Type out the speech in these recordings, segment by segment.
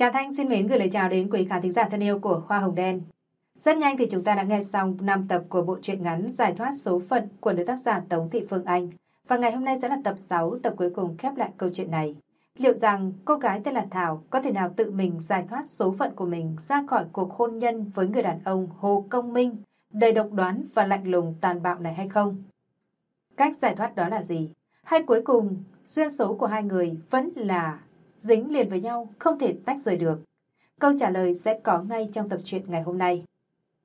Trà Thanh xin mến gửi lời chào đến quý khán thính giả thân yêu của Hoa Hồng Đen. Rất nhanh thì chúng ta đã nghe xong 5 tập của bộ truyện ngắn Giải thoát số phận của nữ tác giả Tống Thị Phương Anh. Và ngày hôm nay sẽ là tập 6, tập cuối cùng khép lại câu chuyện này. Liệu rằng cô gái tên là Thảo có thể nào tự mình giải thoát số phận của mình ra khỏi cuộc hôn nhân với người đàn ông Hồ Công Minh, đầy độc đoán và lạnh lùng tàn bạo này hay không? Cách giải thoát đó là gì? Hay cuối cùng, duyên số của hai người vẫn là dính liền với nhau, không thể tách rời được? Câu trả lời sẽ có ngay trong tập truyện ngày hôm nay.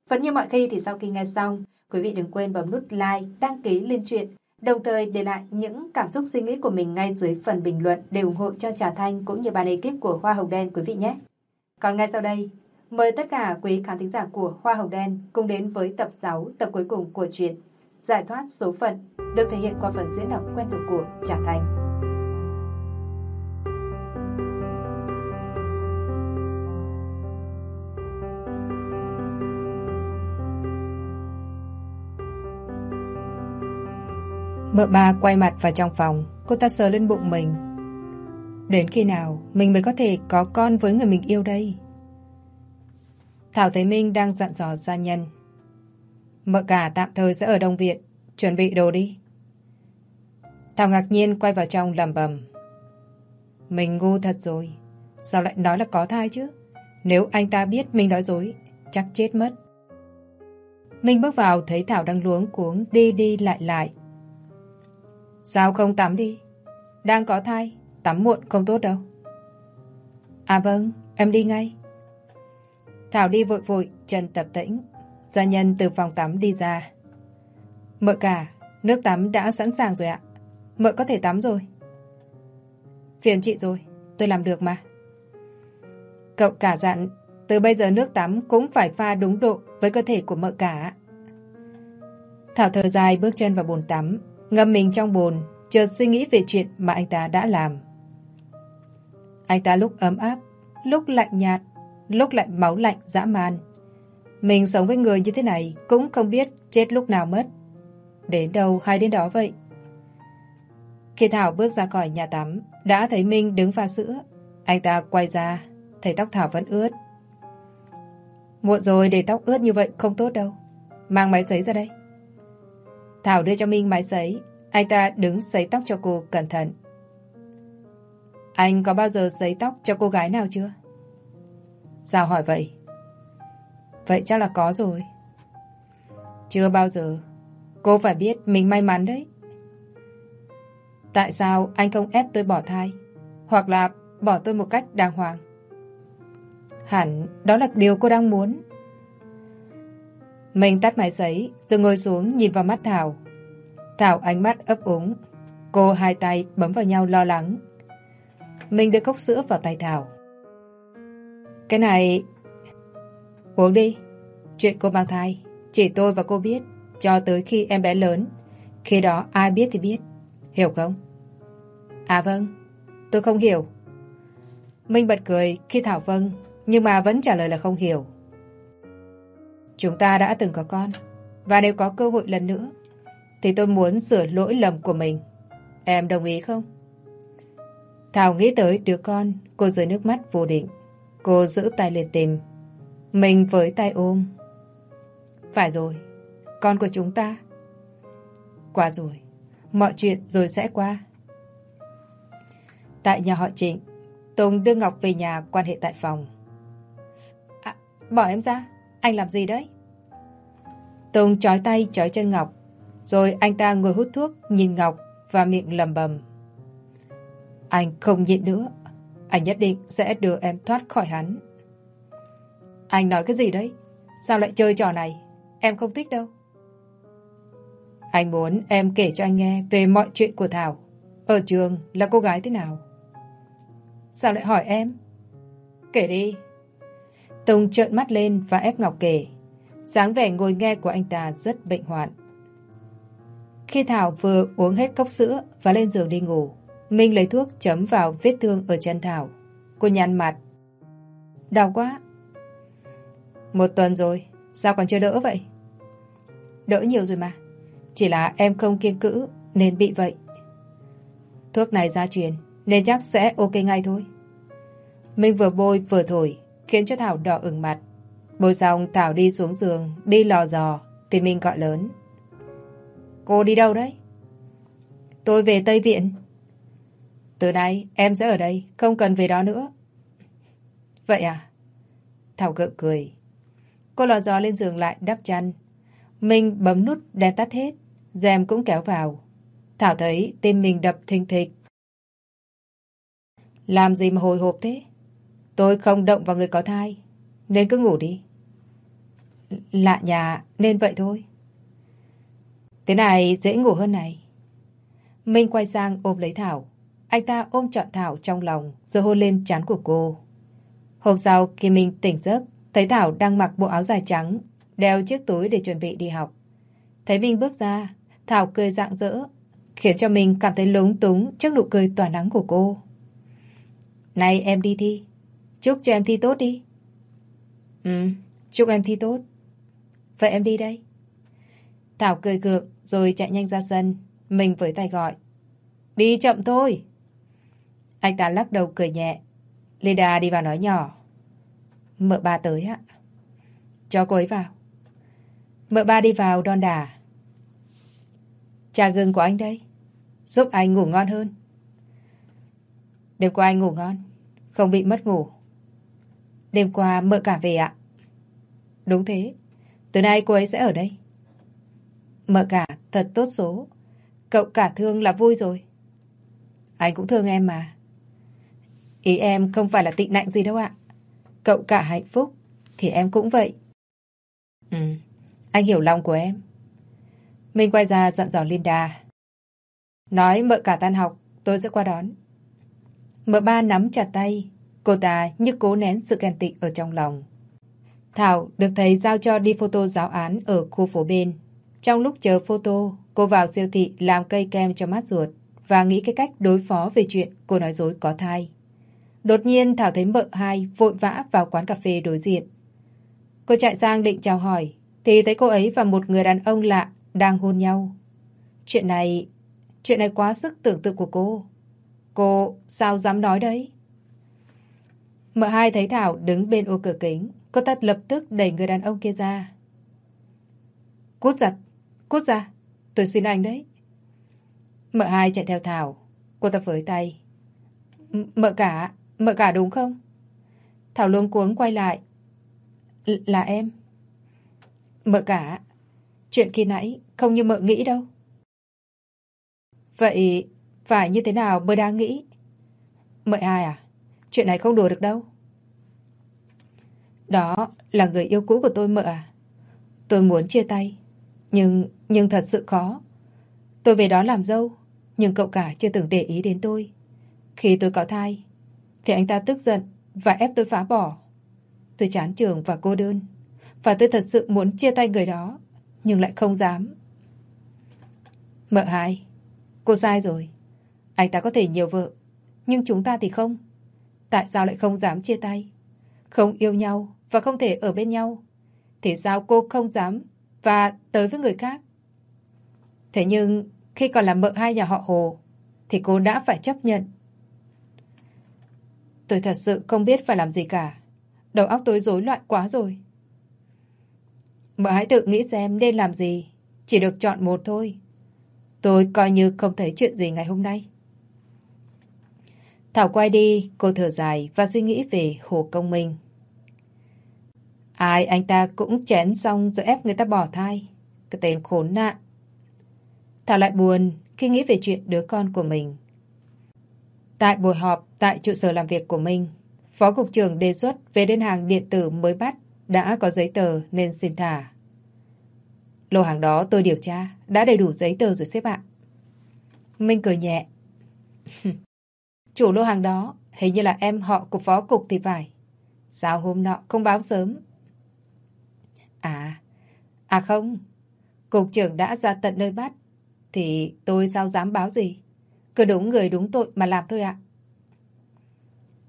Vẫn như mọi khi thì sau khi nghe xong, quý vị đừng quên bấm nút like, đăng ký lên truyện, đồng thời để lại những cảm xúc suy nghĩ của mình ngay dưới phần bình luận để ủng hộ cho Trà Thanh cũng như ban ekip của Hoa Hồng Đen quý vị nhé. Còn ngay sau đây, mời tất cả quý khán thính giả của Hoa Hồng Đen cùng đến với tập 6, tập cuối cùng của truyện Giải thoát số phận được thể hiện qua phần diễn đọc quen thuộc của Trà Thanh. Mợ ba quay mặt vào trong phòng, cô ta sờ lên bụng mình. Đến khi nào mình mới có thể có con với người mình yêu đây? Thảo Thế Minh đang dặn dò gia nhân. Mợ cả tạm thời sẽ ở Đông Viện, chuẩn bị đồ đi. Thảo ngạc nhiên quay vào trong lầm bầm. Mình ngu thật rồi. Sao lại nói là có thai chứ? Nếu anh ta biết mình nói dối, chắc chết mất. Minh bước vào thấy Thảo đang luống cuống đi đi lại lại Sao không tắm đi? Đang có thai, tắm muộn không tốt đâu. À vâng, em đi ngay. Thảo đi vội vội, chân tập tĩnh. Gia nhân từ phòng tắm đi ra. Mợ cả, nước tắm đã sẵn sàng rồi ạ. Mợ có thể tắm rồi. Phiền chị rồi, tôi làm được mà. Cậu cả dặn, từ bây giờ nước tắm cũng phải pha đúng độ với cơ thể của mợ cả. Thảo thở dài bước chân vào bồn tắm, Ngâm mình trong bồn, chợt suy nghĩ về chuyện mà anh ta đã làm. Anh ta lúc ấm áp, lúc lạnh nhạt, lúc lại máu lạnh dã man. Mình sống với người như thế này cũng không biết chết lúc nào mất. Đến đâu hay đến đó vậy. Khi Thảo bước ra khỏi nhà tắm, đã thấy Minh đứng pha sữa. Anh ta quay ra, thấy tóc Thảo vẫn ướt. Muộn rồi để tóc ướt như vậy không tốt đâu. Mang máy giấy ra đây. Thảo đưa cho Minh máy sấy. Anh ta đứng sấy tóc cho cô cẩn thận. Anh có bao giờ sấy tóc cho cô gái nào chưa? Sao hỏi vậy? Vậy chắc là có rồi. Chưa bao giờ. Cô phải biết mình may mắn đấy. Tại sao anh không ép tôi bỏ thai? Hoặc là bỏ tôi một cách đàng hoàng? Hẳn đó là điều cô đang muốn. Mình tắt máy giấy, rồi ngồi xuống nhìn vào mắt Thảo. Thảo ánh mắt ấp úng. Cô hai tay bấm vào nhau lo lắng. Mình đưa cốc sữa vào tay Thảo. Cái này... Uống đi. Chuyện cô mang thai, chỉ tôi và cô biết, cho tới khi em bé lớn. Khi đó ai biết thì biết. Hiểu không? À vâng, tôi không hiểu. Minh bật cười khi Thảo vâng, nhưng mà vẫn trả lời là không hiểu. Chúng ta đã từng có con. Và nếu có cơ hội lần nữa Thì tôi muốn sửa lỗi lầm của mình. Em đồng ý không? Thảo nghĩ tới đứa con Cô rơi nước mắt vô định. Cô giữ tay lên tìm. Mình với tay ôm. Phải rồi Con của chúng ta. Qua rồi Mọi chuyện rồi sẽ qua. Tại nhà họ Trịnh Tùng đưa Ngọc về nhà quan hệ tại phòng. À, Bỏ em ra anh làm gì đấy? Tùng trói tay trói chân Ngọc, Rồi anh ta ngồi hút thuốc, Nhìn Ngọc và miệng lầm bầm Anh không nhịn nữa Anh nhất định sẽ đưa em thoát khỏi hắn Anh nói cái gì đấy? Sao lại chơi trò này? Em không thích đâu Anh muốn em kể cho anh nghe Về mọi chuyện của Thảo Ở trường là cô gái thế nào? Sao lại hỏi em? Kể đi Tùng trợn mắt lên và ép Ngọc kể. dáng vẻ ngồi nghe của anh ta rất bệnh hoạn. Khi Thảo vừa uống hết cốc sữa và lên giường đi ngủ, Minh lấy thuốc chấm vào vết thương ở chân Thảo. Cô nhăn mặt. Đau quá. Một tuần rồi, sao còn chưa đỡ vậy? Đỡ nhiều rồi mà. Chỉ là em không kiên cữ nên bị vậy. Thuốc này gia truyền nên chắc sẽ ok ngay thôi. Minh vừa bôi vừa thổi, khiến cho Thảo đỏ ửng mặt. Bồi xong Thảo đi xuống giường, đi lò dò, thì Minh gọi lớn. Cô đi đâu đấy? Tôi về Tây Viện. Từ nay em sẽ ở đây, không cần về đó nữa. Vậy à? Thảo gượng cười. Cô lò dò lên giường lại đắp chăn. Minh bấm nút đèn tắt hết, rèm cũng kéo vào. Thảo thấy tim mình đập thình thịch. Làm gì mà hồi hộp thế? Tôi không động vào người có thai, nên cứ ngủ đi. Lạ nhà nên vậy thôi. Thế này dễ ngủ hơn này. Minh quay sang ôm lấy Thảo. Anh ta ôm trọn Thảo trong lòng rồi hôn lên trán của cô. Hôm sau khi Minh tỉnh giấc, thấy Thảo đang mặc bộ áo dài trắng, đeo chiếc túi để chuẩn bị đi học. Thấy Minh bước ra, Thảo cười rạng rỡ, khiến cho mình cảm thấy lúng túng trước nụ cười tỏa nắng của cô. Này em đi thi. Chúc cho em thi tốt đi. Ừ, chúc em thi tốt. Vậy em đi đây. Thảo cười gượng rồi chạy nhanh ra sân. Mình với tay gọi. Đi chậm thôi. Anh ta lắc đầu cười nhẹ. Lida đi vào nói nhỏ. Mợ ba tới ạ. Cho cô ấy vào. Mợ ba đi vào đon đà. Trà gừng của anh đây. Giúp anh ngủ ngon hơn. Đêm qua anh ngủ ngon. Không bị mất ngủ. Đêm qua mợ cả về ạ. Đúng thế. Từ nay cô ấy sẽ ở đây. Mợ cả thật tốt số. Cậu cả thương là vui rồi. Anh cũng thương em mà. Ý em không phải là tị nạnh gì đâu ạ. Cậu cả hạnh phúc thì em cũng vậy. Ừ, anh hiểu lòng của em. Mình quay ra dặn dò Linda. Nói mợ cả tan học, tôi sẽ qua đón. Mợ ba nắm chặt tay, cô ta như cố nén sự ghen tị ở trong lòng. Thảo được thầy giao cho đi photo giáo án ở khu phố bên. Trong lúc chờ photo, cô vào siêu thị làm cây kem cho mát ruột và nghĩ cái cách đối phó về chuyện cô nói dối có thai. Đột nhiên Thảo thấy mợ hai vội vã vào quán cà phê đối diện. Cô chạy sang định chào hỏi, thì thấy cô ấy và một người đàn ông lạ đang hôn nhau. Chuyện này, chuyện này quá sức tưởng tượng của cô. Cô sao dám nói đấy? Mợ hai thấy Thảo đứng bên ô cửa kính, cô ta lập tức đẩy người đàn ông kia ra. Cút giật, cút ra, tôi xin anh đấy. Mợ hai chạy theo Thảo, cô ta với tay. Mợ cả, mợ cả đúng không? Thảo luống cuống quay lại. L là em. Mợ cả, chuyện khi nãy không như mợ nghĩ đâu. Vậy phải như thế nào mới đang nghĩ? Mợ ai à? Chuyện này không đùa được đâu. Đó là người yêu cũ của tôi mợ à? Tôi muốn chia tay. Nhưng, nhưng thật sự khó. Tôi về đó làm dâu, nhưng cậu cả chưa từng để ý đến tôi. Khi tôi có thai, thì anh ta tức giận và ép tôi phá bỏ. Tôi chán trường và cô đơn. Và tôi thật sự muốn chia tay người đó, nhưng lại không dám. Mợ hai, cô sai rồi. Anh ta có thể nhiều vợ, nhưng chúng ta thì không. Tại sao lại không dám chia tay? Không yêu nhau và không thể ở bên nhau. Thì sao cô không dám và tới với người khác? Thế nhưng, khi còn là mợ hai nhà họ Hồ, thì cô đã phải chấp nhận. Tôi thật sự không biết phải làm gì cả. Đầu óc tôi rối loạn quá rồi. Mợ hãy tự nghĩ xem nên làm gì. Chỉ được chọn một thôi. Tôi coi như không thấy chuyện gì ngày hôm nay. Thảo quay đi, cô thở dài và suy nghĩ về Hồ Công Minh. Ai anh ta cũng chén xong rồi ép người ta bỏ thai. Cái tên khốn nạn. Thảo lại buồn khi nghĩ về chuyện đứa con của mình. Tại buổi họp tại trụ sở làm việc của mình, Phó Cục trưởng đề xuất về đơn hàng điện tử mới bắt đã có giấy tờ nên xin thả. Lô hàng đó tôi điều tra, đã đầy đủ giấy tờ rồi xếp ạ. Minh cười nhẹ. Chủ lô hàng đó hình như là em họ của phó cục thì phải. Sao hôm nọ không báo sớm? À, à không. Cục trưởng đã ra tận nơi bắt. Thì tôi sao dám báo gì? Cứ đúng người đúng tội mà làm thôi ạ.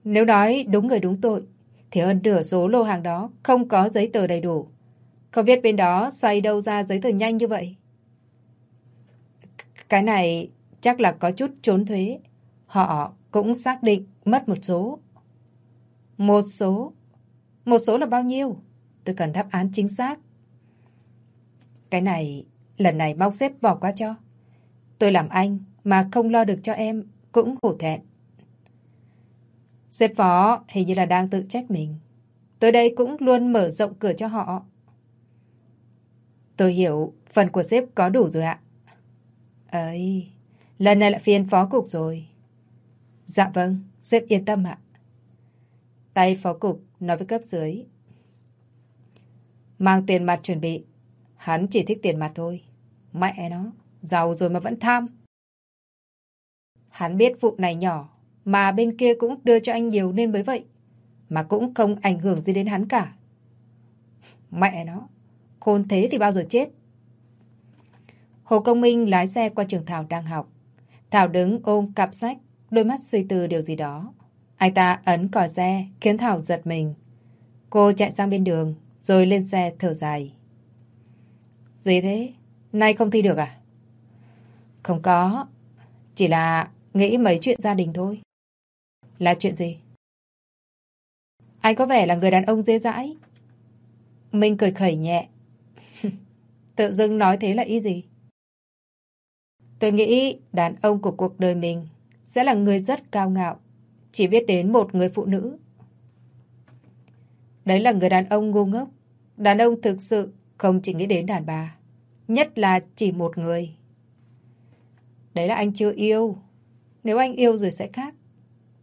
Nếu nói đúng người đúng tội, thì hơn nửa số lô hàng đó không có giấy tờ đầy đủ. Không biết bên đó xoay đâu ra giấy tờ nhanh như vậy? Cái này chắc là có chút trốn thuế. Họ cũng xác định mất một số. Một số. Một số là bao nhiêu? Tôi cần đáp án chính xác. Cái này, lần này mong xếp bỏ qua cho. Tôi làm anh mà không lo được cho em cũng hổ thẹn. Xếp phó hình như là đang tự trách mình. Tôi đây cũng luôn mở rộng cửa cho họ. Tôi hiểu phần của sếp có đủ rồi ạ. Ấy, lần này là phiên phó cục rồi. Dạ vâng, sếp yên tâm ạ. Tay phó cục nói với cấp dưới. Mang tiền mặt chuẩn bị. Hắn chỉ thích tiền mặt thôi. Mẹ nó, giàu rồi mà vẫn tham. Hắn biết vụ này nhỏ, mà bên kia cũng đưa cho anh nhiều nên mới vậy. Mà cũng không ảnh hưởng gì đến hắn cả. Mẹ nó, khôn thế thì bao giờ chết. Hồ Công Minh lái xe qua trường Thảo đang học. Thảo đứng ôm cặp sách, đôi mắt suy tư điều gì đó. Anh ta ấn cò xe, khiến Thảo giật mình. Cô chạy sang bên đường, rồi lên xe thở dài. Gì thế? Nay không thi được à? Không có. Chỉ là nghĩ mấy chuyện gia đình thôi. Là chuyện gì? Anh có vẻ là người đàn ông dễ dãi. Minh cười khẩy nhẹ. Tự dưng nói thế là ý gì? Tôi nghĩ đàn ông của cuộc đời mình sẽ là người rất cao ngạo, chỉ biết đến một người phụ nữ. Đấy là người đàn ông ngu ngốc. Đàn ông thực sự không chỉ nghĩ đến đàn bà, nhất là chỉ một người. Đấy là anh chưa yêu. Nếu anh yêu rồi sẽ khác.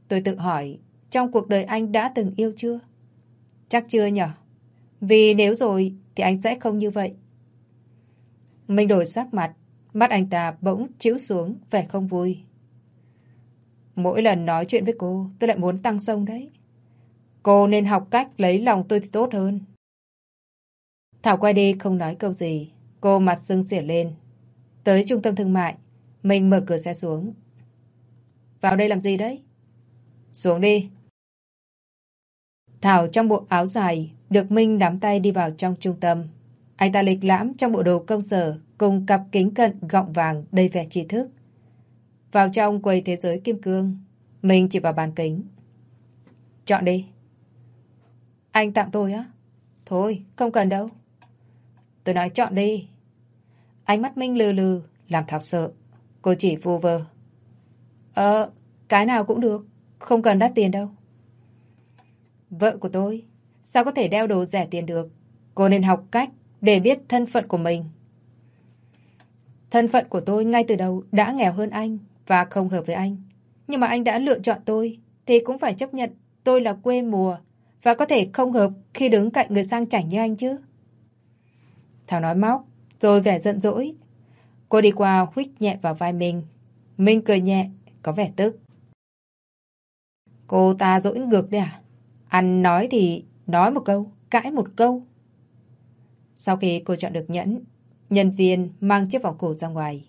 Tôi tự hỏi, trong cuộc đời anh đã từng yêu chưa? Chắc chưa nhở? Vì nếu rồi thì anh sẽ không như vậy. Mình đổi sắc mặt, mắt anh ta bỗng chiếu xuống vẻ không vui. Mỗi lần nói chuyện với cô, tôi lại muốn tăng sông đấy. Cô nên học cách lấy lòng tôi thì tốt hơn. Thảo quay đi không nói câu gì. Cô mặt sưng xỉa lên. Tới trung tâm thương mại, mình mở cửa xe xuống. Vào đây làm gì đấy? Xuống đi. Thảo trong bộ áo dài, được Minh nắm tay đi vào trong trung tâm. Anh ta lịch lãm trong bộ đồ công sở cùng cặp kính cận gọng vàng đầy vẻ trí thức. Vào trong quầy thế giới kim cương, mình chỉ vào bàn kính. Chọn đi. Anh tặng tôi á? Thôi, không cần đâu. Tôi nói chọn đi. Ánh mắt Minh lừ lừ, làm Thảo sợ. Cô chỉ vu vơ. Ờ, cái nào cũng được. Không cần đắt tiền đâu. Vợ của tôi, sao có thể đeo đồ rẻ tiền được? Cô nên học cách để biết thân phận của mình. Thân phận của tôi ngay từ đầu đã nghèo hơn anh và không hợp với anh. Nhưng mà anh đã lựa chọn tôi thì cũng phải chấp nhận tôi là quê mùa và có thể không hợp khi đứng cạnh người sang chảnh như anh chứ. Thảo nói móc, rồi vẻ giận dỗi. Cô đi qua huých nhẹ vào vai mình. Minh cười nhẹ, có vẻ tức. Cô ta dỗi ngược đấy à? Ăn nói thì nói một câu, cãi một câu. Sau khi cô chọn được nhẫn, nhân viên mang chiếc vòng cổ ra ngoài.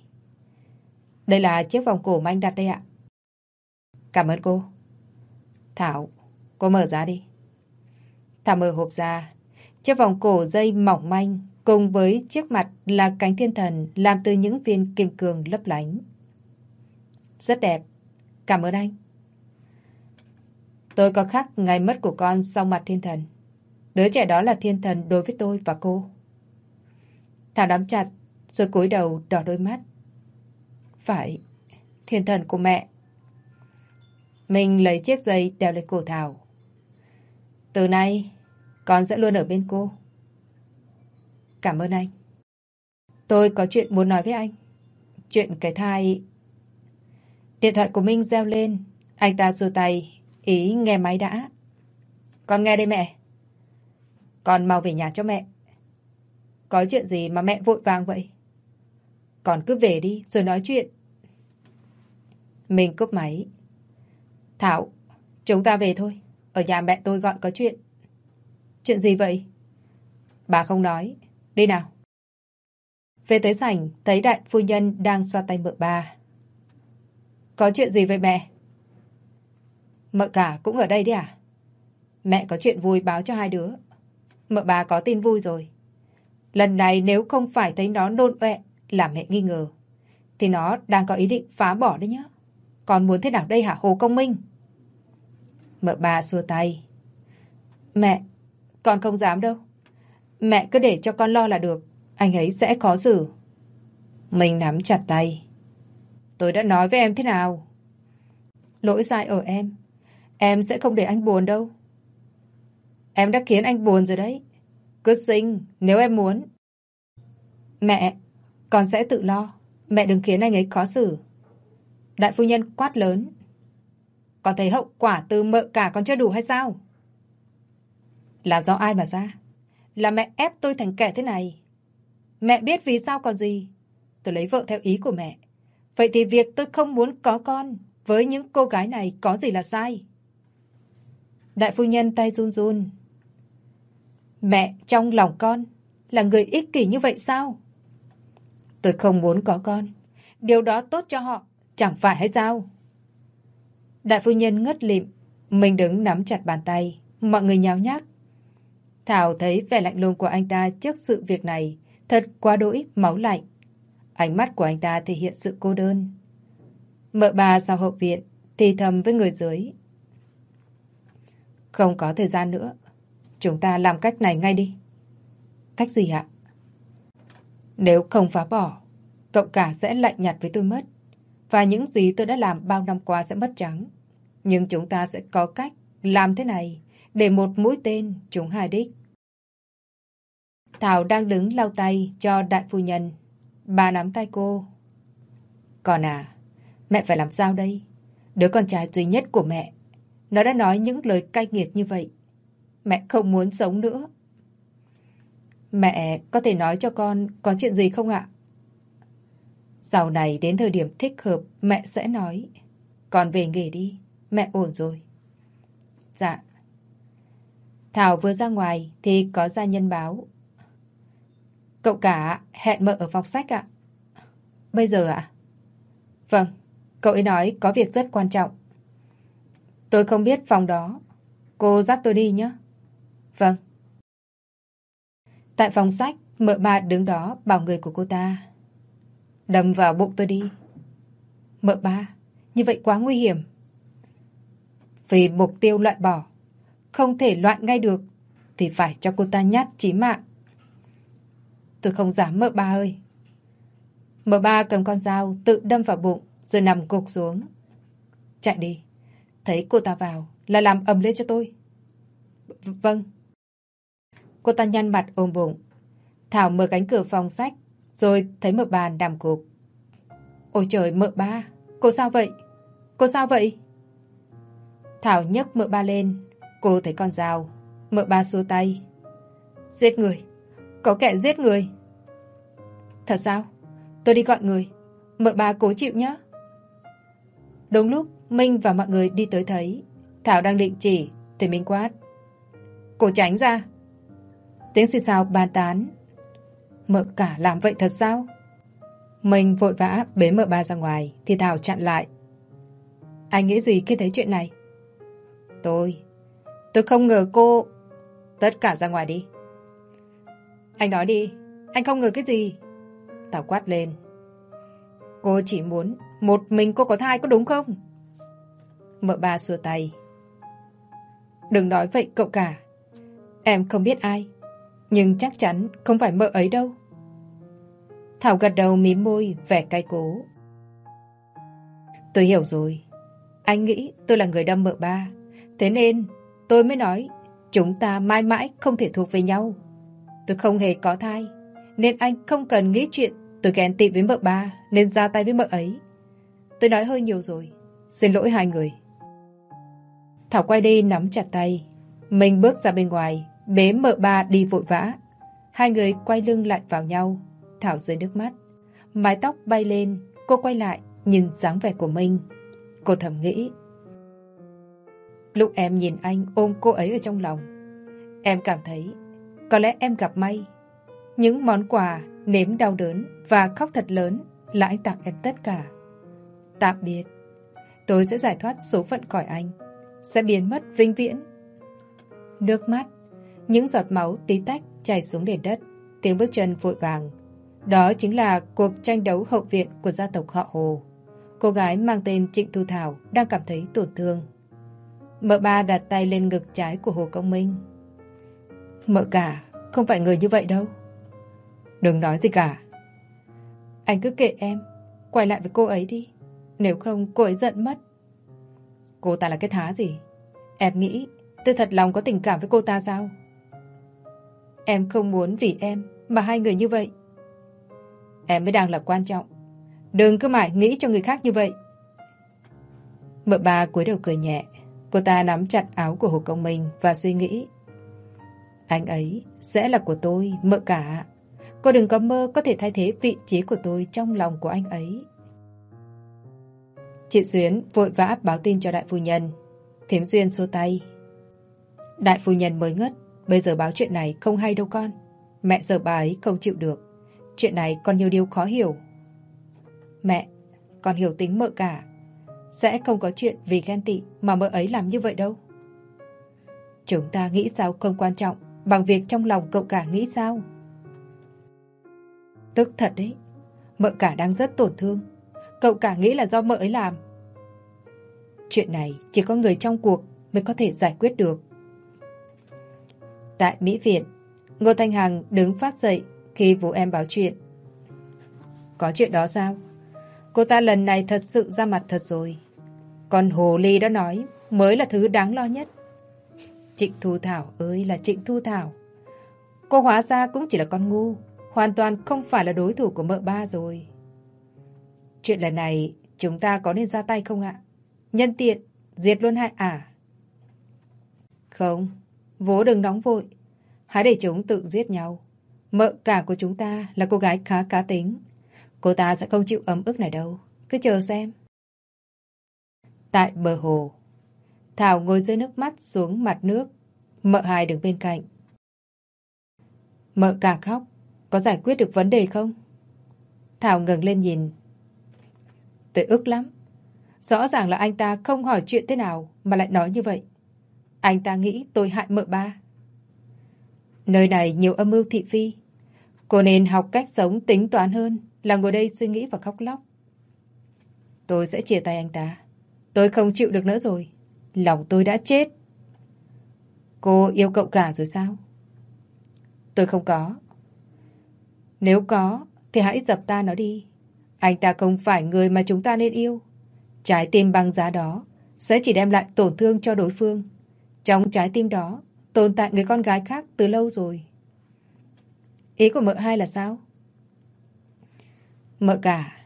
Đây là chiếc vòng cổ mà anh đặt đây ạ. Cảm ơn cô. Thảo, cô mở ra đi. Thảo mở hộp ra. Chiếc vòng cổ dây mỏng manh cùng với chiếc mặt là cánh thiên thần làm từ những viên kim cương lấp lánh. Rất đẹp. Cảm ơn anh. Tôi có khắc ngày mất của con sau mặt thiên thần. Đứa trẻ đó là thiên thần đối với tôi và cô. Thảo đắm chặt, rồi cúi đầu đỏ đôi mắt. Phải, thiên thần của mẹ. Mình lấy chiếc dây đeo lên cổ Thảo. Từ nay, con sẽ luôn ở bên cô. Cảm ơn anh. Tôi có chuyện muốn nói với anh. Chuyện cái thai... Điện thoại của Minh reo lên. Anh ta xua tay, ý nghe máy đã. Con nghe đây mẹ. Con mau về nhà cho mẹ. Có chuyện gì mà mẹ vội vàng vậy? Con cứ về đi rồi nói chuyện. Mình cúp máy. Thảo, chúng ta về thôi. Ở nhà mẹ tôi gọi có chuyện. Chuyện gì vậy? Bà không nói. Đi nào. Về tới sảnh, thấy đại phu nhân đang xoa tay mợ ba. Có chuyện gì vậy mẹ? Mợ cả cũng ở đây đi à? Mẹ có chuyện vui báo cho hai đứa. Mợ bà có tin vui rồi. Lần này nếu không phải thấy nó nôn ọe làm mẹ nghi ngờ, thì nó đang có ý định phá bỏ đấy nhá. Còn muốn thế nào đây hả Hồ Công Minh? Mợ bà xua tay. Mẹ, con không dám đâu. Mẹ cứ để cho con lo là được. Anh ấy sẽ khó xử. Mình nắm chặt tay. Tôi đã nói với em thế nào? Lỗi sai ở em. Em sẽ không để anh buồn đâu. Em đã khiến anh buồn rồi đấy. Cứ sinh, nếu em muốn. Mẹ, con sẽ tự lo. Mẹ đừng khiến anh ấy khó xử. Đại phu nhân quát lớn. còn thấy hậu quả từ mợ cả còn chưa đủ hay sao? Là do ai mà ra? Là mẹ ép tôi thành kẻ thế này. Mẹ biết vì sao còn gì. Tôi lấy vợ theo ý của mẹ. Vậy thì việc tôi không muốn có con với những cô gái này có gì là sai? Đại phu nhân tay run run. Mẹ trong lòng con là người ích kỷ như vậy sao? Tôi không muốn có con. Điều đó tốt cho họ, chẳng phải hay sao? Đại phu nhân ngất lịm, mình đứng nắm chặt bàn tay, mọi người nháo nhác. Thảo thấy vẻ lạnh lùng của anh ta trước sự việc này, thật quá đỗi máu lạnh. Ánh mắt của anh ta thể hiện sự cô đơn. Mợ bà sau hậu viện, thì thầm với người dưới. Không có thời gian nữa. Chúng ta làm cách này ngay đi. Cách gì ạ? Nếu không phá bỏ, cậu cả sẽ lạnh nhạt với tôi mất. Và những gì tôi đã làm bao năm qua sẽ mất trắng. Nhưng chúng ta sẽ có cách làm thế này để một mũi tên trúng hai đích. Thảo đang đứng lau tay cho đại phu nhân. Bà nắm tay cô. Còn à, mẹ phải làm sao đây? Đứa con trai duy nhất của mẹ. Nó đã nói những lời cay nghiệt như vậy. Mẹ không muốn sống nữa. Mẹ có thể nói cho con có chuyện gì không ạ? Sau này đến thời điểm thích hợp mẹ sẽ nói. Con về nghỉ đi, mẹ ổn rồi. Dạ. Thảo vừa ra ngoài thì có gia nhân báo. Cậu cả hẹn mợ ở phòng sách ạ. Bây giờ ạ? Vâng, cậu ấy nói có việc rất quan trọng. Tôi không biết phòng đó. Cô dắt tôi đi nhé. Vâng. Tại phòng sách, mợ bà đứng đó bảo người của cô ta. Đâm vào bụng tôi đi. Mợ ba, như vậy quá nguy hiểm. Vì mục tiêu loại bỏ, không thể loại ngay được, thì phải cho cô ta nhát chí mạng. Tôi không dám mợ ba ơi. Mợ ba cầm con dao tự đâm vào bụng rồi nằm gục xuống. Chạy đi. Thấy cô ta vào là làm ầm lên cho tôi. V vâng. Cô ta nhăn mặt ôm bụng. Thảo mở cánh cửa phòng sách rồi thấy mợ bà nằm cục Ôi trời mợ ba, cô sao vậy? Cô sao vậy? Thảo nhấc mợ ba lên. Cô thấy con dao. Mợ ba xua tay. Giết người. Có kẻ giết người. Thật sao? Tôi đi gọi người. Mợ ba cố chịu nhé. Đúng lúc Minh và mọi người đi tới thấy Thảo đang định chỉ Thì Minh quát Cô tránh ra Tiếng xì xào bàn tán Mợ cả làm vậy thật sao Mình vội vã bế mợ ba ra ngoài, Thì Thảo chặn lại Anh nghĩ gì khi thấy chuyện này Tôi Tôi không ngờ cô Tất cả ra ngoài đi Anh nói đi, Anh không ngờ cái gì Thảo quát lên Cô chỉ muốn một mình cô có thai có đúng không? Mợ ba xua tay. Đừng nói vậy cậu cả. Em không biết ai. Nhưng chắc chắn không phải mợ ấy đâu. Thảo gật đầu mím môi, vẻ cay cố. Tôi hiểu rồi. Anh nghĩ tôi là người đâm mợ ba. Thế nên tôi mới nói chúng ta mãi mãi không thể thuộc về nhau. Tôi không hề có thai. Nên anh không cần nghĩ chuyện tôi ghen tị với mợ ba nên ra tay với mợ ấy. Tôi nói hơi nhiều rồi. Xin lỗi hai người. Thảo quay đi nắm chặt tay. Mình bước ra bên ngoài, bế mợ ba đi vội vã. Hai người quay lưng lại vào nhau. Thảo rơi nước mắt. Mái tóc bay lên, cô quay lại, nhìn dáng vẻ của mình. Cô thầm nghĩ. Lúc em nhìn anh ôm cô ấy ở trong lòng, em cảm thấy có lẽ em gặp may. Những món quà, nếm đau đớn và khóc thật lớn là anh tặng em tất cả. Tạm biệt. Tôi sẽ giải thoát số phận khỏi anh. Sẽ biến mất vinh viễn. Nước mắt. Những giọt máu tí tách chảy xuống nền đất. Tiếng bước chân vội vàng. Đó chính là cuộc tranh đấu hậu viện của gia tộc họ Hồ. Cô gái mang tên Trịnh Thu Thảo đang cảm thấy tổn thương. Mợ ba đặt tay lên ngực trái của Hồ Công Minh. Mợ cả, không phải người như vậy đâu. Đừng nói gì cả. Anh cứ kệ em, quay lại với cô ấy đi. Nếu không cô ấy giận mất. Cô ta là cái thá gì? Em nghĩ tôi thật lòng có tình cảm với cô ta sao? Em không muốn vì em mà hai người như vậy. Em mới đang là quan trọng. Đừng cứ mãi nghĩ cho người khác như vậy. Mợ ba cúi đầu cười nhẹ. Cô ta nắm chặt áo của Hồ Công Minh và suy nghĩ. Anh ấy sẽ là của tôi, mợ cả. Cô đừng có mơ có thể thay thế vị trí của tôi trong lòng của anh ấy. Chị Xuyến vội vã báo tin cho đại phu nhân. Thiếm Duyên xua tay. Đại phu nhân mới ngất. Bây giờ báo chuyện này không hay đâu con. Mẹ giờ bà ấy không chịu được. Chuyện này còn nhiều điều khó hiểu. Mẹ, con hiểu tính mợ cả. Sẽ không có chuyện vì ghen tị mà mợ ấy làm như vậy đâu. Chúng ta nghĩ sao không quan trọng bằng việc trong lòng cậu cả nghĩ sao. Tức thật đấy. Mợ cả đang rất tổn thương. Cậu cả nghĩ là do mợ ấy làm. Chuyện này chỉ có người trong cuộc mới có thể giải quyết được. Tại Mỹ Viện, Ngô Thanh Hằng đứng phát dậy khi vũ em báo chuyện. Có chuyện đó sao? Cô ta lần này thật sự ra mặt thật rồi. Còn Hồ Ly đã nói mới là thứ đáng lo nhất. Trịnh Thu Thảo ơi là Trịnh Thu Thảo. Cô hóa ra cũng chỉ là con ngu, hoàn toàn không phải là đối thủ của mợ ba rồi. Chuyện lần này chúng ta có nên ra tay không ạ? Nhân tiện, diệt luôn hai ả. À? Không, vố đừng nóng vội. Hãy để chúng tự giết nhau. Mợ cả của chúng ta là cô gái khá cá tính. Cô ta sẽ không chịu ấm ức này đâu. Cứ chờ xem. Tại bờ hồ, Thảo ngồi dưới nước mắt xuống mặt nước. Mợ hai đứng bên cạnh. Mợ cả khóc. Có giải quyết được vấn đề không? Thảo ngừng lên nhìn. Tôi ức lắm. Rõ ràng là anh ta không hỏi chuyện thế nào mà lại nói như vậy. Anh ta nghĩ tôi hại mợ ba. Nơi này nhiều âm mưu thị phi. Cô nên học cách sống tính toán hơn là ngồi đây suy nghĩ và khóc lóc. Tôi sẽ chia tay anh ta. Tôi không chịu được nữa rồi. Lòng tôi đã chết. Cô yêu cậu cả rồi sao? Tôi không có. Nếu có, thì hãy dập ta nó đi. Anh ta không phải người mà chúng ta nên yêu. Trái tim băng giá đó sẽ chỉ đem lại tổn thương cho đối phương. Trong trái tim đó tồn tại người con gái khác từ lâu rồi. Ý của mợ hai là sao? Mợ cả,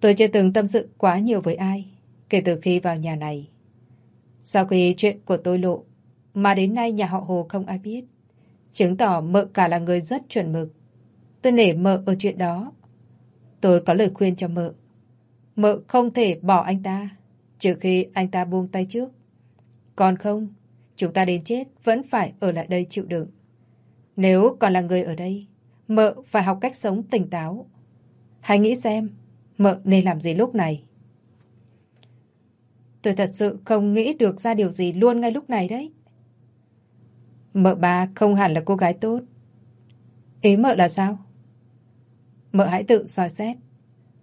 tôi chưa từng tâm sự quá nhiều với ai kể từ khi vào nhà này. Sau khi chuyện của tôi lộ, mà đến nay nhà họ Hồ không ai biết, chứng tỏ mợ cả là người rất chuẩn mực. Tôi nể mợ ở chuyện đó. Tôi có lời khuyên cho mợ. Mợ không thể bỏ anh ta, trừ khi anh ta buông tay trước. Còn không, chúng ta đến chết vẫn phải ở lại đây chịu đựng. Nếu còn là người ở đây, mợ phải học cách sống tỉnh táo. Hãy nghĩ xem, mợ nên làm gì lúc này. Tôi thật sự không nghĩ được ra điều gì luôn ngay lúc này đấy. Mợ ba không hẳn là cô gái tốt. Ý mợ là sao? Mợ hãy tự soi xét.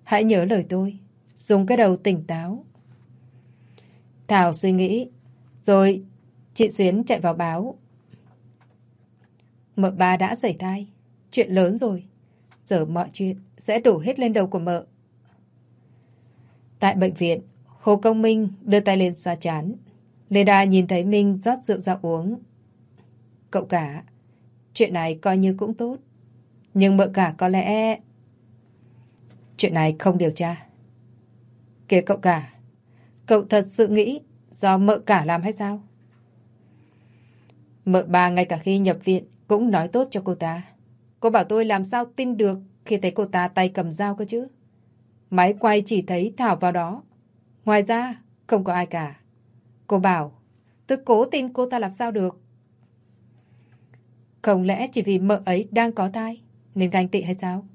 Hãy nhớ lời tôi. Dùng cái đầu tỉnh táo. Thảo suy nghĩ. Rồi chị Xuyến chạy vào báo. Mợ ba đã xảy thai. Chuyện lớn rồi. Giờ mọi chuyện sẽ đổ hết lên đầu của mợ. Tại bệnh viện, Hồ Công Minh đưa tay lên xoa chán. Lê Đa nhìn thấy Minh rót rượu ra uống. Cậu cả, chuyện này coi như cũng tốt. Nhưng mợ cả có lẽ... Chuyện này không điều tra. Kìa cậu cả, cậu thật sự nghĩ do mợ cả làm hay sao? Mợ bà ngay cả khi nhập viện cũng nói tốt cho cô ta. Cô bảo tôi làm sao tin được khi thấy cô ta tay cầm dao cơ chứ. Máy quay chỉ thấy Thảo vào đó. Ngoài ra, không có ai cả. Cô bảo, tôi cố tin cô ta làm sao được. Không lẽ chỉ vì mợ ấy đang có thai nên ganh tị hay sao?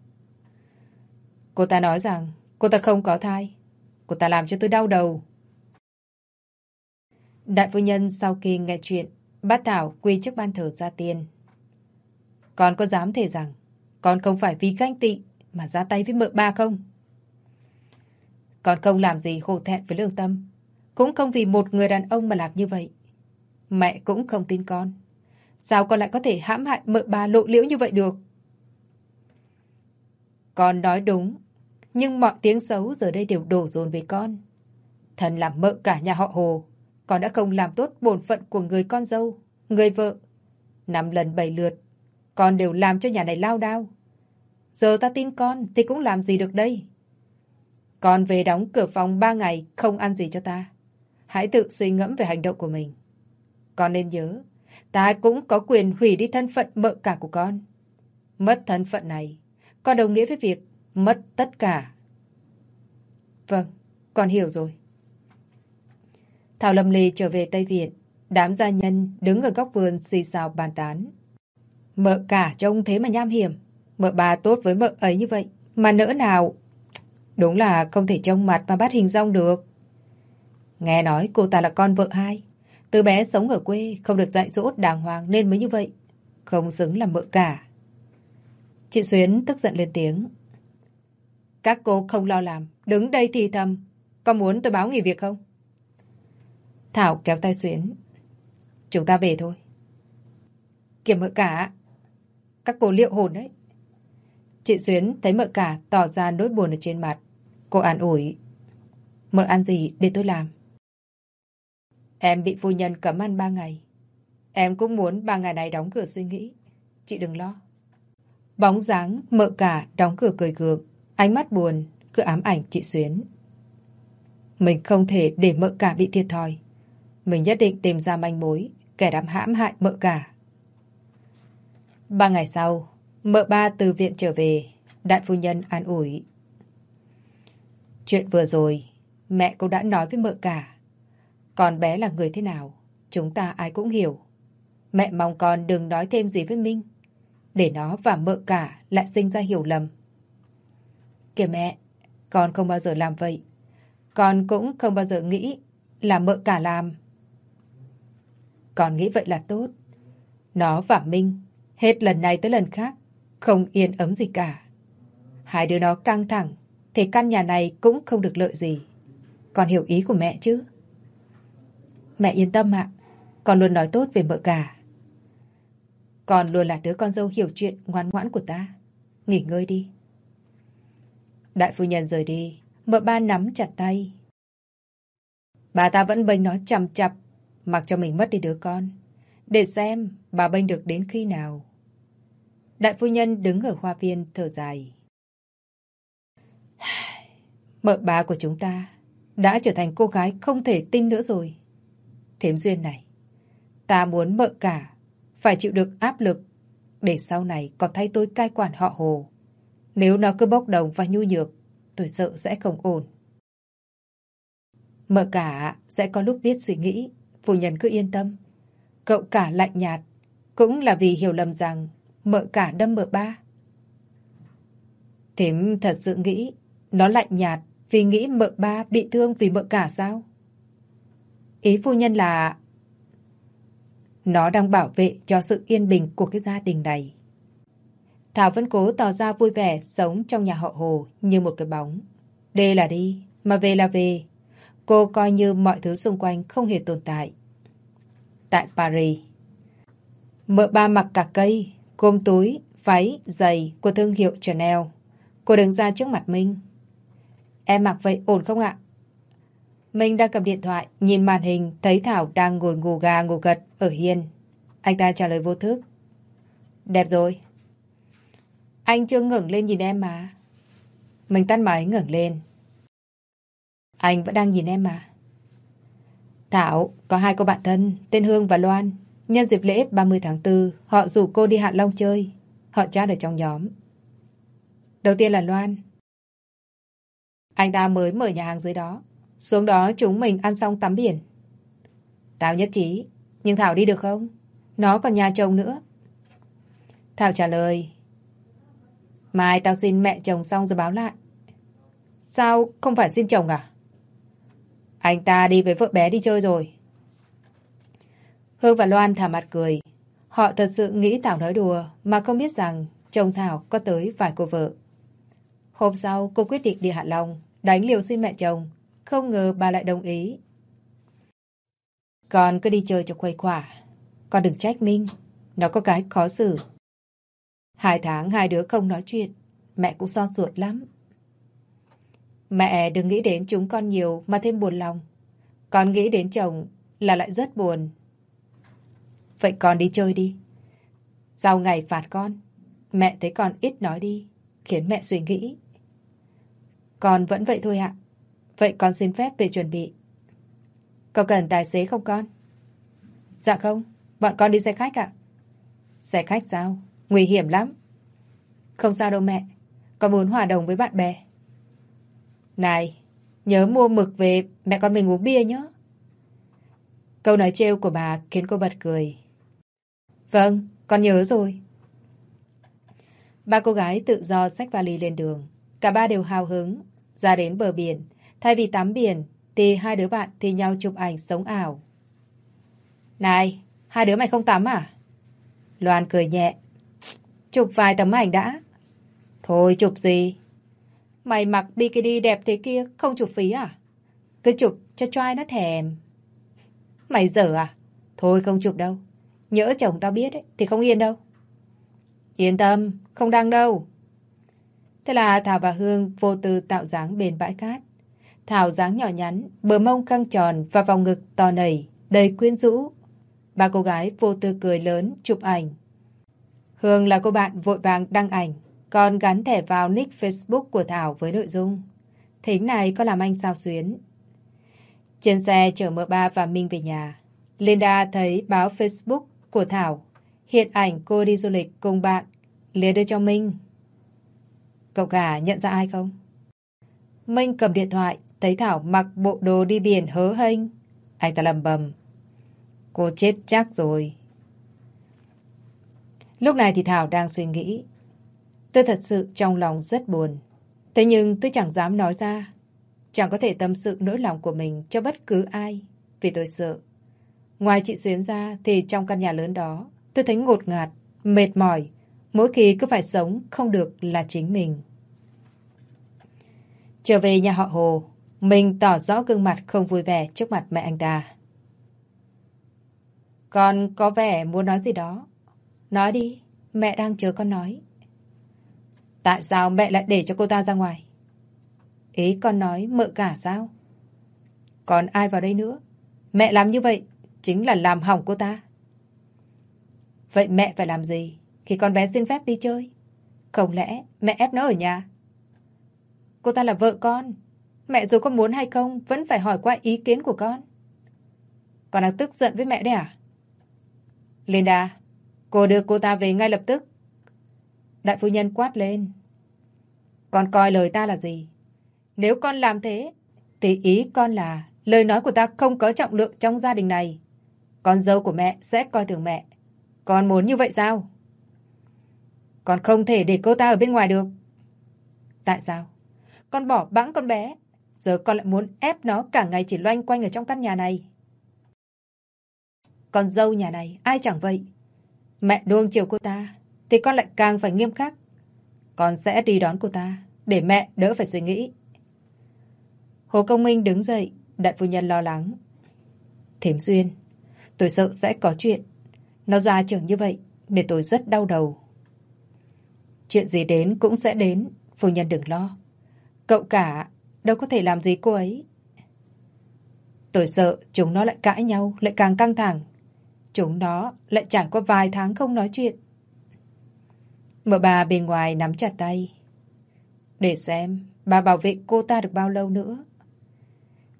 Cô ta nói rằng cô ta không có thai. Cô ta làm cho tôi đau đầu. Đại phu nhân sau khi nghe chuyện Bát Thảo quy trước ban thờ ra tiền. Con có dám thề rằng con không phải vì ganh tị mà ra tay với mợ ba không? Con không làm gì khổ thẹn với lương tâm. Cũng không vì một người đàn ông mà làm như vậy. Mẹ cũng không tin con. Sao con lại có thể hãm hại mợ ba lộ liễu như vậy được? Con nói đúng, nhưng mọi tiếng xấu giờ đây đều đổ dồn về con. Thần làm mợ cả nhà họ Hồ, con đã không làm tốt bổn phận của người con dâu, người vợ. Năm lần bảy lượt, con đều làm cho nhà này lao đao. Giờ ta tin con thì cũng làm gì được đây. Con về đóng cửa phòng ba ngày không ăn gì cho ta. Hãy tự suy ngẫm về hành động của mình. Con nên nhớ, ta cũng có quyền hủy đi thân phận mợ cả của con. Mất thân phận này, con đồng nghĩa với việc mất tất cả. Vâng, con hiểu rồi. Thảo Lâm Ly trở về Tây Viện. Đám gia nhân đứng ở góc vườn xì xào bàn tán. Mợ cả trông thế mà nham hiểm. Mợ bà tốt với mợ ấy như vậy. Mà nỡ nào... Đúng là không thể trông mặt mà bắt hình rong được. Nghe nói cô ta là con vợ hai. Từ bé sống ở quê, không được dạy dỗ đàng hoàng nên mới như vậy. Không xứng là mợ cả. Chị Xuyến tức giận lên tiếng. Các cô không lo làm, đứng đây thì thầm. Có muốn tôi báo nghỉ việc không? Thảo kéo tay Xuyến. Chúng ta về thôi. Kiểm mợ cả. Các cô liệu hồn đấy. Chị Xuyến thấy mợ cả tỏ ra nỗi buồn ở trên mặt. Cô an ủi. Mợ ăn gì để tôi làm? Em bị phu nhân cấm ăn ba ngày. Em cũng muốn ba ngày này đóng cửa suy nghĩ. Chị đừng lo. Bóng dáng, mợ cả, đóng cửa cười gượng. Ánh mắt buồn, cứ ám ảnh chị Xuyến. Mình không thể để mợ cả bị thiệt thòi. Mình nhất định tìm ra manh mối, kẻ đám hãm hại mợ cả. Ba ngày sau, mợ ba từ viện trở về, đại phu nhân an ủi. Chuyện vừa rồi, mẹ cũng đã nói với mợ cả. Con bé là người thế nào, chúng ta ai cũng hiểu. Mẹ mong con đừng nói thêm gì với Minh, để nó và mợ cả lại sinh ra hiểu lầm. Kìa mẹ, con không bao giờ làm vậy. Con cũng không bao giờ nghĩ là mợ cả làm. Con nghĩ vậy là tốt. Nó và Minh, hết lần này tới lần khác, không yên ấm gì cả. Hai đứa nó căng thẳng, thì căn nhà này cũng không được lợi gì. Con hiểu ý của mẹ chứ? Mẹ yên tâm ạ, con luôn nói tốt về mợ cả. Con luôn là đứa con dâu hiểu chuyện ngoan ngoãn của ta. Nghỉ ngơi đi. Đại phu nhân rời đi, mợ ba nắm chặt tay. Bà ta vẫn bênh nó chằm chặp, mặc cho mình mất đi đứa con. Để xem bà bênh được đến khi nào. Đại phu nhân đứng ở hoa viên thở dài. Mợ bà của chúng ta đã trở thành cô gái không thể tin nữa rồi. Thếm duyên này, ta muốn mợ cả phải chịu được áp lực để sau này còn thay tôi cai quản họ hồ. Nếu nó cứ bốc đồng và nhu nhược, tôi sợ sẽ không ổn. Mợ cả sẽ có lúc biết suy nghĩ, phu nhân cứ yên tâm. Cậu cả lạnh nhạt, cũng là vì hiểu lầm rằng mợ cả đâm mợ ba. Thím thật sự nghĩ nó lạnh nhạt vì nghĩ mợ ba bị thương vì mợ cả sao? Ý phu nhân là nó đang bảo vệ cho sự yên bình của cái gia đình này. Thảo vẫn cố tỏ ra vui vẻ sống trong nhà họ Hồ như một cái bóng. Đi là đi, mà về là về. Cô coi như mọi thứ xung quanh không hề tồn tại. Tại Paris, mợ ba mặc cả cây, gồm túi, váy, giày của thương hiệu Chanel. Cô đứng ra trước mặt Minh. Em mặc vậy ổn không ạ? Minh đang cầm điện thoại, nhìn màn hình, thấy Thảo đang ngồi ngủ gà ngủ gật ở hiên. Anh ta trả lời vô thức. Đẹp rồi. Anh chưa ngẩng lên nhìn em mà. Mình tắt máy ngẩng lên. Anh vẫn đang nhìn em mà. Thảo có hai cô bạn thân, tên Hương và Loan. Nhân dịp lễ 30 tháng 4, họ rủ cô đi Hạ Long chơi. Họ chat ở trong nhóm. Đầu tiên là Loan. Anh ta mới mở nhà hàng dưới đó. Xuống đó chúng mình ăn xong tắm biển. Tao nhất trí. Nhưng Thảo đi được không? Nó còn nhà chồng nữa. Thảo trả lời. Mai tao xin mẹ chồng xong rồi báo lại. Sao không phải xin chồng à? Anh ta đi với vợ bé đi chơi rồi. Hương và Loan thả mặt cười. Họ thật sự nghĩ Thảo nói đùa mà không biết rằng chồng Thảo có tới vài cô vợ. Hôm sau cô quyết định đi Hạ Long đánh liều xin mẹ chồng. Không ngờ bà lại đồng ý. Con cứ đi chơi cho khuây khỏa. Con đừng trách Minh. Nó có cái khó xử. Hai tháng hai đứa không nói chuyện, mẹ cũng so ruột lắm. Mẹ đừng nghĩ đến chúng con nhiều mà thêm buồn lòng. Con nghĩ đến chồng là lại rất buồn. Vậy con đi chơi đi. Sau ngày phạt con, mẹ thấy con ít nói đi, khiến mẹ suy nghĩ. Con vẫn vậy thôi ạ. Vậy con xin phép về chuẩn bị. Có cần tài xế không con? Dạ không, bọn con đi xe khách ạ. Xe khách sao? Nguy hiểm lắm. Không sao đâu mẹ, con muốn hòa đồng với bạn bè. Này, nhớ mua mực về mẹ con mình uống bia nhé. Câu nói trêu của bà khiến cô bật cười. Vâng, con nhớ rồi. Ba cô gái tự do xách vali lên đường. Cả ba đều hào hứng. Ra đến bờ biển. Thay vì tắm biển, thì hai đứa bạn thì nhau chụp ảnh sống ảo. Này, hai đứa mày không tắm à? Loan cười nhẹ. Chụp vài tấm ảnh đã. Thôi chụp gì? Mày mặc bikini đẹp thế kia không chụp phí à? Cứ chụp cho trai nó thèm. Mày dở à? Thôi không chụp đâu. Nhỡ chồng tao biết ấy, thì không yên đâu. Yên tâm, không đăng đâu. Thế là Thảo và Hương vô tư tạo dáng bên bãi cát. Thảo dáng nhỏ nhắn, bờ mông căng tròn và vòng ngực to nảy, đầy quyến rũ. Ba cô gái vô tư cười lớn, chụp ảnh. Hương là cô bạn vội vàng đăng ảnh, còn gắn thẻ vào nick Facebook của Thảo với nội dung. Thính này có làm anh sao xuyến. Trên xe chở mợ ba và Minh về nhà. Linda thấy báo Facebook của Thảo. Hiện ảnh cô đi du lịch cùng bạn. liền đưa cho Minh. Cậu cả nhận ra ai không? Minh cầm điện thoại, thấy Thảo mặc bộ đồ đi biển hớ hênh. Anh ta lầm bầm. Cô chết chắc rồi. Lúc này thì Thảo đang suy nghĩ. Tôi thật sự trong lòng rất buồn. Thế nhưng tôi chẳng dám nói ra. Chẳng có thể tâm sự nỗi lòng của mình cho bất cứ ai. Vì tôi sợ. Ngoài chị Xuyến ra thì trong căn nhà lớn đó tôi thấy ngột ngạt, mệt mỏi. Mỗi khi cứ phải sống không được là chính mình. Trở về nhà họ Hồ, mình tỏ rõ gương mặt không vui vẻ trước mặt mẹ anh ta. Con có vẻ muốn nói gì đó. Nói đi, mẹ đang chờ con nói. Tại sao mẹ lại để cho cô ta ra ngoài? Ý con nói mợ cả sao? Còn ai vào đây nữa? Mẹ làm như vậy chính là làm hỏng cô ta. Vậy mẹ phải làm gì khi con bé xin phép đi chơi? Không lẽ mẹ ép nó ở nhà? Cô ta là vợ con. Mẹ dù có muốn hay không vẫn phải hỏi qua ý kiến của con. Con đang tức giận với mẹ đấy à? Linda, cô đưa cô ta về ngay lập tức. Đại phu nhân quát lên. Con coi lời ta là gì? Nếu con làm thế, thì ý con là lời nói của ta không có trọng lượng trong gia đình này. Con dâu của mẹ sẽ coi thường mẹ. Con muốn như vậy sao? Con không thể để cô ta ở bên ngoài được. Tại sao? Con bỏ bẵng con bé. Giờ con lại muốn ép nó cả ngày chỉ loanh quanh ở trong căn nhà này. Con dâu nhà này, ai chẳng vậy. Mẹ đuông chiều cô ta, thì con lại càng phải nghiêm khắc. Con sẽ đi đón cô ta, để mẹ đỡ phải suy nghĩ. Hồ Công Minh đứng dậy, đại phu nhân lo lắng. Thím Duyên, tôi sợ sẽ có chuyện. Nó ra trường như vậy, để tôi rất đau đầu. Chuyện gì đến cũng sẽ đến, phu nhân đừng lo. Cậu cả đâu có thể làm gì cô ấy. Tôi sợ chúng nó lại cãi nhau, lại càng căng thẳng. Chúng nó lại trải qua vài tháng không nói chuyện. Mợ bà bên ngoài nắm chặt tay. Để xem bà bảo vệ cô ta được bao lâu nữa.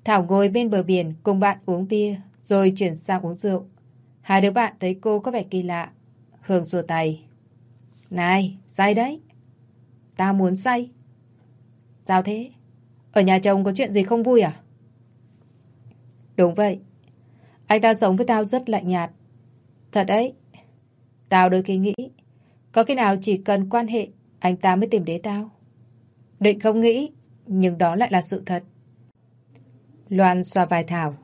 Thảo ngồi bên bờ biển cùng bạn uống bia rồi chuyển sang uống rượu. Hai đứa bạn thấy cô có vẻ kỳ lạ. Hương xua tay. Này, say đấy. Ta muốn say. Sao thế? Ở nhà chồng có chuyện gì không vui à? Đúng vậy. Anh ta sống với tao rất lạnh nhạt. Thật đấy. Tao đôi khi nghĩ, có khi nào chỉ cần quan hệ, anh ta mới tìm đến tao. Định không nghĩ, nhưng đó lại là sự thật. Loan xoa vai Thảo.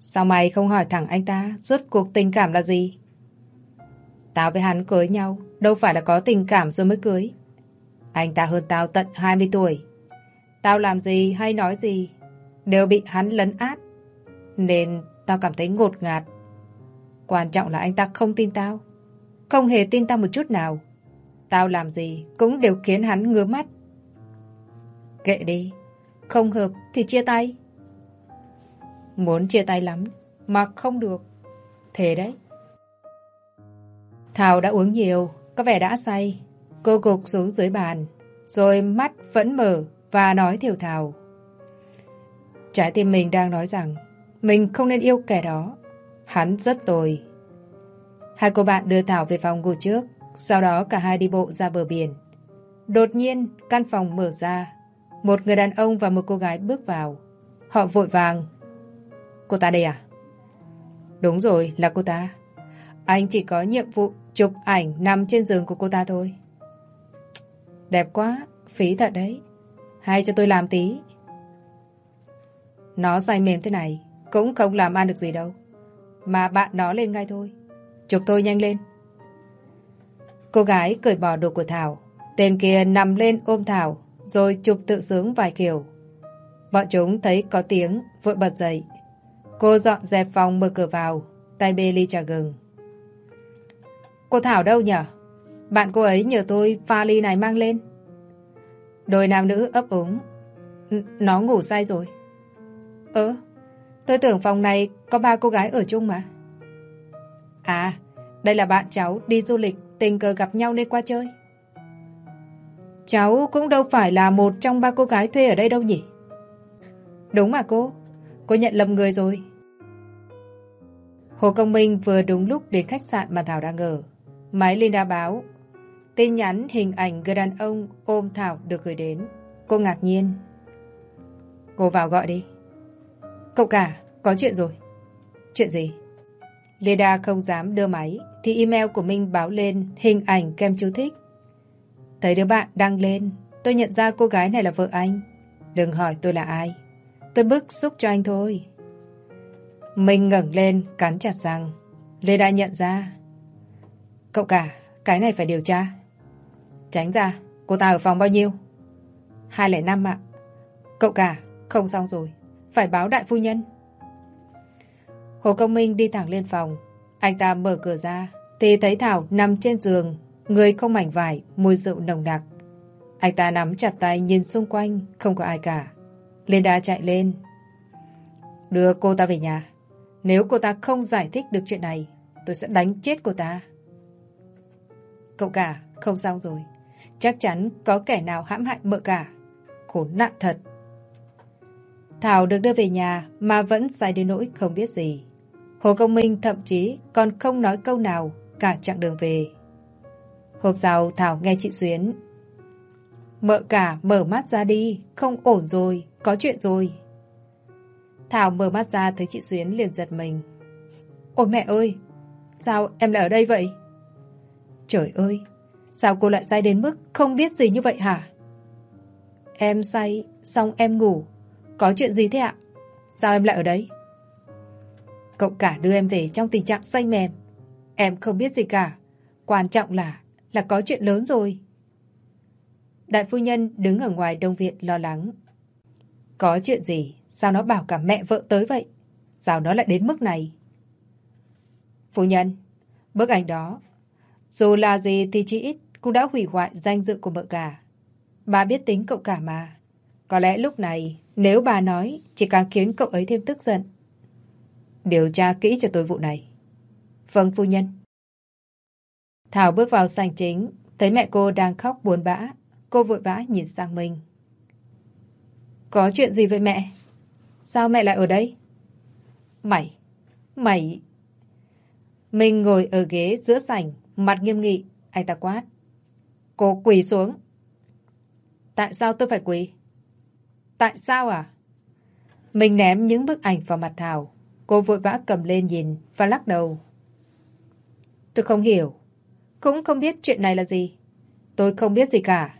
Sao mày không hỏi thẳng anh ta suốt cuộc tình cảm là gì? Tao với hắn cưới nhau, đâu phải là có tình cảm rồi mới cưới. Anh ta hơn tao tận 20 tuổi. Tao làm gì hay nói gì đều bị hắn lấn át. Nên tao cảm thấy ngột ngạt. Quan trọng là anh ta không tin tao không hề tin tao một chút nào. Tao làm gì cũng đều khiến hắn ngứa mắt. Kệ đi, không hợp thì chia tay. Muốn chia tay lắm, mà không được. Thế đấy. Thảo đã uống nhiều, có vẻ đã say. Cô gục xuống dưới bàn, rồi mắt vẫn mở và nói thiểu thảo. Trái tim mình đang nói rằng mình không nên yêu kẻ đó. Hắn rất tồi. Hai cô bạn đưa Thảo về phòng ngủ trước, sau đó cả hai đi bộ ra bờ biển. Đột nhiên, căn phòng mở ra. Một người đàn ông và một cô gái bước vào. Họ vội vàng. Cô ta đây à? Đúng rồi, là cô ta. Anh chỉ có nhiệm vụ chụp ảnh nằm trên giường của cô ta thôi. Đẹp quá, phí thật đấy. Hay cho tôi làm tí. Nó say mềm thế này, cũng không làm ăn được gì đâu. Mà bạn nó lên ngay thôi. Chụp tôi nhanh lên. Cô gái cởi bỏ đồ của Thảo. Tên kia nằm lên ôm Thảo, rồi chụp tự sướng vài kiểu. Bọn chúng thấy có tiếng, vội bật dậy. Cô dọn dẹp phòng mở cửa vào, tay bê ly trà gừng. Cô Thảo đâu nhở? Bạn cô ấy nhờ tôi pha ly này mang lên. Đôi nam nữ ấp úng. Nó ngủ say rồi. Ơ, tôi tưởng phòng này có ba cô gái ở chung mà. À, đây là bạn cháu đi du lịch, tình cờ gặp nhau nên qua chơi. Cháu cũng đâu phải là một trong ba cô gái thuê ở đây đâu nhỉ? Đúng mà cô, cô nhận lầm người rồi. Hồ Công Minh vừa đúng lúc đến khách sạn mà Thảo đang ở. Máy Linda báo, tin nhắn hình ảnh người đàn ông ôm Thảo được gửi đến. Cô ngạc nhiên. Cô vào gọi đi. Cậu cả, có chuyện rồi. Chuyện gì? Leda không dám đưa máy thì email của Minh báo lên hình ảnh kem chú thích. Thấy đứa bạn đăng lên, tôi nhận ra cô gái này là vợ anh. Đừng hỏi tôi là ai. Tôi bức xúc cho anh thôi. Minh ngẩng lên, cắn chặt răng. Leda nhận ra. Cậu cả, cái này phải điều tra. Tránh ra, cô ta ở phòng bao nhiêu? 205 ạ. Cậu cả, không xong rồi. Phải báo đại phu nhân. Hồ Công Minh đi thẳng lên phòng. Anh ta mở cửa ra, thì thấy Thảo nằm trên giường, người không mảnh vải, mùi rượu nồng đặc. Anh ta nắm chặt tay nhìn xung quanh, không có ai cả. Linda chạy lên. Đưa cô ta về nhà. Nếu cô ta không giải thích được chuyện này, tôi sẽ đánh chết cô ta. Cậu cả, không sao rồi. Chắc chắn có kẻ nào hãm hại mợ cả. Khốn nạn thật. Thảo được đưa về nhà mà vẫn say đến nỗi không biết gì. Hồ Công Minh thậm chí còn không nói câu nào cả chặng đường về. Hôm sau Thảo nghe chị Xuyến. Mợ cả mở mắt ra đi, không ổn rồi, có chuyện rồi. Thảo mở mắt ra thấy chị Xuyến liền giật mình. Ôi mẹ ơi, sao em lại ở đây vậy? Trời ơi, sao cô lại say đến mức không biết gì như vậy hả? Em say, xong em ngủ. Có chuyện gì thế ạ? Sao em lại ở đây? Cậu cả đưa em về trong tình trạng say mềm. Em không biết gì cả. Quan trọng là, là có chuyện lớn rồi. Đại phu nhân đứng ở ngoài đông viện lo lắng. Có chuyện gì? Sao nó bảo cả mẹ vợ tới vậy? Sao nó lại đến mức này? Phu nhân, bức ảnh đó, dù là gì thì chỉ ít cũng đã hủy hoại danh dự của mợ cả. Bà biết tính cậu cả mà. Có lẽ lúc này, nếu bà nói, chỉ càng khiến cậu ấy thêm tức giận. Điều tra kỹ cho tôi vụ này. Vâng, phu nhân. Thảo bước vào sảnh chính, thấy mẹ cô đang khóc buồn bã. Cô vội vã nhìn sang mình. Có chuyện gì vậy mẹ? Sao mẹ lại ở đây? Mày, mày... Mình ngồi ở ghế giữa sảnh, mặt nghiêm nghị, anh ta quát. Cô quỳ xuống. Tại sao tôi phải quỳ? Tại sao à? Mình ném những bức ảnh vào mặt Thảo. Cô vội vã cầm lên nhìn và lắc đầu. Tôi không hiểu. Cũng không biết chuyện này là gì. Tôi không biết gì cả.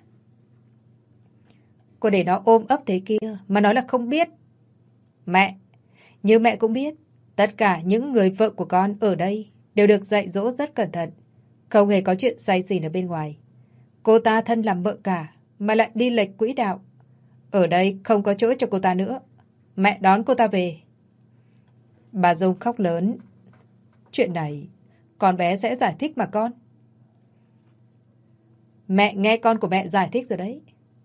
Cô để nó ôm ấp thế kia mà nói là không biết. Mẹ, như mẹ cũng biết, tất cả những người vợ của con ở đây đều được dạy dỗ rất cẩn thận. Không hề có chuyện say xỉn ở bên ngoài. Cô ta thân làm vợ cả mà lại đi lệch quỹ đạo. Ở đây không có chỗ cho cô ta nữa. Mẹ đón cô ta về. Bà dâu khóc lớn. Chuyện này, con bé sẽ giải thích mà con. Mẹ nghe con của mẹ giải thích rồi đấy.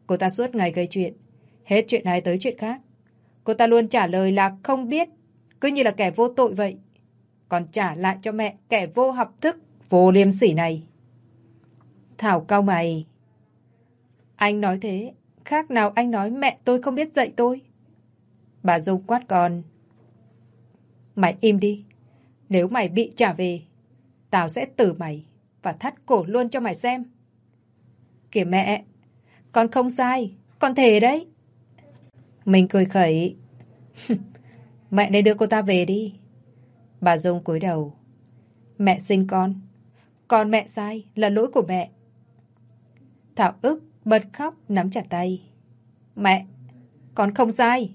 Cô ta suốt ngày gây chuyện. Hết chuyện này tới chuyện khác. Cô ta luôn trả lời là không biết. Cứ như là kẻ vô tội vậy. Còn trả lại cho mẹ kẻ vô học thức, vô liêm sỉ này. Thảo cao mày. Anh nói thế. Khác nào anh nói mẹ tôi không biết dạy tôi. Bà Dung quát con. Mày im đi. Nếu mày bị trả về, tao sẽ tử mày và thắt cổ luôn cho mày xem. Kìa mẹ, con không sai, con thề đấy. Mình cười khẩy. mẹ nên đưa cô ta về đi. Bà Dung cúi đầu. Mẹ sinh con. Con mẹ sai là lỗi của mẹ. Thảo ức bật khóc nắm chặt tay. Mẹ, con không sai.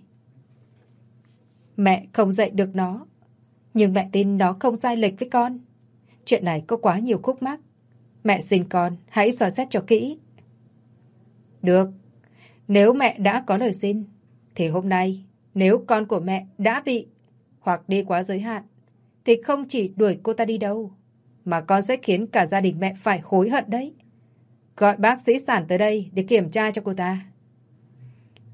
Mẹ không dạy được nó. Nhưng mẹ tin nó không sai lệch với con. Chuyện này có quá nhiều khúc mắc. Mẹ xin con, hãy dò xét cho kỹ. Được. Nếu mẹ đã có lời xin, thì hôm nay, nếu con của mẹ đã bị hoặc đi quá giới hạn, thì không chỉ đuổi cô ta đi đâu, mà con sẽ khiến cả gia đình mẹ phải hối hận đấy. Gọi bác sĩ sản tới đây để kiểm tra cho cô ta.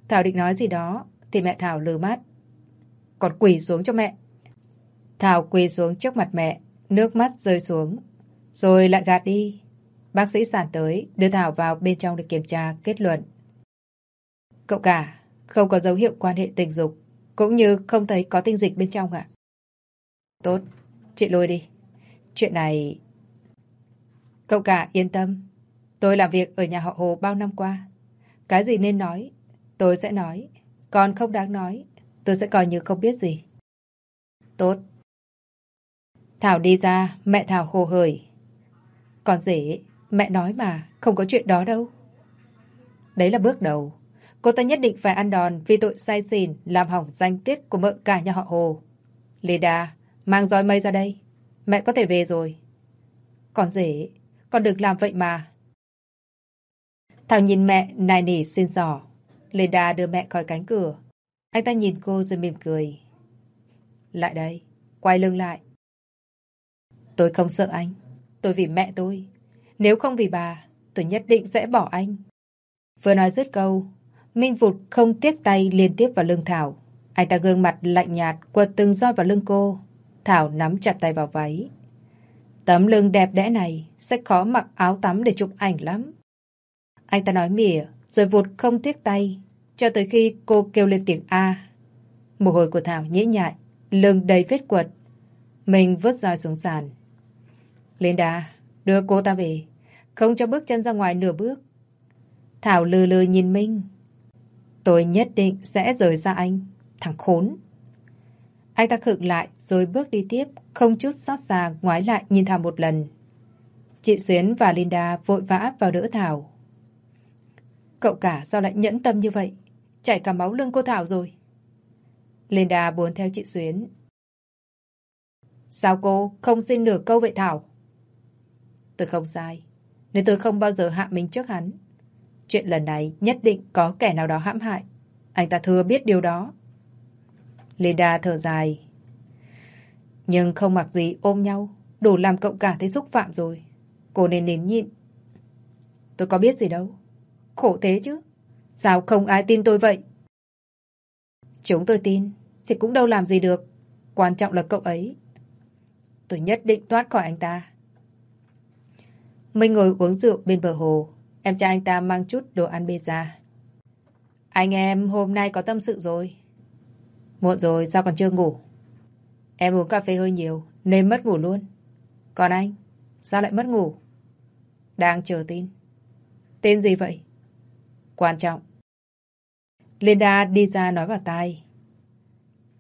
Thảo định nói gì đó, thì mẹ Thảo lừa mắt. Còn quỳ xuống cho mẹ. Thảo quỳ xuống trước mặt mẹ, nước mắt rơi xuống, rồi lại gạt đi. Bác sĩ sản tới, đưa Thảo vào bên trong để kiểm tra kết luận. Cậu cả, không có dấu hiệu quan hệ tình dục, cũng như không thấy có tinh dịch bên trong ạ. Tốt, chị lôi đi. Chuyện này... Cậu cả yên tâm, tôi làm việc ở nhà họ Hồ bao năm qua. Cái gì nên nói, tôi sẽ nói. Còn không đáng nói, tôi sẽ coi như không biết gì. Tốt. Thảo đi ra, mẹ Thảo khô hời. Còn dễ, mẹ nói mà, không có chuyện đó đâu. Đấy là bước đầu. Cô ta nhất định phải ăn đòn vì tội say xỉn làm hỏng danh tiết của mợ cả nhà họ Hồ. Leda, mang roi mây ra đây. Mẹ có thể về rồi. Còn dễ, con đừng làm vậy mà. Thảo nhìn mẹ nài nỉ xin giỏ. Leda đưa mẹ khỏi cánh cửa. Anh ta nhìn cô rồi mỉm cười. Lại đây, quay lưng lại. Tôi không sợ anh. Tôi vì mẹ tôi. Nếu không vì bà, tôi nhất định sẽ bỏ anh. Vừa nói dứt câu, Minh Vụt không tiếc tay liên tiếp vào lưng Thảo. Anh ta gương mặt lạnh nhạt quật từng roi vào lưng cô. Thảo nắm chặt tay vào váy. Tấm lưng đẹp đẽ này sẽ khó mặc áo tắm để chụp ảnh lắm. Anh ta nói mỉa, rồi vụt không tiếc tay, cho tới khi cô kêu lên tiếng A. Mồ hôi của Thảo nhễ nhại, lưng đầy vết quật. Mình vứt roi xuống sàn. Linda, đưa cô ta về. Không cho bước chân ra ngoài nửa bước. Thảo lừ lừ nhìn Minh. Tôi nhất định sẽ rời xa anh. Thằng khốn. Anh ta khựng lại rồi bước đi tiếp, không chút xót xa ngoái lại nhìn Thảo một lần. Chị Xuyến và Linda vội vã vào đỡ Thảo. Cậu cả sao lại nhẫn tâm như vậy? Chảy cả máu lưng cô Thảo rồi. Linda buồn theo chị Xuyến. Sao cô không xin nửa câu vậy Thảo? Tôi không sai, nên tôi không bao giờ hạ mình trước hắn. Chuyện lần này nhất định có kẻ nào đó hãm hại. Anh ta thừa biết điều đó. Linda thở dài. Nhưng không mặc gì ôm nhau, đủ làm cậu cả thấy xúc phạm rồi. Cô nên nín nhịn. Tôi có biết gì đâu. Khổ thế chứ. Sao không ai tin tôi vậy? Chúng tôi tin, thì cũng đâu làm gì được. Quan trọng là cậu ấy. Tôi nhất định thoát khỏi anh ta. Minh ngồi uống rượu bên bờ hồ. Em trai anh ta mang chút đồ ăn bê ra. Anh em hôm nay có tâm sự rồi. Muộn rồi sao còn chưa ngủ? Em uống cà phê hơi nhiều nên mất ngủ luôn. Còn anh, sao lại mất ngủ? Đang chờ tin. tên gì vậy? Quan trọng. Linda đi ra nói vào tai.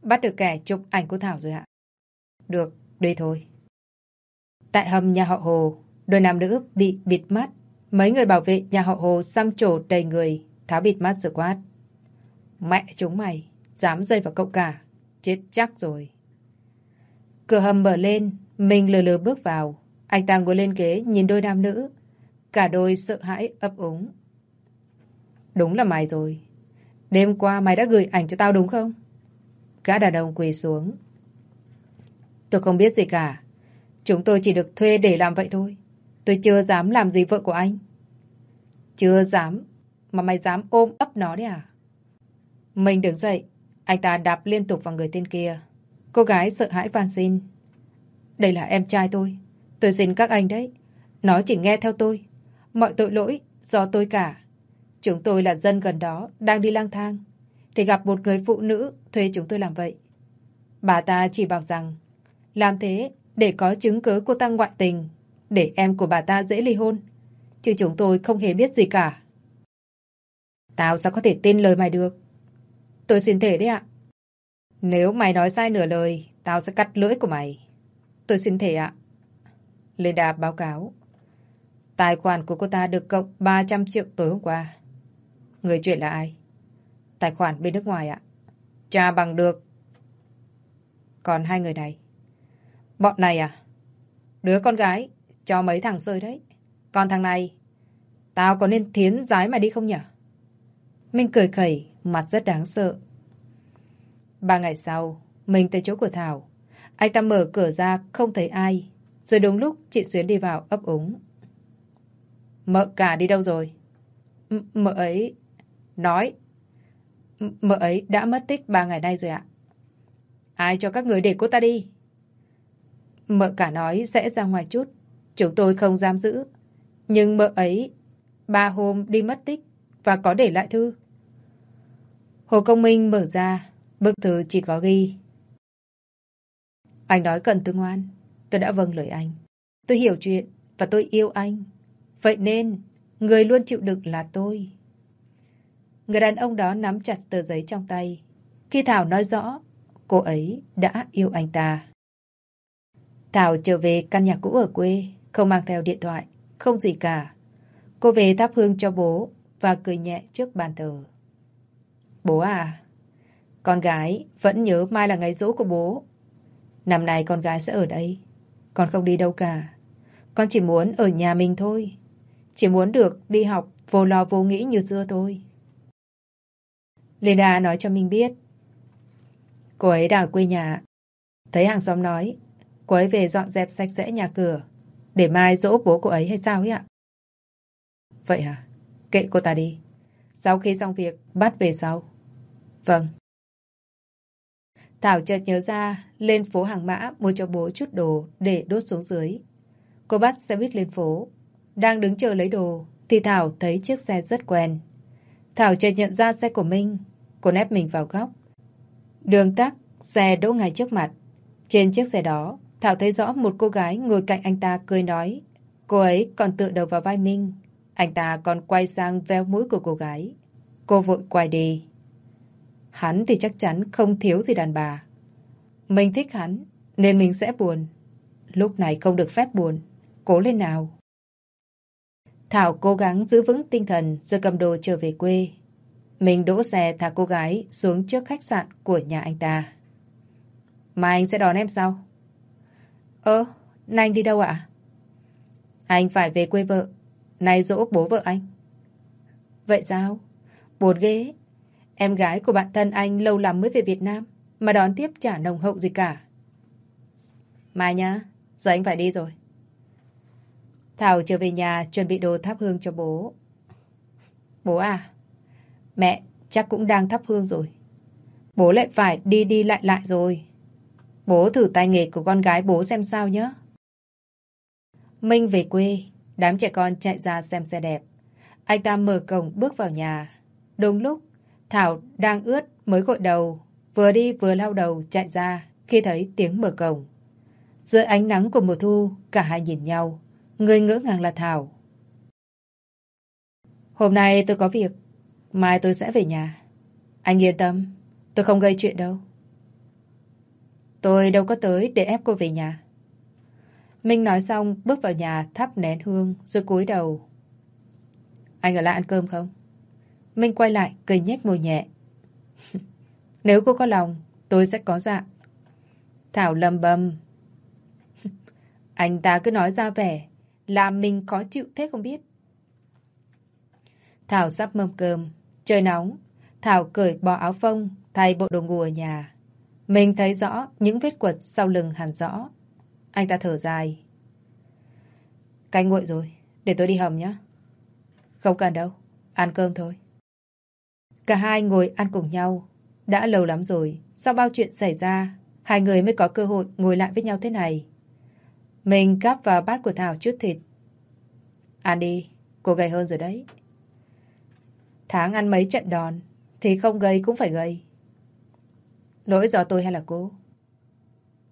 Bắt được kẻ chụp ảnh của Thảo rồi ạ. Được, đi thôi. Tại hầm nhà họ Hồ, đôi nam nữ bị bịt mắt. Mấy người bảo vệ nhà họ Hồ xăm trổ đầy người, tháo bịt mắt rồi quát. Mẹ chúng mày, dám dây vào cậu cả, chết chắc rồi. Cửa hầm mở lên, mình lừa lừa bước vào. Anh ta ngồi lên ghế nhìn đôi nam nữ. Cả đôi sợ hãi ấp úng. Đúng là mày rồi. Đêm qua mày đã gửi ảnh cho tao đúng không? Gã đàn ông quỳ xuống. Tôi không biết gì cả. Chúng tôi chỉ được thuê để làm vậy thôi. Tôi chưa dám làm gì vợ của anh. Chưa dám, mà mày dám ôm ấp nó đấy à? Mình đứng dậy, anh ta đạp liên tục vào người tên kia. Cô gái sợ hãi van xin. Đây là em trai tôi. Tôi xin các anh đấy. Nó chỉ nghe theo tôi. Mọi tội lỗi do tôi cả. Chúng tôi là dân gần đó, đang đi lang thang. Thì gặp một người phụ nữ thuê chúng tôi làm vậy. Bà ta chỉ bảo rằng làm thế để có chứng cứ cô ta ngoại tình để em của bà ta dễ ly hôn. Chứ chúng tôi không hề biết gì cả. Tao sao có thể tin lời mày được? Tôi xin thể đấy ạ. Nếu mày nói sai nửa lời, tao sẽ cắt lưỡi của mày. Tôi xin thể ạ. Linda báo cáo. Tài khoản của cô ta được cộng 300 triệu tối hôm qua. Người chuyển là ai? Tài khoản bên nước ngoài ạ. Cha bằng được. Còn hai người này. Bọn này à? Đứa con gái cho mấy thằng rơi đấy. Còn thằng này, tao có nên thiến giái mà đi không nhỉ? Minh cười khẩy, mặt rất đáng sợ. Ba ngày sau, mình tới chỗ của Thảo. Anh ta mở cửa ra không thấy ai. Rồi đúng lúc chị Xuyến đi vào ấp úng. Mợ cả đi đâu rồi? M mợ ấy... Nói. Mợ ấy đã mất tích ba ngày nay rồi ạ. Ai cho các người để cô ta đi? Mợ cả nói sẽ ra ngoài chút. Chúng tôi không dám giữ. Nhưng mợ ấy ba hôm đi mất tích và có để lại thư. Hồ Công Minh mở ra, bức thư chỉ có ghi. Anh nói cần tôi ngoan, tôi đã vâng lời anh. Tôi hiểu chuyện và tôi yêu anh. Vậy nên, người luôn chịu đựng là tôi. Người đàn ông đó nắm chặt tờ giấy trong tay. Khi Thảo nói rõ, cô ấy đã yêu anh ta. Thảo trở về căn nhà cũ ở quê, không mang theo điện thoại, không gì cả. Cô về thắp hương cho bố và cười nhẹ trước bàn thờ. Bố à, con gái vẫn nhớ mai là ngày rỗ của bố. Năm nay con gái sẽ ở đây. Con không đi đâu cả. Con chỉ muốn ở nhà mình thôi. Chỉ muốn được đi học vô lo vô nghĩ như xưa thôi. Linda nói cho mình biết. Cô ấy đang ở quê nhà. Thấy hàng xóm nói, cô ấy về dọn dẹp sạch sẽ nhà cửa. Để mai dỗ bố cô ấy hay sao ấy ạ? Vậy à? Kệ cô ta đi. Sau khi xong việc, bắt về sau. Vâng. Thảo chợt nhớ ra lên phố hàng mã mua cho bố chút đồ để đốt xuống dưới. Cô bắt xe buýt lên phố. Đang đứng chờ lấy đồ thì Thảo thấy chiếc xe rất quen. Thảo chợt nhận ra xe của Minh. Cô nép mình vào góc. Đường tắc, xe đỗ ngay trước mặt. Trên chiếc xe đó, Thảo thấy rõ một cô gái ngồi cạnh anh ta cười nói. Cô ấy còn tựa đầu vào vai Minh. Anh ta còn quay sang veo mũi của cô gái. Cô vội quay đi. Hắn thì chắc chắn không thiếu gì đàn bà. Mình thích hắn, nên mình sẽ buồn. Lúc này không được phép buồn. Cố lên nào. Thảo cố gắng giữ vững tinh thần rồi cầm đồ trở về quê. Mình đỗ xe thả cô gái xuống trước khách sạn của nhà anh ta. Mà anh sẽ đón em sau. Ơ, nay anh đi đâu ạ? Anh phải về quê vợ. Nay dỗ bố vợ anh. Vậy sao? Buồn ghê. Em gái của bạn thân anh lâu lắm mới về Việt Nam mà đón tiếp trả nồng hậu gì cả. Mai nhá, giờ anh phải đi rồi. Thảo trở về nhà chuẩn bị đồ thắp hương cho bố. Bố à, mẹ chắc cũng đang thắp hương rồi. Bố lại phải đi đi lại lại rồi. Bố thử tay nghề của con gái bố xem sao nhé. Minh về quê, đám trẻ con chạy ra xem xe đẹp. Anh ta mở cổng bước vào nhà. Đúng lúc, Thảo đang ướt mới gội đầu, vừa đi vừa lau đầu chạy ra khi thấy tiếng mở cổng. Giữa ánh nắng của mùa thu, cả hai nhìn nhau. Người ngỡ ngàng là Thảo. Hôm nay tôi có việc, mai tôi sẽ về nhà. Anh yên tâm, tôi không gây chuyện đâu. Tôi đâu có tới để ép cô về nhà. Minh nói xong bước vào nhà thắp nén hương rồi cúi đầu. Anh ở lại ăn cơm không? Minh quay lại cười nhếch môi nhẹ. Nếu cô có lòng, tôi sẽ có dạ. Thảo lầm bầm. Anh ta cứ nói ra vẻ, làm mình khó chịu thế không biết. Thảo sắp mâm cơm, trời nóng. Thảo cởi bỏ áo phông, thay bộ đồ ngủ ở nhà. Mình thấy rõ những vết quật sau lưng hẳn rõ. Anh ta thở dài. Canh nguội rồi, để tôi đi hầm nhé. Không cần đâu. Ăn cơm thôi. Cả hai ngồi ăn cùng nhau. Đã lâu lắm rồi. Sau bao chuyện xảy ra, hai người mới có cơ hội ngồi lại với nhau thế này. Mình gắp vào bát của Thảo chút thịt. Ăn đi, cô gầy hơn rồi đấy. Tháng ăn mấy trận đòn, thì không gây cũng phải gây Lỗi do tôi hay là cô?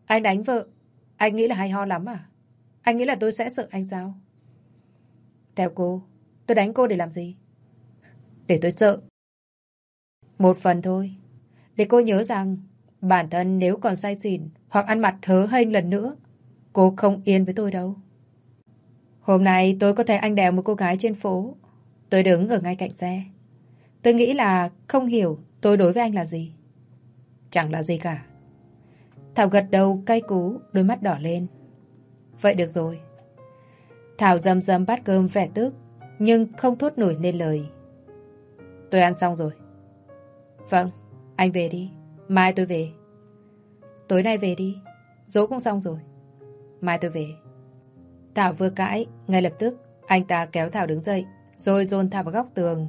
Anh đánh vợ, anh nghĩ là hay ho lắm à? Anh nghĩ là tôi sẽ sợ anh sao? Theo cô, tôi đánh cô để làm gì? Để tôi sợ. Một phần thôi. Để cô nhớ rằng bản thân nếu còn say xỉn hoặc ăn mặt hớ hênh lần nữa, cô không yên với tôi đâu. Hôm nay tôi có thấy anh đèo một cô gái trên phố. Tôi đứng ở ngay cạnh xe. Tôi nghĩ là không hiểu tôi đối với anh là gì. Chẳng là gì cả. Thảo gật đầu cay cú, đôi mắt đỏ lên. Vậy được rồi. Thảo dầm dầm bát cơm vẻ tức, nhưng không thốt nổi nên lời. Tôi ăn xong rồi. Vâng, anh về đi. Mai tôi về. Tối nay về đi. Dỗ cũng xong rồi. Mai tôi về. Thảo vừa cãi, ngay lập tức anh ta kéo Thảo đứng dậy, rồi dồn Thảo vào góc tường.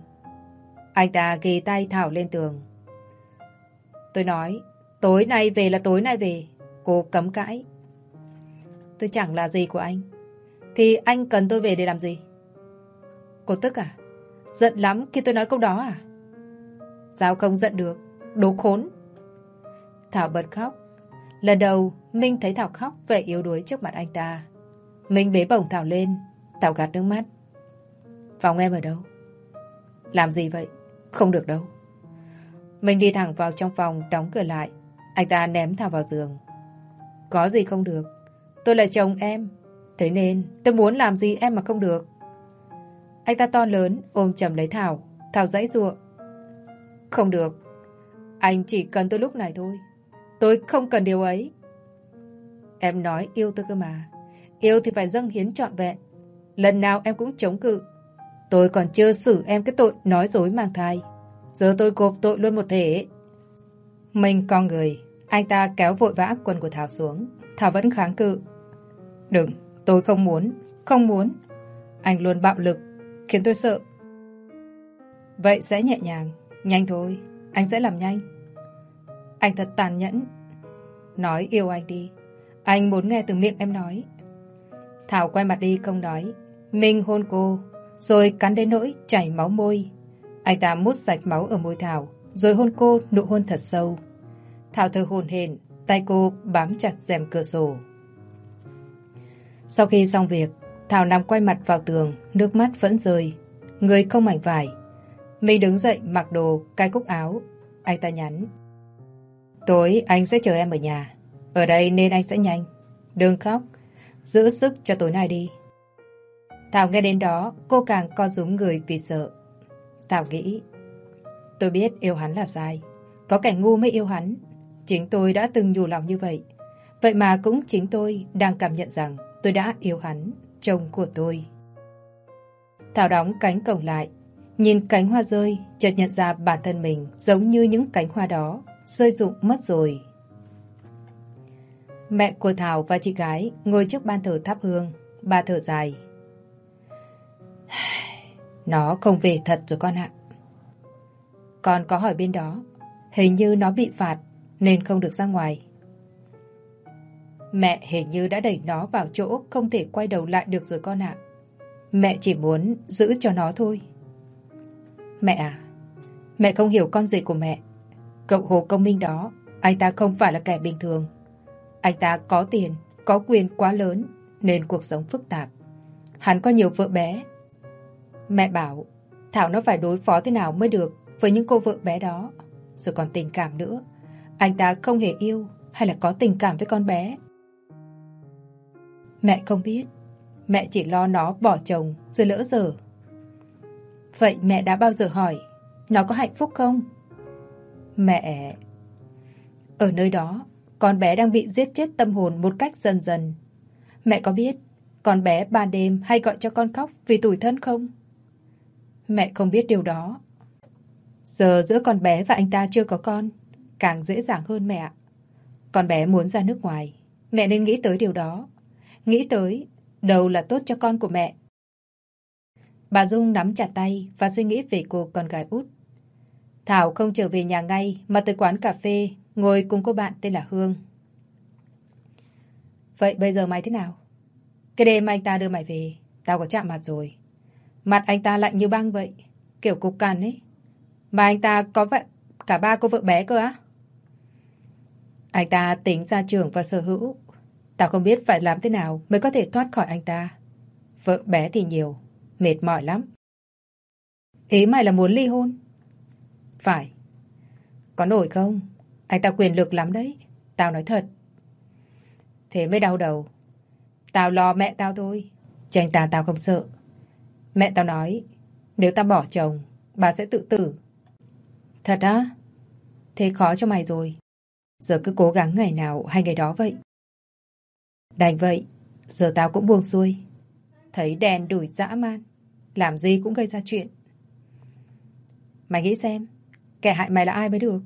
Anh ta ghi tay Thảo lên tường. Tôi nói, tối nay về là tối nay về. Cô cấm cãi. Tôi chẳng là gì của anh. Thì anh cần tôi về để làm gì? Cô tức à? Giận lắm khi tôi nói câu đó à? Sao không giận được? Đồ khốn! Thảo bật khóc. Lần đầu, Minh thấy Thảo khóc vẻ yếu đuối trước mặt anh ta. Minh bế bổng Thảo lên. Thảo gạt nước mắt. Phòng em ở đâu? Làm gì vậy? Không được đâu. Mình đi thẳng vào trong phòng, đóng cửa lại. Anh ta ném Thảo vào giường. Có gì không được? Tôi là chồng em. Thế nên tôi muốn làm gì em mà không được. Anh ta to lớn, ôm chầm lấy Thảo. Thảo dãy ruộng. Không được. Anh chỉ cần tôi lúc này thôi. Tôi không cần điều ấy. Em nói yêu tôi cơ mà. Yêu thì phải dâng hiến trọn vẹn. Lần nào em cũng chống cự. Tôi còn chưa xử em cái tội nói dối mang thai. Giờ tôi gộp tội luôn một thể. Mình con người. Anh ta kéo vội vã quần của Thảo xuống. Thảo vẫn kháng cự. Đừng, tôi không muốn. Không muốn. Anh luôn bạo lực. Khiến tôi sợ. Vậy sẽ nhẹ nhàng. Nhanh thôi. Anh sẽ làm nhanh. Anh thật tàn nhẫn. Nói yêu anh đi. Anh muốn nghe từ miệng em nói. Thảo quay mặt đi không nói. Minh hôn cô, rồi cắn đến nỗi chảy máu môi. Anh ta mút sạch máu ở môi Thảo, rồi hôn cô nụ hôn thật sâu. Thảo thơ hồn hển, tay cô bám chặt rèm cửa sổ. Sau khi xong việc, Thảo nằm quay mặt vào tường, nước mắt vẫn rơi. Người không mảnh vải. Mình đứng dậy mặc đồ, cài cúc áo. Anh ta nhắn. Tối anh sẽ chờ em ở nhà. Ở đây nên anh sẽ nhanh. Đừng khóc. Giữ sức cho tối nay đi. Thảo nghe đến đó, cô càng co rúm người vì sợ. Thảo nghĩ, tôi biết yêu hắn là sai. Có kẻ ngu mới yêu hắn. Chính tôi đã từng nhủ lòng như vậy. Vậy mà cũng chính tôi đang cảm nhận rằng tôi đã yêu hắn, chồng của tôi. Thảo đóng cánh cổng lại, nhìn cánh hoa rơi, chợt nhận ra bản thân mình giống như những cánh hoa đó, rơi rụng mất rồi. Mẹ của Thảo và chị gái ngồi trước ban thờ thắp hương. Bà thở dài. Nó không về thật rồi con ạ. Con có hỏi bên đó. Hình như nó bị phạt nên không được ra ngoài. Mẹ hình như đã đẩy nó vào chỗ không thể quay đầu lại được rồi con ạ. Mẹ chỉ muốn giữ cho nó thôi. Mẹ à, mẹ không hiểu con gì của mẹ. Cậu Hồ Công Minh đó, anh ta không phải là kẻ bình thường. Anh ta có tiền, có quyền quá lớn, nên cuộc sống phức tạp. Hắn có nhiều vợ bé. Mẹ bảo, Thảo nó phải đối phó thế nào mới được với những cô vợ bé đó. Rồi còn tình cảm nữa. Anh ta không hề yêu hay là có tình cảm với con bé. Mẹ không biết. Mẹ chỉ lo nó bỏ chồng rồi lỡ giờ. Vậy mẹ đã bao giờ hỏi nó có hạnh phúc không? Mẹ... Ở nơi đó, con bé đang bị giết chết tâm hồn một cách dần dần. Mẹ có biết con bé ban đêm hay gọi cho con khóc vì tủi thân không? Mẹ không biết điều đó. Giờ giữa con bé và anh ta chưa có con, càng dễ dàng hơn mẹ. Con bé muốn ra nước ngoài, mẹ nên nghĩ tới điều đó. Nghĩ tới đâu là tốt cho con của mẹ. Bà Dung nắm chặt tay và suy nghĩ về cô con gái út. Thảo không trở về nhà ngay mà tới quán cà phê ngồi cùng cô bạn tên là Hương. Vậy bây giờ mày thế nào? Cái đêm anh ta đưa mày về, tao có chạm mặt rồi. Mặt anh ta lạnh như băng vậy, kiểu cục cằn ấy. Mà anh ta có vậy cả ba cô vợ bé cơ á? Anh ta tính ra trưởng và sở hữu. Tao không biết phải làm thế nào mới có thể thoát khỏi anh ta. Vợ bé thì nhiều, mệt mỏi lắm. Ý mày là muốn ly hôn? Phải. Có nổi không? Anh ta quyền lực lắm đấy. Tao nói thật. Thế mới đau đầu. Tao lo mẹ tao thôi. Chứ anh ta tao không sợ. Mẹ tao nói, nếu tao bỏ chồng, bà sẽ tự tử. Thật á? Thế khó cho mày rồi. Giờ cứ cố gắng ngày nào hay ngày đó vậy. Đành vậy, giờ tao cũng buông xuôi. Thấy đèn đuổi dã man, làm gì cũng gây ra chuyện. Mày nghĩ xem, kẻ hại mày là ai mới được?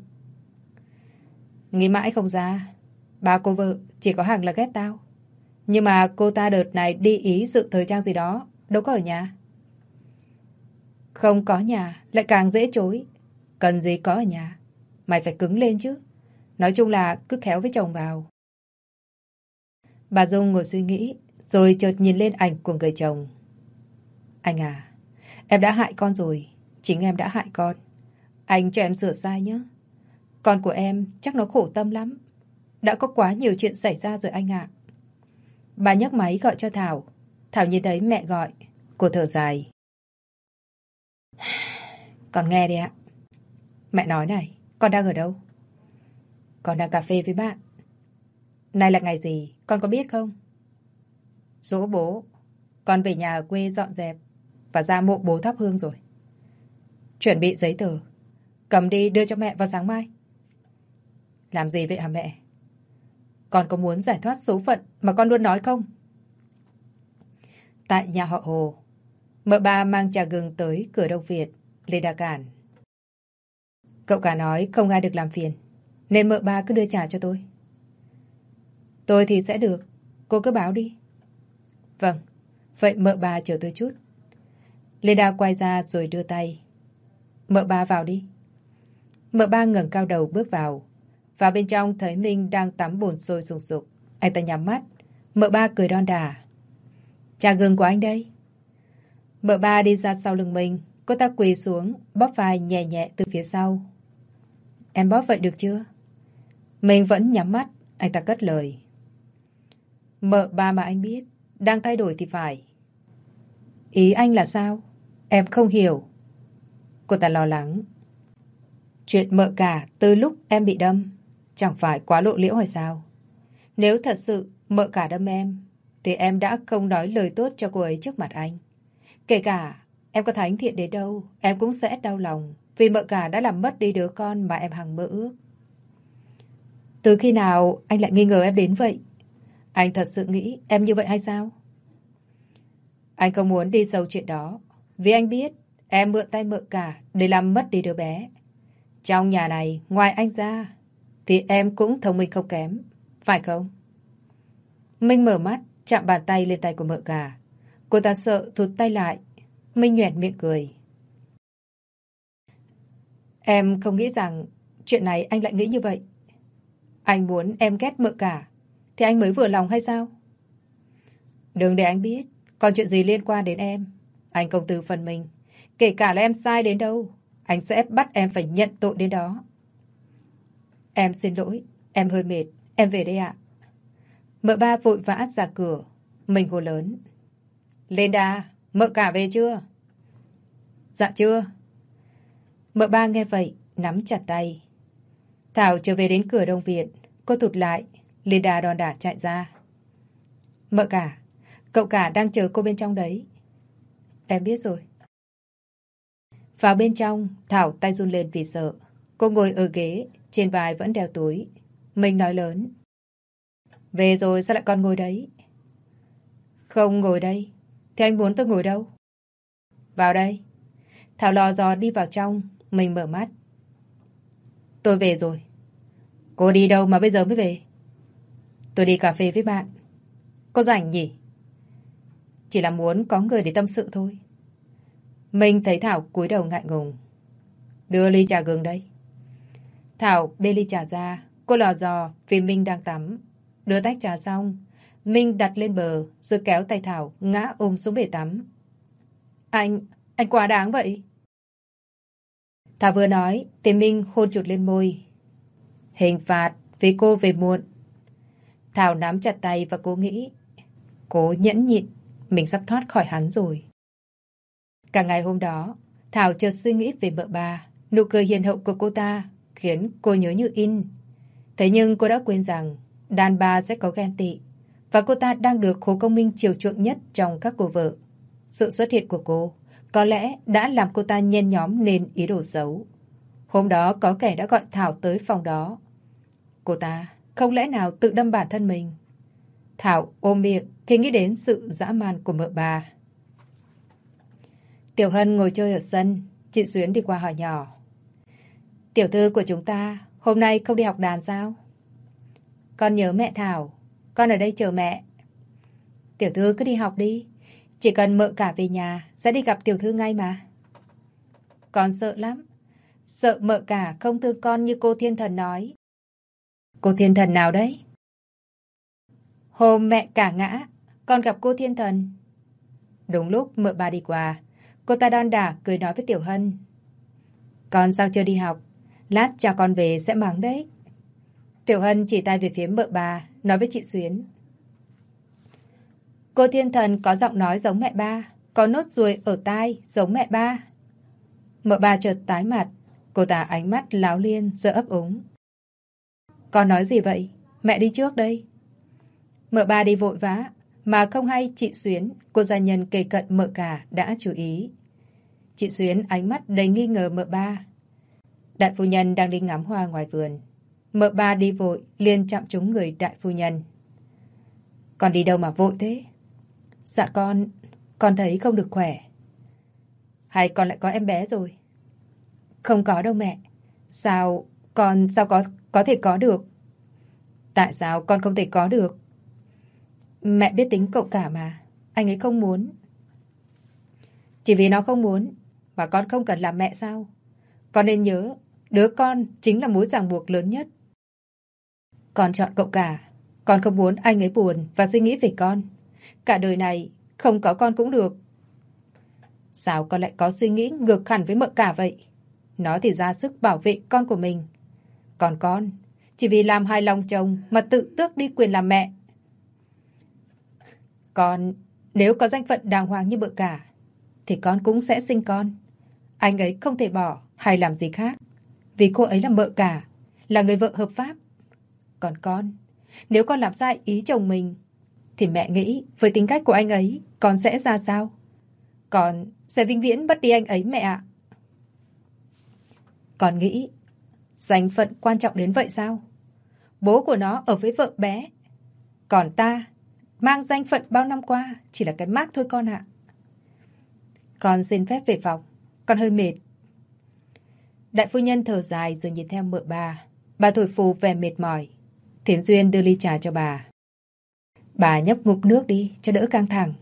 Nghĩ mãi không ra, ba cô vợ chỉ có hàng là ghét tao. Nhưng mà cô ta đợt này đi ý dự thời trang gì đó, đâu có ở nhà. Không có nhà, lại càng dễ chối. Cần gì có ở nhà. Mày phải cứng lên chứ. Nói chung là cứ khéo với chồng vào. Bà Dung ngồi suy nghĩ, rồi chợt nhìn lên ảnh của người chồng. Anh à, em đã hại con rồi. Chính em đã hại con. Anh cho em sửa sai nhé. Con của em chắc nó khổ tâm lắm. Đã có quá nhiều chuyện xảy ra rồi anh ạ. Bà nhấc máy gọi cho Thảo. Thảo nhìn thấy mẹ gọi. Cô thở dài. Con nghe đi ạ. Mẹ nói này, con đang ở đâu? Con đang cà phê với bạn. Nay là ngày gì, con có biết không? Dỗ bố, con về nhà ở quê dọn dẹp và ra mộ bố thắp hương rồi. Chuẩn bị giấy tờ, cầm đi đưa cho mẹ vào sáng mai. Làm gì vậy hả mẹ? Con có muốn giải thoát số phận mà con luôn nói không? Tại nhà họ Hồ, mợ ba mang trà gừng tới cửa Đông Việt, Lê Đà Cản. Cậu cả nói không ai được làm phiền, nên mợ ba cứ đưa trà cho tôi. Tôi thì sẽ được, cô cứ báo đi. Vâng, vậy mợ ba chờ tôi chút. Lê Đa quay ra rồi đưa tay. Mợ ba vào đi. Mợ ba ngẩng cao đầu bước vào. Vào bên trong thấy Minh đang tắm bồn sôi sùng sục. Anh ta nhắm mắt. Mợ ba cười đon đà. Trà gừng của anh đây. Mợ ba đi ra sau lưng mình. Cô ta quỳ xuống, bóp vai nhẹ nhẹ từ phía sau. Em bóp vậy được chưa? Mình vẫn nhắm mắt, anh ta cất lời. Mợ ba mà anh biết, đang thay đổi thì phải. Ý anh là sao? Em không hiểu. Cô ta lo lắng. Chuyện mợ cả từ lúc em bị đâm, chẳng phải quá lộ liễu hay sao? Nếu thật sự mợ cả đâm em, thì em đã không nói lời tốt cho cô ấy trước mặt anh. Kể cả em có thánh thiện đến đâu, em cũng sẽ đau lòng vì mợ cả đã làm mất đi đứa con mà em hằng mơ ước. Từ khi nào anh lại nghi ngờ em đến vậy? Anh thật sự nghĩ em như vậy hay sao? Anh không muốn đi sâu chuyện đó. Vì anh biết em mượn tay mợ cả để làm mất đi đứa bé. Trong nhà này, ngoài anh ra, thì em cũng thông minh không kém. Phải không? Minh mở mắt, chạm bàn tay lên tay của mợ cả. Cô ta sợ thụt tay lại. Minh nhoẻn miệng cười. Em không nghĩ rằng chuyện này anh lại nghĩ như vậy. Anh muốn em ghét mợ cả, thì anh mới vừa lòng hay sao? Đừng để anh biết, còn chuyện gì liên quan đến em. Anh công tư phần mình, kể cả là em sai đến đâu, anh sẽ bắt em phải nhận tội đến đó. Em xin lỗi, em hơi mệt, em về đây ạ. Mợ ba vội vã ra cửa, mình hồ lớn. Lên đà, mợ cả về chưa? Dạ chưa. Mợ ba nghe vậy, nắm chặt tay. Thảo trở về đến cửa đông viện, cô thụt lại, Linda đòn đả chạy ra. Mợ cả, cậu cả đang chờ cô bên trong đấy. Em biết rồi. Vào bên trong, Thảo tay run lên vì sợ. Cô ngồi ở ghế, trên vai vẫn đeo túi. Mình nói lớn. Về rồi sao lại còn ngồi đấy? Không ngồi đây thế anh muốn tôi ngồi đâu? Vào đây. Thảo lò dò đi vào trong. Mình mở mắt. Tôi về rồi. Cô đi đâu mà bây giờ mới về? Tôi đi cà phê với bạn. Có rảnh nhỉ? Chỉ là muốn có người để tâm sự thôi. Minh thấy Thảo cúi đầu ngại ngùng. Đưa ly trà gừng đây. Thảo bê ly trà ra, cô lò dò vì Minh đang tắm. Đưa tách trà xong, Minh đặt lên bờ rồi kéo tay Thảo ngã ôm xuống bể tắm. Anh, anh quá đáng vậy. Thảo vừa nói, thì Minh hôn chụt lên môi. Hình phạt vì cô về muộn. Thảo nắm chặt tay và cố nghĩ. Cố nhẫn nhịn, mình sắp thoát khỏi hắn rồi. Cả ngày hôm đó, Thảo chợt suy nghĩ về mợ bà. Nụ cười hiền hậu của cô ta khiến cô nhớ như in. Thế nhưng cô đã quên rằng đàn bà sẽ có ghen tị và cô ta đang được Hồ Công Minh chiều chuộng nhất trong các cô vợ. Sự xuất hiện của cô có lẽ đã làm cô ta nhen nhóm nên ý đồ xấu. Hôm đó có kẻ đã gọi Thảo tới phòng đó. Cô ta không lẽ nào tự đâm bản thân mình? Thảo ôm miệng khi nghĩ đến sự dã man của mợ bà. Tiểu Hân ngồi chơi ở sân, chị Xuyến đi qua hỏi nhỏ. Tiểu thư của chúng ta hôm nay không đi học đàn sao? Con nhớ mẹ Thảo, con ở đây chờ mẹ. Tiểu thư cứ đi học đi, chỉ cần mợ cả về nhà sẽ đi gặp tiểu thư ngay mà. Con sợ lắm, sợ mợ cả không thương con như cô thiên thần nói. Cô thiên thần nào đấy? Hôm mẹ cả ngã, con gặp cô thiên thần. Đúng lúc mợ bà đi qua, cô ta đon đả cười nói với Tiểu Hân. Con sao chưa đi học? Lát cha con về sẽ mắng đấy. Tiểu Hân chỉ tay về phía mợ bà, nói với chị Xuyến. Cô thiên thần có giọng nói giống mẹ ba, có nốt ruồi ở tai giống mẹ ba. Mợ ba chợt tái mặt, cô ta ánh mắt láo liên rồi ấp úng. Con nói gì vậy? Mẹ đi trước đây. Mợ ba đi vội vã, mà không hay chị Xuyến, cô gia nhân kề cận mợ cả đã chú ý. Chị Xuyến ánh mắt đầy nghi ngờ mợ ba. Đại phu nhân đang đi ngắm hoa ngoài vườn. Mợ ba đi vội, liền chạm trúng người đại phu nhân. Con đi đâu mà vội thế? Dạ con, con thấy không được khỏe. Hay con lại có em bé rồi? Không có đâu mẹ. Sao, con sao có có thể có được? Tại sao con không thể có được? Mẹ biết tính cậu cả mà. Anh ấy không muốn. Chỉ vì nó không muốn mà con không cần làm mẹ sao? Con nên nhớ, đứa con chính là mối ràng buộc lớn nhất. Con chọn cậu cả. Con không muốn anh ấy buồn và suy nghĩ về con. Cả đời này, không có con cũng được. Sao con lại có suy nghĩ ngược hẳn với mợ cả vậy? Nó thì ra sức bảo vệ con của mình. Còn con, chỉ vì làm hài lòng chồng mà tự tước đi quyền làm mẹ. Con, nếu có danh phận đàng hoàng như mợ cả, thì con cũng sẽ sinh con. Anh ấy không thể bỏ hay làm gì khác. Vì cô ấy là mợ cả, là người vợ hợp pháp. Còn con, nếu con làm sai ý chồng mình, thì mẹ nghĩ với tính cách của anh ấy, con sẽ ra sao? Con sẽ vĩnh viễn bắt đi anh ấy mẹ ạ. Con nghĩ danh phận quan trọng đến vậy sao? Bố của nó ở với vợ bé. Còn ta, mang danh phận bao năm qua chỉ là cái mác thôi con ạ. Con xin phép về phòng, con hơi mệt. Đại phu nhân thở dài rồi nhìn theo mợ bà. Bà thổi phù vẻ mệt mỏi. Thiểm Duyên đưa ly trà cho bà. Bà nhấp ngụm nước đi cho đỡ căng thẳng.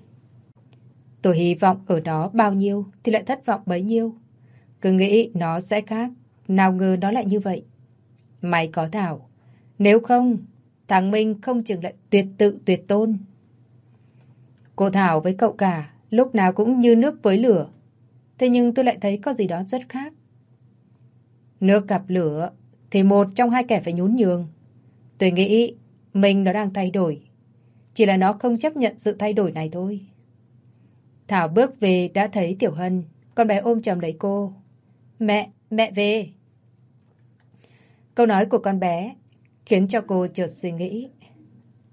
Tôi hy vọng ở đó bao nhiêu thì lại thất vọng bấy nhiêu. Cứ nghĩ nó sẽ khác, nào ngờ nó lại như vậy. May có Thảo. Nếu không, thằng Minh không chừng lại tuyệt tự tuyệt tôn. Cô Thảo với cậu cả lúc nào cũng như nước với lửa. Thế nhưng tôi lại thấy có gì đó rất khác. Nước gặp lửa thì một trong hai kẻ phải nhún nhường. Tôi nghĩ mình nó đang thay đổi. Chỉ là nó không chấp nhận sự thay đổi này thôi. Thảo bước về đã thấy Tiểu Hân. Con bé ôm chầm lấy cô. Mẹ, mẹ về. Câu nói của con bé khiến cho cô chợt suy nghĩ.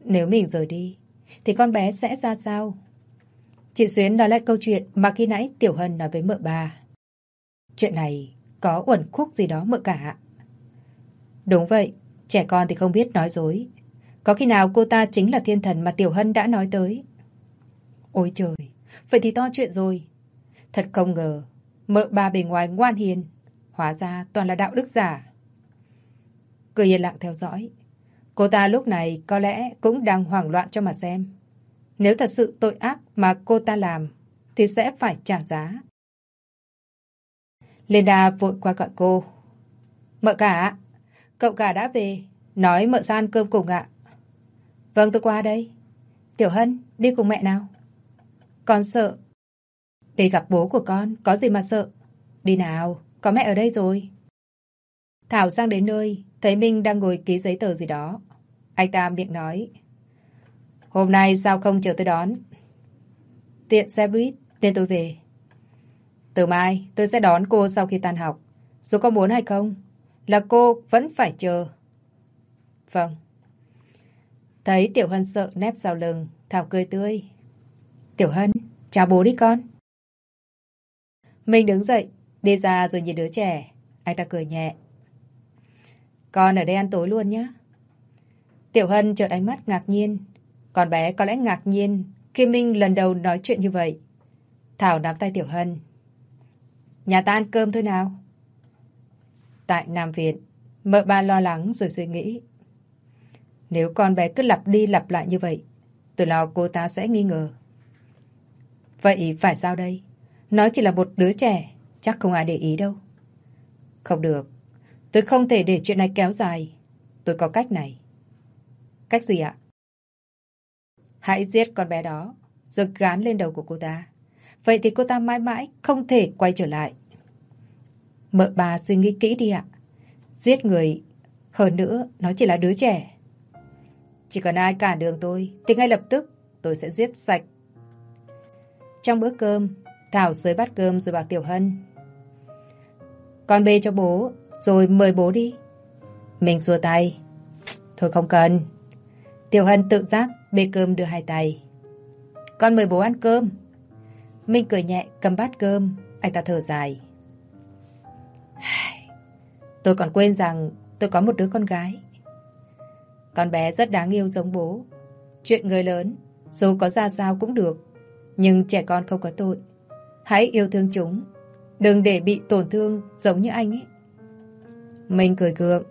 Nếu mình rời đi, thì con bé sẽ ra sao? Chị Xuyến nói lại câu chuyện mà khi nãy Tiểu Hân nói với mợ bà. Chuyện này có uẩn khúc gì đó mợ cả. Đúng vậy, trẻ con thì không biết nói dối. Có khi nào cô ta chính là thiên thần mà Tiểu Hân đã nói tới? Ôi trời, vậy thì to chuyện rồi. Thật không ngờ, mợ bà bề ngoài ngoan hiền, hóa ra toàn là đạo đức giả. Cười yên lặng theo dõi. Cô ta lúc này có lẽ cũng đang hoảng loạn cho mà xem. Nếu thật sự tội ác mà cô ta làm, thì sẽ phải trả giá. Linda vội qua gọi cô. Mợ cả, cậu cả đã về. Nói mợ ra ăn cơm cùng ạ. Vâng tôi qua đây. Tiểu Hân, đi cùng mẹ nào. Con sợ. Đi gặp bố của con, có gì mà sợ. Đi nào, có mẹ ở đây rồi. Thảo sang đến nơi, thấy Minh đang ngồi ký giấy tờ gì đó. Anh ta miệng nói. Hôm nay sao không chờ tôi đón? Tiện xe buýt, nên tôi về. Từ mai, tôi sẽ đón cô sau khi tan học. Dù có muốn hay không, là cô vẫn phải chờ. Vâng. Thấy Tiểu Hân sợ nép sau lưng, Thảo cười tươi. Tiểu Hân, chào bố đi con. Mình đứng dậy, đi ra rồi nhìn đứa trẻ. Anh ta cười nhẹ. Con ở đây ăn tối luôn nhé. Tiểu Hân chợt ánh mắt ngạc nhiên. Con bé có lẽ ngạc nhiên khi Minh lần đầu nói chuyện như vậy. Thảo nắm tay Tiểu Hân. Nhà ta ăn cơm thôi nào. Tại Nam Viện, mợ ba lo lắng rồi suy nghĩ. Nếu con bé cứ lặp đi lặp lại như vậy, tôi lo cô ta sẽ nghi ngờ. Vậy phải sao đây? Nó chỉ là một đứa trẻ, chắc không ai để ý đâu. Không được, tôi không thể để chuyện này kéo dài. Tôi có cách này. Cách gì ạ? Hãy giết con bé đó, rồi gán lên đầu của cô ta. Vậy thì cô ta mãi mãi không thể quay trở lại. Mợ bà suy nghĩ kỹ đi ạ. Giết người, hơn nữa, nó chỉ là đứa trẻ. Chỉ cần ai cản đường tôi, thì ngay lập tức tôi sẽ giết sạch. Trong bữa cơm, Thảo dưới bát cơm rồi bảo Tiểu Hân. Con bê cho bố, rồi mời bố đi. Mình xua tay. Thôi không cần. Tiểu Hân tự giác bê cơm đưa hai tay. Con mời bố ăn cơm. Minh cười nhẹ cầm bát cơm, anh ta thở dài. Tôi còn quên rằng tôi có một đứa con gái. Con bé rất đáng yêu giống bố. Chuyện người lớn, dù có ra sao cũng được. Nhưng trẻ con không có tội. Hãy yêu thương chúng. Đừng để bị tổn thương giống như anh ấy. Mình cười gượng.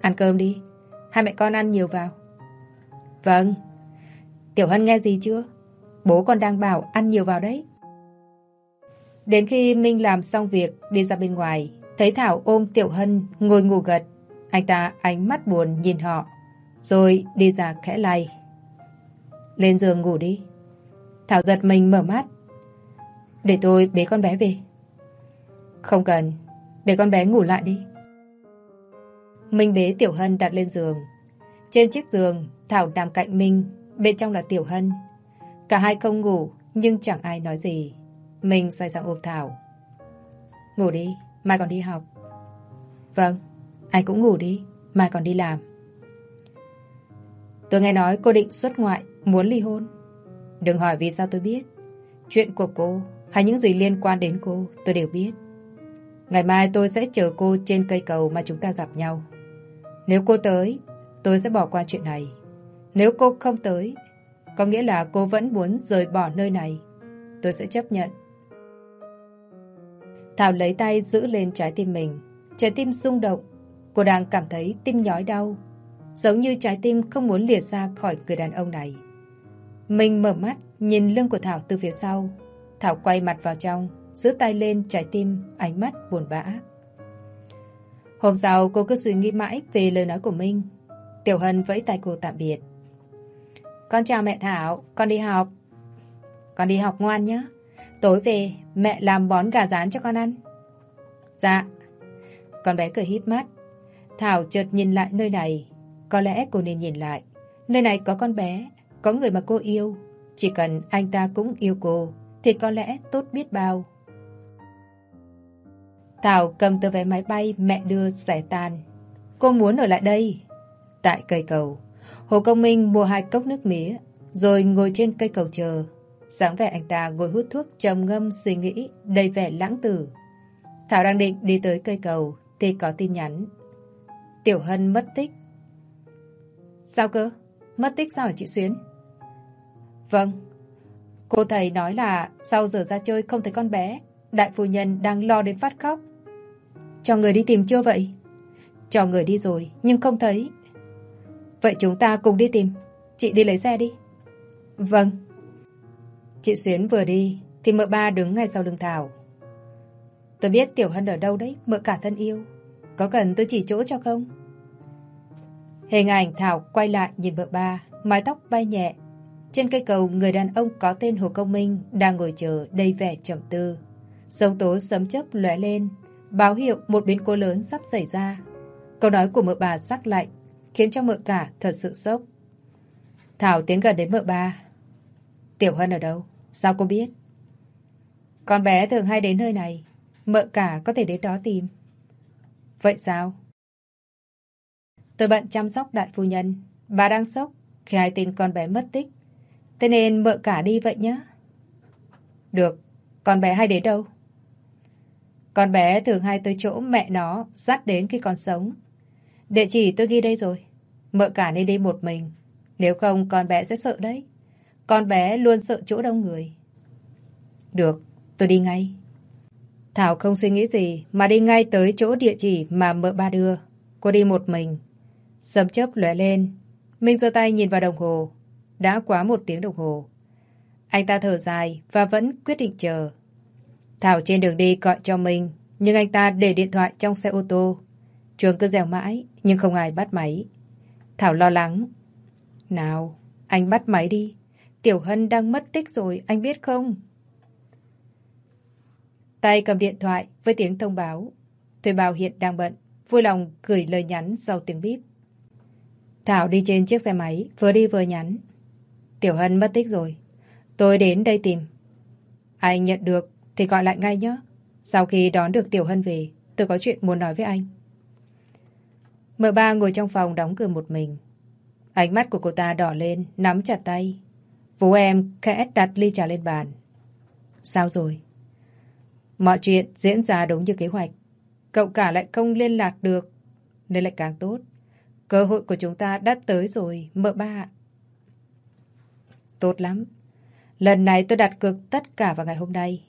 Ăn cơm đi. Hai mẹ con ăn nhiều vào. Vâng. Tiểu Hân nghe gì chưa? Bố còn đang bảo ăn nhiều vào đấy. Đến khi Minh làm xong việc đi ra bên ngoài, thấy Thảo ôm Tiểu Hân ngồi ngủ gật. Anh ta ánh mắt buồn nhìn họ, rồi đi ra khẽ lay. Lên giường ngủ đi. Thảo giật mình mở mắt. Để tôi bế con bé về. Không cần, để con bé ngủ lại đi. Minh bế Tiểu Hân đặt lên giường. Trên chiếc giường, Thảo nằm cạnh Minh, bên trong là Tiểu Hân. Cả hai không ngủ, nhưng chẳng ai nói gì mình xoay sang ôm Thảo. Ngủ đi, mai còn đi học. Vâng, anh cũng ngủ đi, mai còn đi làm. Tôi nghe nói cô định xuất ngoại, muốn ly hôn. Đừng hỏi vì sao tôi biết. Chuyện của cô hay những gì liên quan đến cô tôi đều biết. Ngày mai tôi sẽ chờ cô trên cây cầu mà chúng ta gặp nhau. Nếu cô tới, tôi sẽ bỏ qua chuyện này. Nếu cô không tới, có nghĩa là cô vẫn muốn rời bỏ nơi này. Tôi sẽ chấp nhận. Thảo lấy tay giữ lên trái tim mình. Trái tim rung động. Cô đang cảm thấy tim nhói đau. Giống như trái tim không muốn liệt ra khỏi người đàn ông này. Mình mở mắt, nhìn lưng của Thảo từ phía sau. Thảo quay mặt vào trong, giữ tay lên trái tim, ánh mắt buồn bã. Hôm sau cô cứ suy nghĩ mãi về lời nói của Minh. Tiểu Hân vẫy tay cô tạm biệt. Con chào mẹ Thảo, con đi học. Con đi học ngoan nhé. Tối về, mẹ làm bón gà rán cho con ăn. Dạ. Con bé cười híp mắt. Thảo chợt nhìn lại nơi này. Có lẽ cô nên nhìn lại. Nơi này có con bé, có người mà cô yêu. Chỉ cần anh ta cũng yêu cô, thì có lẽ tốt biết bao. Thảo cầm tờ vé máy bay mẹ đưa giải tan. Cô muốn ở lại đây. Tại cây cầu, Hồ Công Minh mua hai cốc nước mía, rồi ngồi trên cây cầu chờ dáng vẻ anh ta ngồi hút thuốc trầm ngâm suy nghĩ, đầy vẻ lãng tử. Thảo đang định đi tới cây cầu, thì có tin nhắn. Tiểu Hân mất tích. Sao cơ? Mất tích sao hả chị Xuyến? Vâng. Cô thầy nói là sau giờ ra chơi không thấy con bé, đại phu nhân đang lo đến phát khóc. Cho người đi tìm chưa vậy? Cho người đi rồi, nhưng không thấy. Vậy chúng ta cùng đi tìm. Chị đi lấy xe đi. Vâng. Chị Xuyến vừa đi, thì mợ ba đứng ngay sau lưng Thảo. Tôi biết Tiểu Hân ở đâu đấy, mợ cả thân yêu. Có cần tôi chỉ chỗ cho không? Hình ảnh Thảo quay lại nhìn mợ ba, mái tóc bay nhẹ. Trên cây cầu, người đàn ông có tên Hồ Công Minh đang ngồi chờ đầy vẻ trầm tư. Dấu tố sấm chớp lóe lên, báo hiệu một biến cố lớn sắp xảy ra. Câu nói của mợ bà sắc lạnh, khiến cho mợ cả thật sự sốc. Thảo tiến gần đến mợ ba. Tiểu Hân ở đâu? Sao cô biết? Con bé thường hay đến nơi này. Mợ cả có thể đến đó tìm. Vậy sao? Tôi bận chăm sóc đại phu nhân. Bà đang sốc khi hai tin con bé mất tích. Thế nên mợ cả đi vậy nhá. Được. Con bé hay đến đâu? Con bé thường hay tới chỗ mẹ nó dắt đến khi còn sống. Địa chỉ tôi ghi đây rồi. Mợ cả nên đi một mình. Nếu không, con bé sẽ sợ đấy. Con bé luôn sợ chỗ đông người. Được, tôi đi ngay. Thảo không suy nghĩ gì mà đi ngay tới chỗ địa chỉ mà mợ ba đưa. Cô đi một mình. Sấm chớp lóe lên. Minh giơ tay nhìn vào đồng hồ. Đã quá một tiếng đồng hồ. Anh ta thở dài và vẫn quyết định chờ. Thảo trên đường đi gọi cho Minh, nhưng anh ta để điện thoại trong xe ô tô. Chuông cứ dèo mãi, nhưng không ai bắt máy. Thảo lo lắng. Nào, anh bắt máy đi. Tiểu Hân đang mất tích rồi, anh biết không? Tay cầm điện thoại với tiếng thông báo. Thuê bao hiện đang bận, vui lòng gửi lời nhắn sau tiếng bíp. Thảo đi trên chiếc xe máy, vừa đi vừa nhắn. Tiểu Hân mất tích rồi. Tôi đến đây tìm. Anh nhận được thì gọi lại ngay nhé. Sau khi đón được Tiểu Hân về, tôi có chuyện muốn nói với anh. Mợ ba ngồi trong phòng đóng cửa một mình. Ánh mắt của cô ta đỏ lên, nắm chặt tay. Vũ em khẽ đặt ly trà lên bàn. Sao rồi? Mọi chuyện diễn ra đúng như kế hoạch. Cậu cả lại không liên lạc được, nên lại càng tốt. Cơ hội của chúng ta đã tới rồi, mợ ba. Tốt lắm. Lần này tôi đặt cược tất cả vào ngày hôm nay.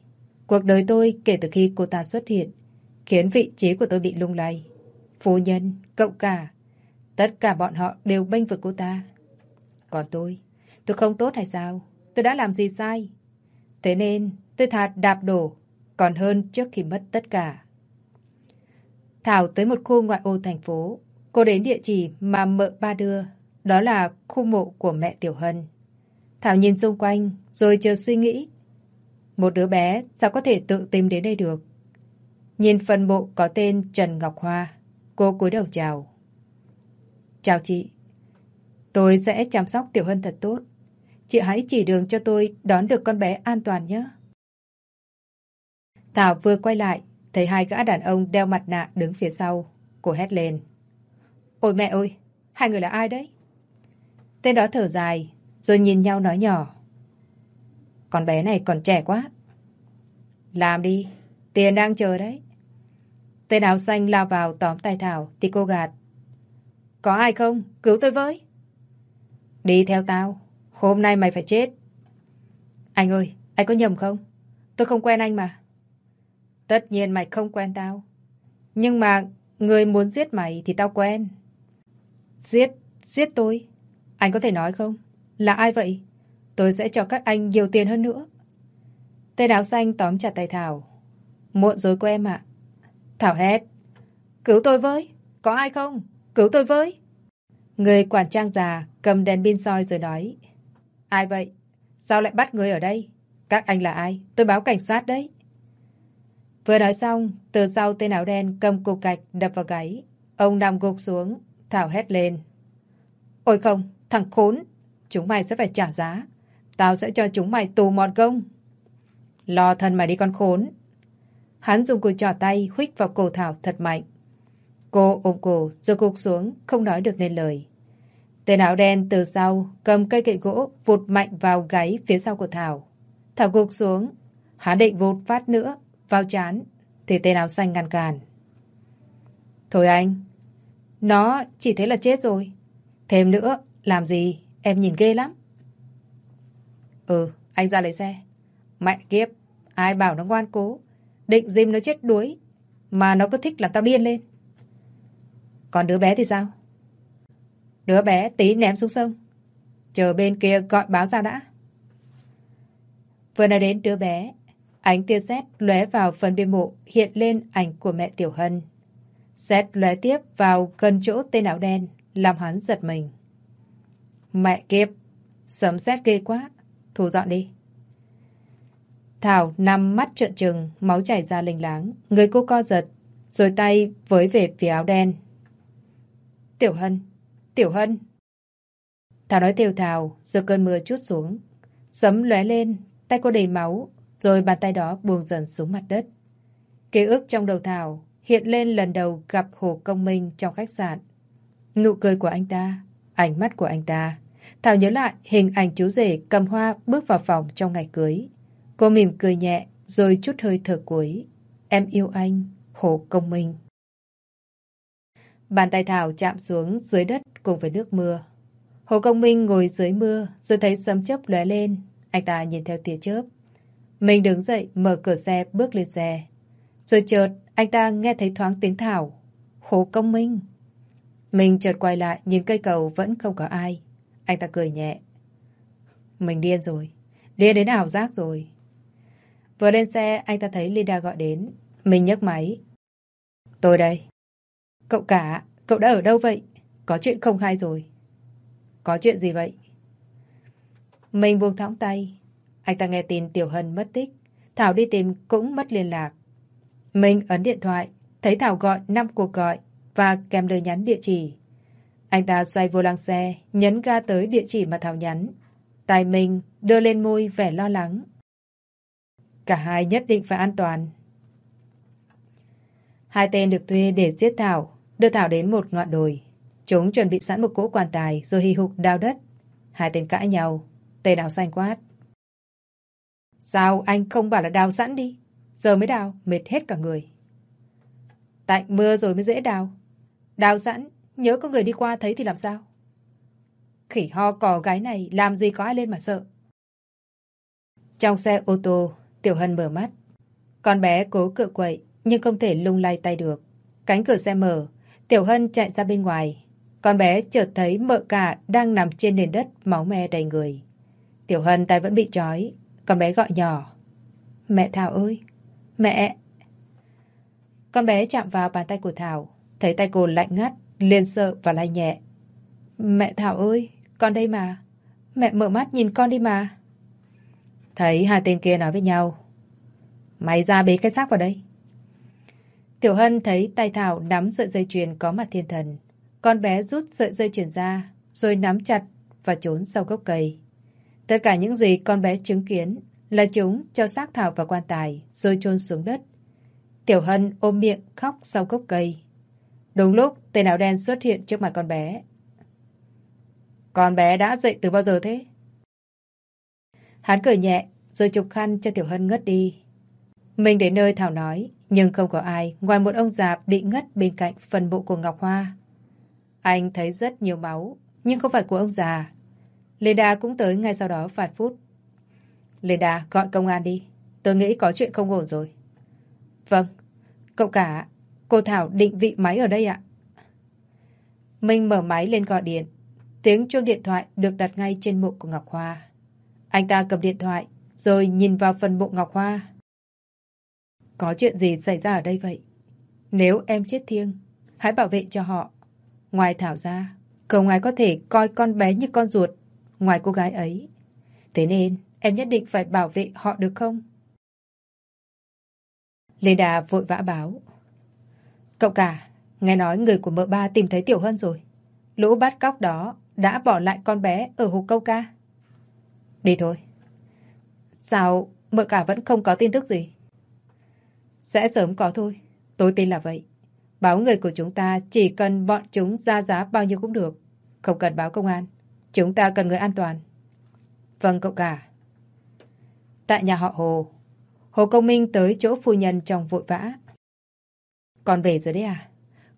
Cuộc đời tôi kể từ khi cô ta xuất hiện, khiến vị trí của tôi bị lung lay. Phu nhân, cậu cả, tất cả bọn họ đều bênh vực cô ta. Còn tôi, tôi không tốt hay sao? Tôi đã làm gì sai? Thế nên tôi thà đạp đổ, còn hơn trước khi mất tất cả. Thảo tới một khu ngoại ô thành phố. Cô đến địa chỉ mà mợ ba đưa. Đó là khu mộ của mẹ Tiểu Hân. Thảo nhìn xung quanh, rồi chờ suy nghĩ. Một đứa bé sao có thể tự tìm đến đây được? Nhìn phần mộ có tên Trần Ngọc Hoa. Cô cúi đầu chào. Chào chị. Tôi sẽ chăm sóc Tiểu Hân thật tốt. Chị hãy chỉ đường cho tôi đón được con bé an toàn nhé. Thảo vừa quay lại, thấy hai gã đàn ông đeo mặt nạ đứng phía sau. Cô hét lên. Ôi mẹ ơi, hai người là ai đấy? Tên đó thở dài, rồi nhìn nhau nói nhỏ. Con bé này còn trẻ quá. Làm đi, tiền đang chờ đấy. Tên áo xanh lao vào tóm tay Thảo thì cô gạt. Có ai không? Cứu tôi với. Đi theo tao. Hôm nay mày phải chết. Anh ơi, anh có nhầm không? Tôi không quen anh mà. Tất nhiên mày không quen tao. Nhưng mà người muốn giết mày thì tao quen. Giết? Giết tôi? Anh có thể nói không? Là ai vậy? Tôi sẽ cho các anh nhiều tiền hơn nữa. Tên áo xanh tóm chặt tay Thảo. Muộn rồi cô em ạ. Thảo hét. Cứu tôi với. Có ai không? Cứu tôi với. Người quản trang già cầm đèn pin soi rồi nói. Ai vậy? Sao lại bắt người ở đây? Các anh là ai? Tôi báo cảnh sát đấy. Vừa nói xong, từ sau tên áo đen cầm cục gạch đập vào gáy. Ông nằm gục xuống, Thảo hét lên. Ôi không, thằng khốn, chúng mày sẽ phải trả giá. Tao sẽ cho chúng mày tù mọt công. Lo thân mày đi con khốn. Hắn dùng cùi trỏ tay huých vào cổ Thảo thật mạnh. Cô ôm cổ rồi gục xuống, không nói được nên lời. Tên áo đen từ sau cầm cây gậy gỗ vụt mạnh vào gáy phía sau của Thảo. Thảo gục xuống, hắn định vụt phát nữa vào chán thì tên áo xanh ngăn cản. Thôi anh, nó chỉ thế là chết rồi. Thêm nữa, làm gì, em nhìn ghê lắm. Ừ, anh ra lấy xe. Mẹ kiếp, ai bảo nó ngoan cố. Định dìm nó chết đuối. Mà nó cứ thích làm tao điên lên. Còn đứa bé thì sao? Đứa bé tí ném xuống sông. Chờ bên kia gọi báo ra đã. Vừa nói đến đứa bé, Ánh tia sét lóe vào phần biên mộ hiện lên ảnh của mẹ Tiểu Hân. Sét lóe tiếp vào gần chỗ tên áo đen, làm hắn giật mình. Mẹ kiếp, sấm sét ghê quá, thu dọn đi. Thảo nằm mắt trợn trừng, máu chảy ra linh láng, người cô co giật, rồi tay với về phía áo đen. Tiểu Hân, Tiểu Hân. Thảo nói tiêu thào, rồi cơn mưa chút xuống. Sấm lóe lên, tay cô đầy máu, rồi bàn tay đó buông dần xuống mặt đất. Ký ức trong đầu Thảo hiện lên lần đầu gặp Hồ Công Minh trong khách sạn. Nụ cười của anh ta, ánh mắt của anh ta. Thảo nhớ lại hình ảnh chú rể cầm hoa bước vào phòng trong ngày cưới. Cô mỉm cười nhẹ rồi chút hơi thở cuối. Em yêu anh, Hồ Công Minh. Bàn tay Thảo chạm xuống dưới đất cùng với nước mưa. Hồ Công Minh ngồi dưới mưa rồi thấy sấm chớp lóe lên. Anh ta nhìn theo tia chớp. Mình đứng dậy, mở cửa xe, bước lên xe. Rồi chợt, anh ta nghe thấy thoáng tiếng Thảo. Hồ Công Minh. Mình chợt quay lại, nhìn cây cầu vẫn không có ai. Anh ta cười nhẹ. Mình điên rồi. Điên đến ảo giác rồi. Vừa lên xe, anh ta thấy Linda gọi đến. Mình nhấc máy. Tôi đây. Cậu cả, cậu đã ở đâu vậy? Có chuyện không hay rồi. Có chuyện gì vậy? Mình buông thõng tay. Anh ta nghe tin Tiểu Hân mất tích. Thảo đi tìm cũng mất liên lạc. Mình ấn điện thoại, thấy Thảo gọi 5 cuộc gọi và kèm lời nhắn địa chỉ. Anh ta xoay vô lăng xe, nhấn ga tới địa chỉ mà Thảo nhắn. Tài mình đưa lên môi vẻ lo lắng. Cả hai nhất định phải an toàn. Hai tên được thuê để giết Thảo, đưa Thảo đến một ngọn đồi. Chúng chuẩn bị sẵn một cỗ quan tài rồi hì hục đào đất. Hai tên cãi nhau, tên áo xanh quát. Sao anh không bảo là đào sẵn đi? Giờ mới đào, mệt hết cả người. Tạnh mưa rồi mới dễ đào. Đào sẵn, nhớ có người đi qua thấy thì làm sao? Khỉ ho cò gái này làm gì có ai lên mà sợ. Trong xe ô tô, Tiểu Hân mở mắt. Con bé cố cựa quậy, nhưng không thể lung lay tay được. Cánh cửa xe mở, Tiểu Hân chạy ra bên ngoài. Con bé chợt thấy mợ cả đang nằm trên nền đất máu me đầy người. Tiểu Hân tay vẫn bị trói. Con bé gọi nhỏ. Mẹ Thảo ơi! Mẹ! Con bé chạm vào bàn tay của Thảo. Thấy tay cô lạnh ngắt, liền sợ và lay nhẹ. Mẹ Thảo ơi! Con đây mà! Mẹ mở mắt nhìn con đi mà! Thấy hai tên kia nói với nhau. Mày ra bế cái xác vào đây. Tiểu Hân thấy tay Thảo nắm sợi dây chuyền có mặt thiên thần. Con bé rút sợi dây chuyền ra, rồi nắm chặt và trốn sau gốc cây. Tất cả những gì con bé chứng kiến là chúng cho xác Thảo vào quan tài, rồi chôn xuống đất. Tiểu Hân ôm miệng khóc sau gốc cây. Đúng lúc, tên áo đen xuất hiện trước mặt con bé. Con bé đã dậy từ bao giờ thế? Hắn cười nhẹ, rồi chụp khăn cho Tiểu Hân ngất đi. Mình đến nơi Thảo nói, nhưng không có ai ngoài một ông già bị ngất bên cạnh phần bộ của Ngọc Hoa. Anh thấy rất nhiều máu, nhưng không phải của ông già. Leda cũng tới ngay sau đó vài phút. Leda, gọi công an đi. Tôi nghĩ có chuyện không ổn rồi. Vâng. Cậu cả, cô Thảo định vị máy ở đây ạ. Minh mở máy lên gọi điện. Tiếng chuông điện thoại được đặt ngay trên mộ của Ngọc Hoa. Anh ta cầm điện thoại, rồi nhìn vào phần mộ Ngọc Hoa. Có chuyện gì xảy ra ở đây vậy? Nếu em chết thiêng, hãy bảo vệ cho họ. Ngoài Thảo ra, không ai có thể coi con bé như con ruột, ngoài cô gái ấy. Thế nên, em nhất định phải bảo vệ họ được không? Lê Đà vội vã báo. Cậu cả, nghe nói người của mợ ba tìm thấy Tiểu Hân rồi. Lũ bắt cóc đó đã bỏ lại con bé ở hồ câu ca. Đi thôi. Sao mợ cả vẫn không có tin tức gì? Sẽ sớm có thôi. Tôi tin là vậy. Báo người của chúng ta chỉ cần bọn chúng ra giá bao nhiêu cũng được. Không cần báo công an. Chúng ta cần người an toàn. Vâng cậu cả. Tại nhà họ Hồ, Hồ Công Minh tới chỗ phu nhân trong vội vã. Con về rồi đấy à?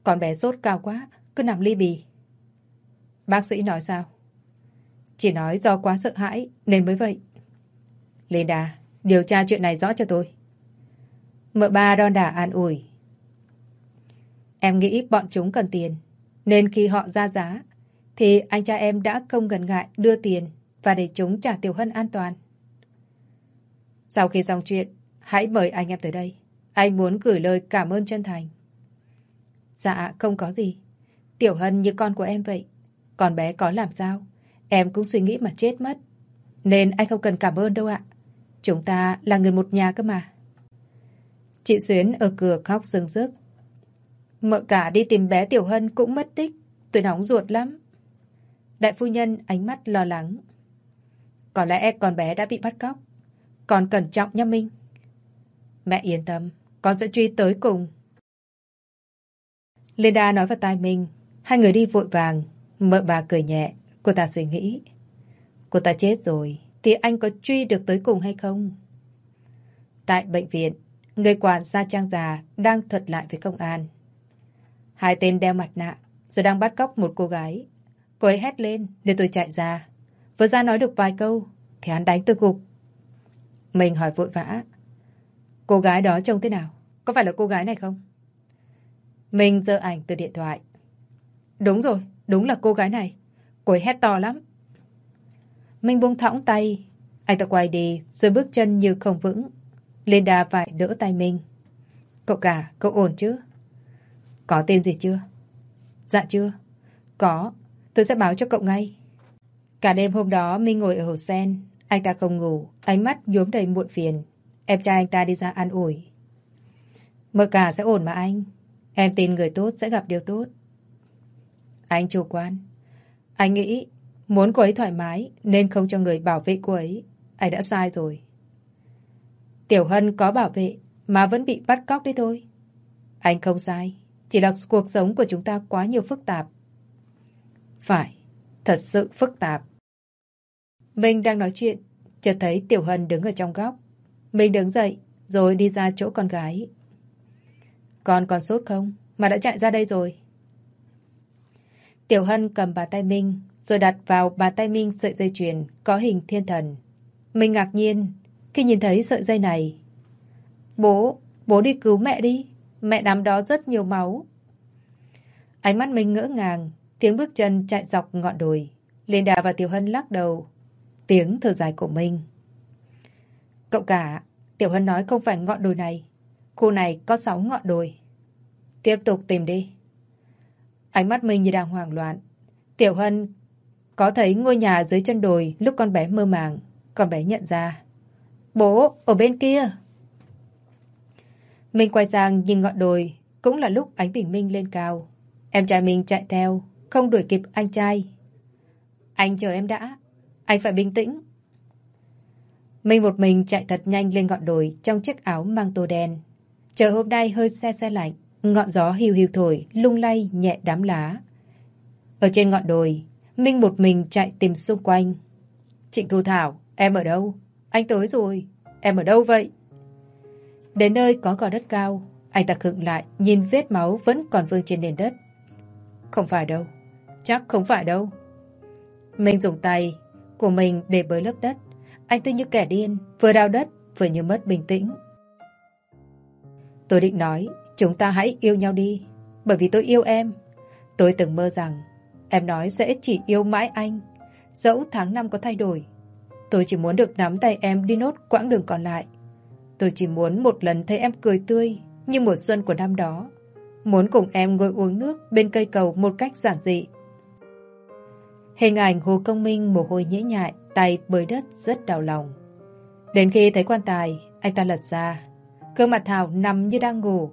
Con bé sốt cao quá, cứ nằm ly bì. Bác sĩ nói sao? Chỉ nói do quá sợ hãi nên mới vậy. Linda, điều tra chuyện này rõ cho tôi. Mợ ba đon đả an ủi. Em nghĩ bọn chúng cần tiền. Nên khi họ ra giá, thì anh cha em đã không ngần ngại đưa tiền và để chúng trả Tiểu Hân an toàn. Sau khi xong chuyện, Hãy mời anh em tới đây. Anh muốn gửi lời cảm ơn chân thành. Dạ, không có gì. Tiểu Hân như con của em vậy. còn bé có làm sao? Em cũng suy nghĩ mà chết mất. Nên anh không cần cảm ơn đâu ạ. Chúng ta là người một nhà cơ mà. Chị Xuyến ở cửa khóc rưng rức. Mợ cả đi tìm bé Tiểu Hân cũng mất tích. Tôi nóng ruột lắm. Đại phu nhân ánh mắt lo lắng. Có lẽ con bé đã bị bắt cóc. Con cẩn trọng nha Minh. Mẹ yên tâm, con sẽ truy tới cùng. Linda nói vào tai mình. Hai người đi vội vàng. Mợ bà cười nhẹ. Cô ta suy nghĩ. Cô ta chết rồi. Thì anh có truy được tới cùng hay không? Tại bệnh viện, người quản gia trang già đang thuật lại với công an. Hai tên đeo mặt nạ, rồi đang bắt cóc một cô gái. Cô ấy hét lên, để tôi chạy ra. Vừa ra nói được vài câu, thì hắn đánh tôi gục. Mình hỏi vội vã. Cô gái đó trông thế nào? Có phải là cô gái này không? Mình giơ ảnh từ điện thoại. Đúng rồi, đúng là cô gái này. Cô ấy hét to lắm. Minh buông thõng tay. Anh ta quay đi, rồi bước chân như không vững. Linda phải đỡ tay Minh. Cậu cả, cậu ổn chứ? Có tên gì chưa? Dạ chưa. Có, tôi sẽ báo cho cậu ngay. Cả đêm hôm đó Minh ngồi ở hồ sen. Anh ta không ngủ, ánh mắt nhuốm đầy muộn phiền. Em trai anh ta đi ra ăn ủi. Mơ cả sẽ ổn mà anh. Em tin người tốt sẽ gặp điều tốt. Anh chủ quan. Anh nghĩ muốn cô ấy thoải mái nên không cho người bảo vệ cô ấy. Anh đã sai rồi. Tiểu Hân có bảo vệ mà vẫn bị bắt cóc đấy thôi. Anh không sai. Chỉ là cuộc sống của chúng ta quá nhiều phức tạp. Phải, thật sự phức tạp. Minh đang nói chuyện, chợt thấy Tiểu Hân đứng ở trong góc. Minh đứng dậy, rồi đi ra chỗ con gái. Con còn sốt không? Mà đã chạy ra đây rồi. Tiểu Hân cầm bàn tay Minh, rồi đặt vào bàn tay Minh sợi dây chuyền có hình thiên thần. Minh ngạc nhiên khi nhìn thấy sợi dây này. Bố, bố đi cứu mẹ đi. Mẹ đám đó rất nhiều máu. Ánh mắt mình ngỡ ngàng, tiếng bước chân chạy dọc ngọn đồi. Linda và Tiểu Hân lắc đầu. Tiếng thở dài của mình. Cậu cả, Tiểu Hân nói không phải ngọn đồi này. Khu này có 6 ngọn đồi. Tiếp tục tìm đi. Ánh mắt mình như đang hoảng loạn. Tiểu Hân có thấy ngôi nhà dưới chân đồi lúc con bé mơ màng. Con bé nhận ra. Bố, ở bên kia. Minh quay sang nhìn ngọn đồi. Cũng là lúc ánh bình minh lên cao. Em trai mình chạy theo. Không đuổi kịp anh trai. Anh chờ em đã. Anh phải bình tĩnh. Minh một mình chạy thật nhanh lên ngọn đồi trong chiếc áo mang tô đen. Trời hôm nay hơi xe xe lạnh. Ngọn gió hiu hiu thổi, lung lay nhẹ đám lá. Ở trên ngọn đồi, Minh một mình chạy tìm xung quanh. Trịnh Thu Thảo, em ở đâu? Anh tới rồi. Em ở đâu vậy? Đến nơi có gò đất cao, anh ta khựng lại, nhìn vết máu vẫn còn vương trên nền đất. Không phải đâu. Chắc không phải đâu. Minh dùng tay của mình để bới lớp đất. Anh tư như kẻ điên, vừa đào đất, vừa như mất bình tĩnh. Tôi định nói, chúng ta hãy yêu nhau đi. Bởi vì tôi yêu em. Tôi từng mơ rằng, em nói sẽ chỉ yêu mãi anh. Dẫu tháng năm có thay đổi. Tôi chỉ muốn được nắm tay em đi nốt quãng đường còn lại. Tôi chỉ muốn một lần thấy em cười tươi như mùa xuân của năm đó. Muốn cùng em ngồi uống nước bên cây cầu một cách giản dị. Hình ảnh Hồ Công Minh mồ hôi nhễ nhại, tay bới đất rất đau lòng. Đến khi thấy quan tài, anh ta lật ra. Cơ mặt Thảo nằm như đang ngủ.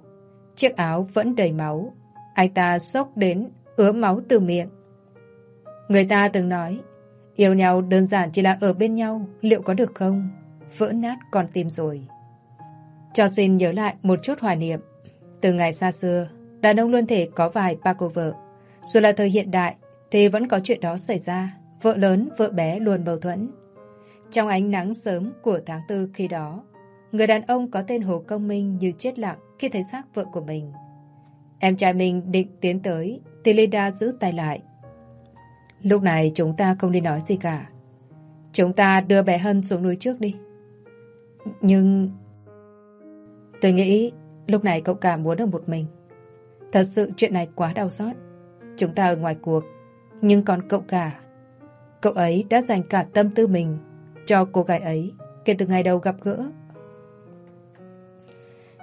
Chiếc áo vẫn đầy máu. Anh ta sốc đến, ứa máu từ miệng. Người ta từng nói, yêu nhau đơn giản chỉ là ở bên nhau, liệu có được không? Vỡ nát con tim rồi. Cho xin nhớ lại một chút hoài niệm. Từ ngày xa xưa, đàn ông luôn thể có vài ba cô vợ. Dù là thời hiện đại, thì vẫn có chuyện đó xảy ra. Vợ lớn, vợ bé luôn mâu thuẫn. Trong ánh nắng sớm của tháng tư khi đó, người đàn ông có tên Hồ Công Minh như chết lặng khi thấy xác vợ của mình. Em trai mình định tiến tới, thì Linda giữ tay lại. Lúc này chúng ta không đi nói gì cả. Chúng ta đưa bé Hân xuống núi trước đi. Nhưng... Tôi nghĩ lúc này cậu cả muốn ở một mình. Thật sự chuyện này quá đau xót. Chúng ta ở ngoài cuộc. Nhưng còn cậu cả... Cậu ấy đã dành cả tâm tư mình cho cô gái ấy kể từ ngày đầu gặp gỡ.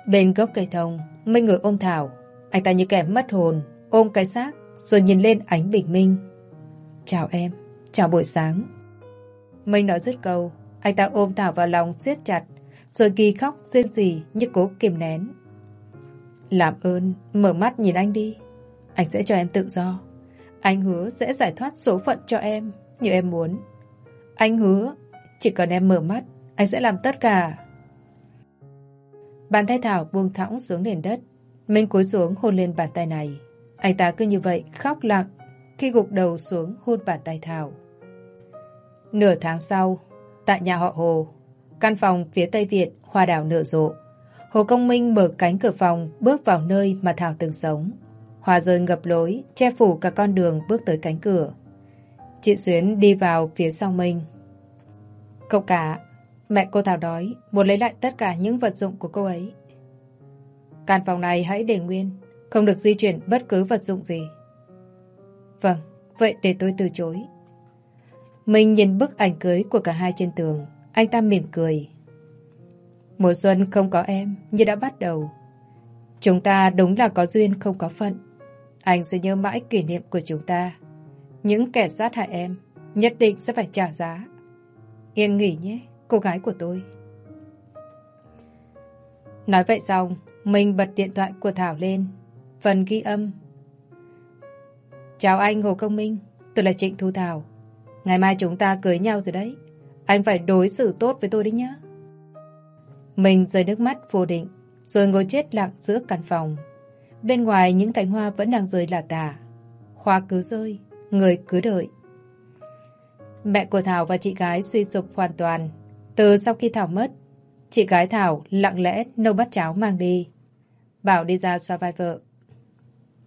Bên gốc cây thông, Minh ngồi ôm Thảo. Anh ta như kẻ mất hồn, ôm cái xác, rồi nhìn lên ánh bình minh. Chào em, chào buổi sáng. Minh nói dứt câu, anh ta ôm Thảo vào lòng siết chặt, rồi kỳ khóc rên rỉ như cố kìm nén. Làm ơn, mở mắt nhìn anh đi. Anh sẽ cho em tự do. Anh hứa sẽ giải thoát số phận cho em, như em muốn. Anh hứa, chỉ cần em mở mắt, anh sẽ làm tất cả. Bàn tay Thảo buông thõng xuống nền đất. Minh cúi xuống hôn lên bàn tay này. Anh ta cứ như vậy khóc lặng khi gục đầu xuống hôn bàn tay Thảo. Nửa tháng sau, tại nhà họ Hồ, căn phòng phía Tây Việt hoa đào nở rộ. Hồ Công Minh mở cánh cửa phòng bước vào nơi mà Thảo từng sống. Hoa rơi ngập lối, che phủ cả con đường bước tới cánh cửa. Chị Xuyến đi vào phía sau mình. Cậu cả, mẹ cô Thảo đói, muốn lấy lại tất cả những vật dụng của cô ấy. Căn phòng này hãy để nguyên, không được di chuyển bất cứ vật dụng gì. Vâng, vậy để tôi từ chối. Mình nhìn bức ảnh cưới của cả hai trên tường, anh ta mỉm cười. Mùa xuân không có em, như đã bắt đầu. Chúng ta đúng là có duyên không có phận. Anh sẽ nhớ mãi kỷ niệm của chúng ta. Những kẻ sát hại em nhất định sẽ phải trả giá. Yên nghỉ nhé, cô gái của tôi. Nói vậy xong, mình bật điện thoại của Thảo lên. Phần ghi âm. Chào anh Hồ Công Minh, tôi là Trịnh Thu Thảo. Ngày mai chúng ta cưới nhau rồi đấy. Anh phải đối xử tốt với tôi đấy nhá. Mình rơi nước mắt vô định, rồi ngồi chết lặng giữa căn phòng. Bên ngoài những cánh hoa vẫn đang rơi lả tả. Hoa cứ rơi, người cứ đợi. Mẹ của Thảo và chị gái suy sụp hoàn toàn. Từ sau khi Thảo mất, chị gái Thảo lặng lẽ nâu bắt cháo mang đi. Bảo đi ra xoa vai vợ.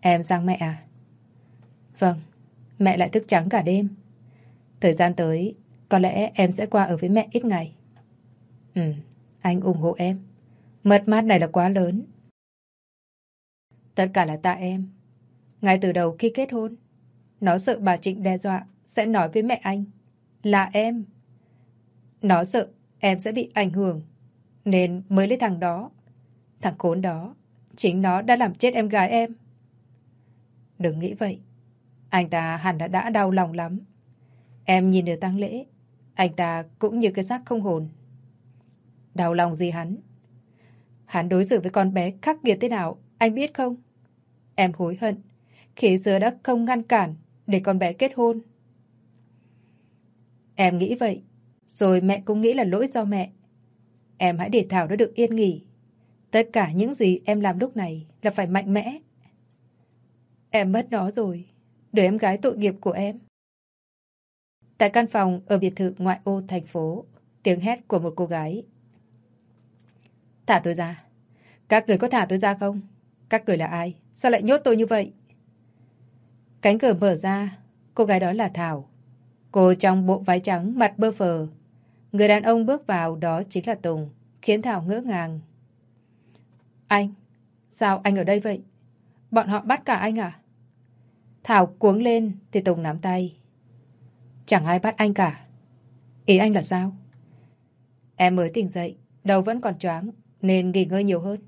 Em sang mẹ à? Vâng, mẹ lại thức trắng cả đêm. Thời gian tới, có lẽ em sẽ qua ở với mẹ ít ngày. Ừ, anh ủng hộ em. Mất mát này là quá lớn. Tất cả là tại em. Ngay từ đầu khi kết hôn, nó sợ bà Trịnh đe dọa sẽ nói với mẹ anh. Là em. Nó sợ em sẽ bị ảnh hưởng, nên mới lấy thằng đó. Thằng khốn đó, chính nó đã làm chết em gái em. Đừng nghĩ vậy. Anh ta hẳn đã, đã đau lòng lắm. Em nhìn ở tang lễ, anh ta cũng như cái xác không hồn. Đau lòng gì hắn? Hắn đối xử với con bé khắc nghiệt thế nào, anh biết không? Em hối hận khi giờ đã không ngăn cản để con bé kết hôn. Em nghĩ vậy, rồi mẹ cũng nghĩ là lỗi do mẹ. Em hãy để Thảo nó được yên nghỉ. Tất cả những gì em làm lúc này là phải mạnh mẽ. Em mất nó rồi, đứa em gái tội nghiệp của em. Tại căn phòng ở biệt thự ngoại ô thành phố, tiếng hét của một cô gái. Thả tôi ra. Các người có thả tôi ra không? Các người là ai? Sao lại nhốt tôi như vậy? Cánh cửa mở ra, cô gái đó là Thảo. Cô trong bộ váy trắng, mặt bơ phờ. Người đàn ông bước vào đó chính là Tùng, khiến Thảo ngỡ ngàng. Anh, sao anh ở đây vậy? Bọn họ bắt cả anh à? Thảo cuống lên thì Tùng nắm tay. Chẳng ai bắt anh cả. Ý anh là sao? Em mới tỉnh dậy, đầu vẫn còn choáng, nên nghỉ ngơi nhiều hơn.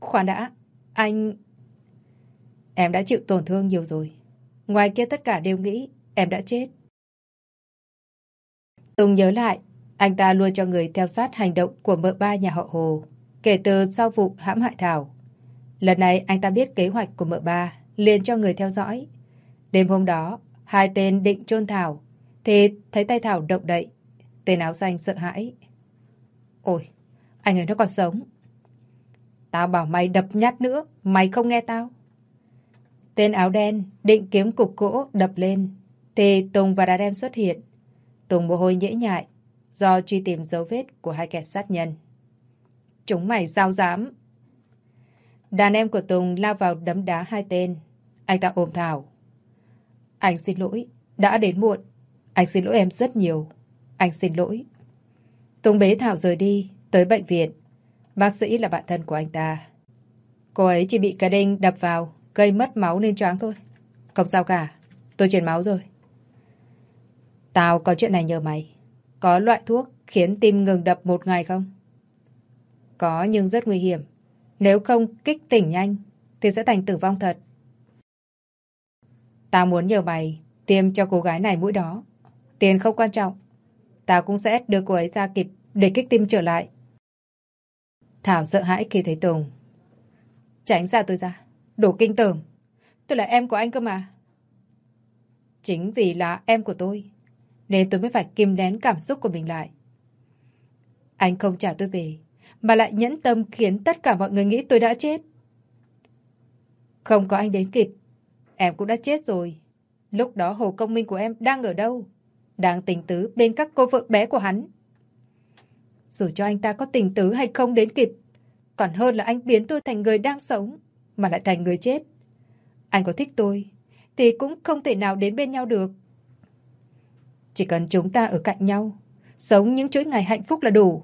Khoan đã, anh... Em đã chịu tổn thương nhiều rồi. Ngoài kia tất cả đều nghĩ em đã chết. Tùng nhớ lại, anh ta luôn cho người theo sát hành động của mợ ba nhà họ Hồ, kể từ sau vụ hãm hại Thảo. Lần này anh ta biết kế hoạch của mợ ba, liền cho người theo dõi. Đêm hôm đó, hai tên định chôn Thảo, thì thấy tay Thảo động đậy. Tên áo xanh sợ hãi. Ôi, anh ấy nó còn sống. Tao bảo mày đập nhát nữa, mày không nghe tao. Tên áo đen định kiếm cục gỗ đập lên, thì Tùng và Đà Đem xuất hiện. Tùng mồ hôi nhễ nhại, do truy tìm dấu vết của hai kẻ sát nhân. Chúng mày giao dám. Đàn em của Tùng lao vào đấm đá hai tên. Anh ta ôm Thảo. Anh xin lỗi, đã đến muộn. Anh xin lỗi em rất nhiều. Anh xin lỗi. Tùng bế Thảo rời đi, tới bệnh viện. Bác sĩ là bạn thân của anh ta. Cô ấy chỉ bị cái đinh đập vào, gây mất máu nên choáng thôi. Không sao cả, tôi chuyển máu rồi. Tao có chuyện này nhờ mày. Có loại thuốc khiến tim ngừng đập một ngày không? Có nhưng rất nguy hiểm. Nếu không kích tỉnh nhanh, thì sẽ thành tử vong thật ta muốn nhờ mày tiêm cho cô gái này mũi đó. Tiền không quan trọng. ta cũng sẽ đưa cô ấy ra kịp để kích tim trở lại. Thảo sợ hãi khi thấy Tùng. Tránh ra tôi ra. Đổ kinh tởm. Tôi là em của anh cơ mà. Chính vì là em của tôi, nên tôi mới phải kìm nén cảm xúc của mình lại. Anh không trả tôi về, mà lại nhẫn tâm khiến tất cả mọi người nghĩ tôi đã chết. Không có anh đến kịp, em cũng đã chết rồi. Lúc đó Hồ Công Minh của em đang ở đâu? Đang tình tứ bên các cô vợ bé của hắn. Dù cho anh ta có tình tứ hay không đến kịp, còn hơn là anh biến tôi thành người đang sống, mà lại thành người chết. Anh có thích tôi, thì cũng không thể nào đến bên nhau được. Chỉ cần chúng ta ở cạnh nhau, sống những chuỗi ngày hạnh phúc là đủ.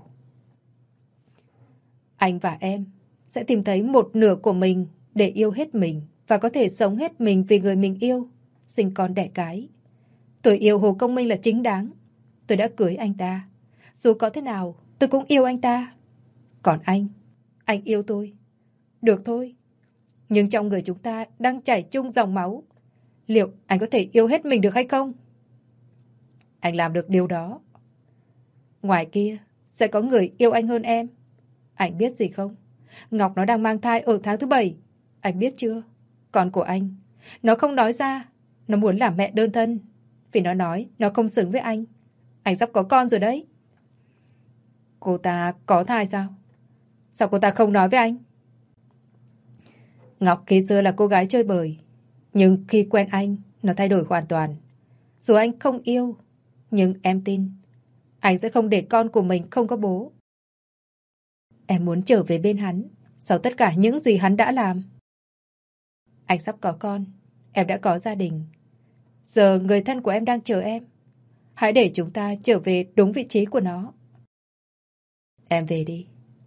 Anh và em sẽ tìm thấy một nửa của mình để yêu hết mình và có thể sống hết mình vì người mình yêu, sinh con đẻ cái. Tôi yêu Hồ Công Minh là chính đáng. Tôi đã cưới anh ta. Dù có thế nào, tôi cũng yêu anh ta. Còn anh, anh yêu tôi. Được thôi. Nhưng trong người chúng ta đang chảy chung dòng máu. Liệu anh có thể yêu hết mình được hay không? Anh làm được điều đó. Ngoài kia, sẽ có người yêu anh hơn em. Anh biết gì không? Ngọc nó đang mang thai ở tháng thứ bảy. Anh biết chưa? Con của anh. Nó không nói ra. Nó muốn làm mẹ đơn thân. Vì nó nói nó không xứng với anh. Anh sắp có con rồi đấy. Cô ta có thai sao? Sao cô ta không nói với anh? Ngọc khi xưa là cô gái chơi bời. Nhưng khi quen anh, nó thay đổi hoàn toàn. Dù anh không yêu, nhưng em tin, anh sẽ không để con của mình không có bố. Em muốn trở về bên hắn, sau tất cả những gì hắn đã làm. Anh sắp có con, em đã có gia đình. Giờ người thân của em đang chờ em. Hãy để chúng ta trở về đúng vị trí của nó. Em về đi,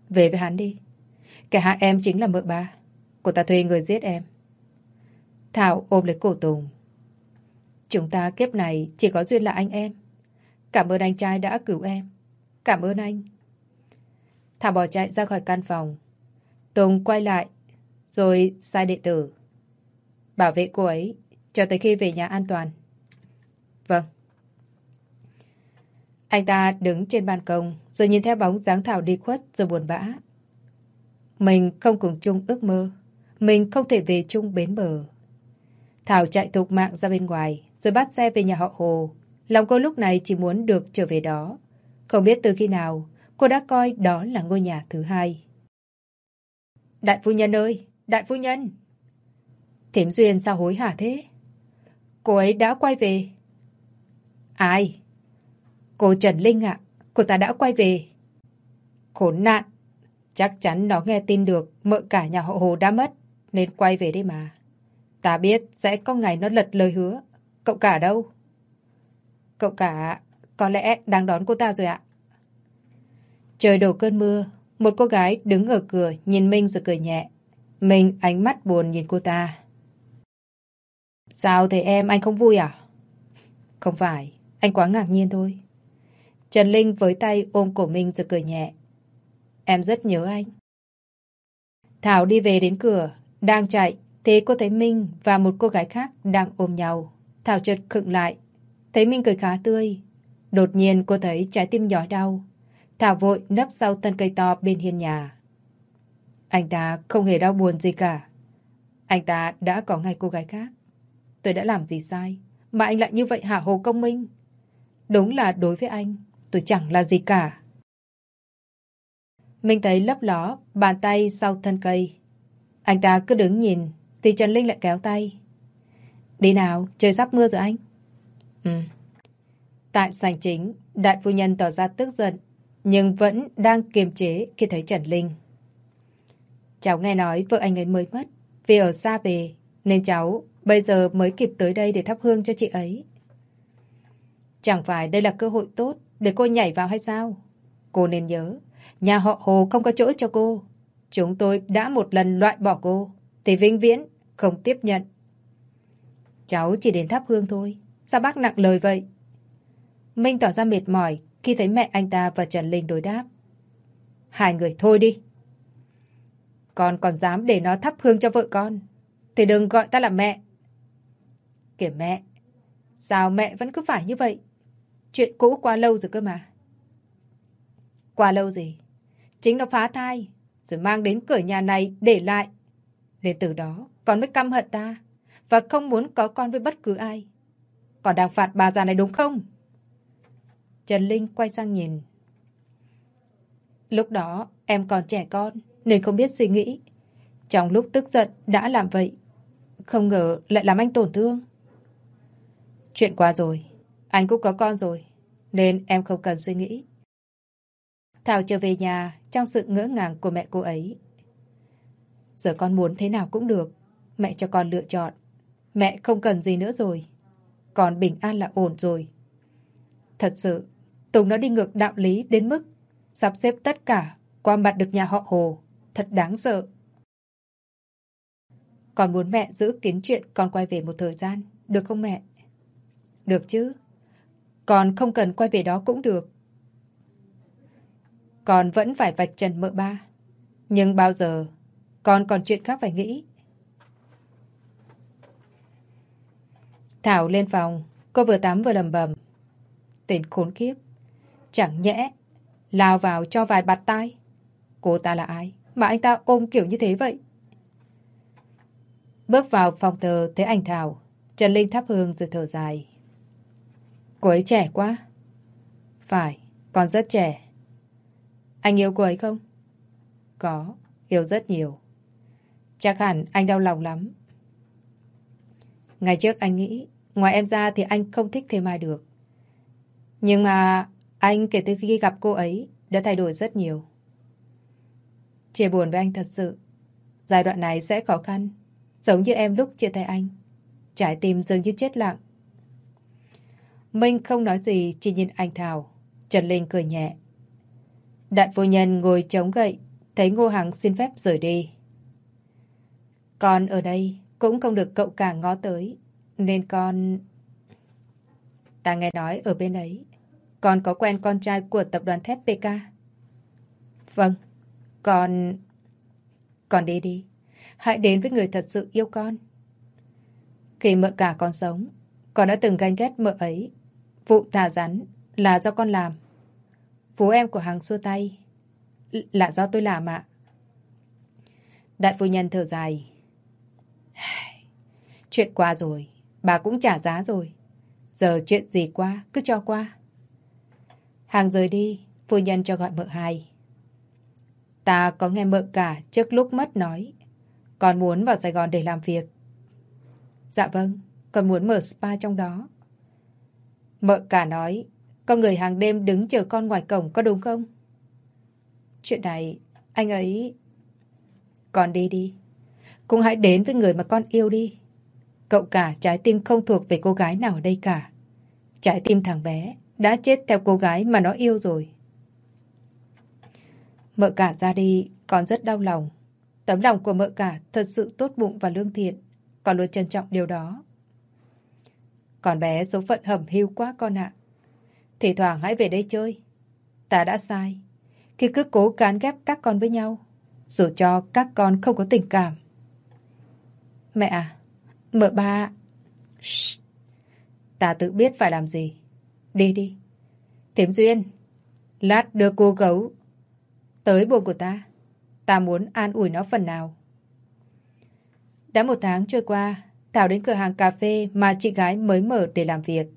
về với hắn đi. Cả hai em chính là mợ ba. Cô ta thuê người giết em. Thảo ôm lấy cổ Tùng. Chúng ta kiếp này chỉ có duyên là anh em. Cảm ơn anh trai đã cứu em. Cảm ơn anh. Thảo bỏ chạy ra khỏi căn phòng. Tùng quay lại, rồi sai đệ tử. Bảo vệ cô ấy, cho tới khi về nhà an toàn. Vâng. Anh ta đứng trên ban công, rồi nhìn theo bóng dáng Thảo đi khuất, rồi buồn bã. Mình không cùng chung ước mơ. Mình không thể về chung bến bờ. Thảo chạy thục mạng ra bên ngoài, rồi bắt xe về nhà họ Hồ. Lòng cô lúc này chỉ muốn được trở về đó. Không biết từ khi nào, cô đã coi đó là ngôi nhà thứ hai. Đại phu nhân ơi! Đại phu nhân! Thiểm Duyên sao hối hả thế? Cô ấy đã quay về. Ai? Cô Trần Linh ạ, cô ta đã quay về. Khốn nạn! Chắc chắn nó nghe tin được mợ cả nhà họ Hồ đã mất, nên quay về đây mà. Ta biết sẽ có ngày nó lật lời hứa. Cậu cả đâu? Cậu cả có lẽ đang đón cô ta rồi ạ. Trời đổ cơn mưa, một cô gái đứng ở cửa nhìn Minh rồi cười nhẹ. Minh ánh mắt buồn nhìn cô ta. Sao thế em, anh không vui à? Không phải, anh quá ngạc nhiên thôi. Trần Linh với tay ôm cổ Minh rồi cười nhẹ. Em rất nhớ anh. Thảo đi về đến cửa, đang chạy, thế cô thấy Minh và một cô gái khác đang ôm nhau. Thảo chợt khựng lại, thấy Minh cười khá tươi. Đột nhiên cô thấy trái tim nhói đau. Thảo vội nấp sau thân cây to bên hiên nhà. Anh ta không hề đau buồn gì cả. Anh ta đã có ngay cô gái khác. Tôi đã làm gì sai mà anh lại như vậy hả Hồ Công Minh? Đúng là đối với anh, tôi chẳng là gì cả. Minh thấy lấp ló, bàn tay sau thân cây. Anh ta cứ đứng nhìn, thì Trần Linh lại kéo tay. Đi nào, trời sắp mưa rồi anh. Ừ. Tại sành chính, đại phu nhân tỏ ra tức giận, nhưng vẫn đang kiềm chế khi thấy Trần Linh. Cháu nghe nói vợ anh ấy mới mất, vì ở xa về, nên cháu bây giờ mới kịp tới đây để thắp hương cho chị ấy. Chẳng phải đây là cơ hội tốt để cô nhảy vào hay sao? Cô nên nhớ, nhà họ Hồ không có chỗ cho cô. Chúng tôi đã một lần loại bỏ cô, thì vĩnh viễn không tiếp nhận. Cháu chỉ đến thắp hương thôi. Sao bác nặng lời vậy? Minh tỏ ra mệt mỏi khi thấy mẹ anh ta và Trần Linh đối đáp. Hai người thôi đi, Con còn dám để nó thắp hương cho vợ con. Thì đừng gọi ta là mẹ. Kìa mẹ, sao mẹ vẫn cứ phải như vậy? Chuyện cũ qua lâu rồi cơ mà. Qua lâu gì? Chính nó phá thai, rồi mang đến cửa nhà này để lại. Nên từ đó, con mới căm hận ta, và không muốn có con với bất cứ ai. Còn đang phạt bà già này đúng không? Trần Linh quay sang nhìn. Lúc đó, em còn trẻ con, nên không biết suy nghĩ. Trong lúc tức giận đã làm vậy. Không ngờ lại làm anh tổn thương. Chuyện qua rồi, anh cũng có con rồi, nên em không cần suy nghĩ. Thảo trở về nhà trong sự ngỡ ngàng của mẹ cô ấy. Giờ con muốn thế nào cũng được. Mẹ cho con lựa chọn. Mẹ không cần gì nữa rồi. Còn bình an là ổn rồi. Thật sự, Tùng nó đi ngược đạo lý đến mức sắp xếp tất cả qua mặt được nhà họ Hồ. Thật đáng sợ. còn muốn mẹ giữ kín chuyện con quay về một thời gian. Được không mẹ? Được chứ. còn không cần quay về đó cũng được. Con vẫn phải vạch trần mợ ba. Nhưng bao giờ, con còn chuyện khác phải nghĩ. Thảo lên phòng. Cô vừa tắm vừa lầm bầm. Tên khốn kiếp. Chẳng nhẽ. Lao vào cho vài bạt tai. Cô ta là ai? Mà anh ta ôm kiểu như thế vậy? Bước vào phòng thờ thấy anh Thảo. Trần Linh thắp hương rồi thở dài. Cô ấy trẻ quá. Phải, còn rất trẻ. Anh yêu cô ấy không? Có, yêu rất nhiều. Chắc hẳn anh đau lòng lắm. Ngày trước anh nghĩ, ngoài em ra thì anh không thích thêm ai được. Nhưng mà anh kể từ khi gặp cô ấy đã thay đổi rất nhiều. Chia buồn với anh thật sự. Giai đoạn này sẽ khó khăn. Giống như em lúc chia tay anh. Trái tim dường như chết lặng. Minh không nói gì, chỉ nhìn anh Thảo. Trần Linh cười nhẹ. Đại phu nhân ngồi chống gậy, thấy Ngô Hằng xin phép rời đi. Con ở đây cũng không được cậu cả ngó tới, nên con... Ta nghe nói ở bên ấy, con có quen con trai của tập đoàn thép PK. Vâng, con... Con đi đi, hãy đến với người thật sự yêu con. Khi mợ cả con sống, con đã từng ganh ghét mợ ấy. Vụ thả rắn là do con làm. Phú em của hàng xua tay. Là do tôi làm ạ. Đại phu nhân thở dài. Chuyện qua rồi. Bà cũng trả giá rồi. Giờ chuyện gì qua, cứ cho qua. Hàng rời đi, phu nhân cho gọi mợ hai. Ta có nghe mợ cả trước lúc mất nói. Con muốn vào Sài Gòn để làm việc. Dạ vâng, con muốn mở spa trong đó. Mợ cả nói có người hàng đêm đứng chờ con ngoài cổng có đúng không? Chuyện này, anh ấy... Con đi đi. Cũng hãy đến với người mà con yêu đi. Cậu cả trái tim không thuộc về cô gái nào ở đây cả. Trái tim thằng bé đã chết theo cô gái mà nó yêu rồi. Mợ cả ra đi con rất đau lòng. Tấm lòng của mợ cả thật sự tốt bụng và lương thiện. con luôn trân trọng điều đó. Còn bé số phận hầm hưu quá con ạ. Thì thoảng hãy về đây chơi. Ta đã sai. Khi cứ cố cán ghép các con với nhau. Dù cho các con không có tình cảm. Mẹ à, mợ ba... Shh. Ta tự biết phải làm gì. Đi đi. Thiếm Duyên, lát đưa cô gấu tới buồn của ta. Ta muốn an ủi nó phần nào. Đã một tháng trôi qua, Thảo đến cửa hàng cà phê mà chị gái mới mở để làm việc.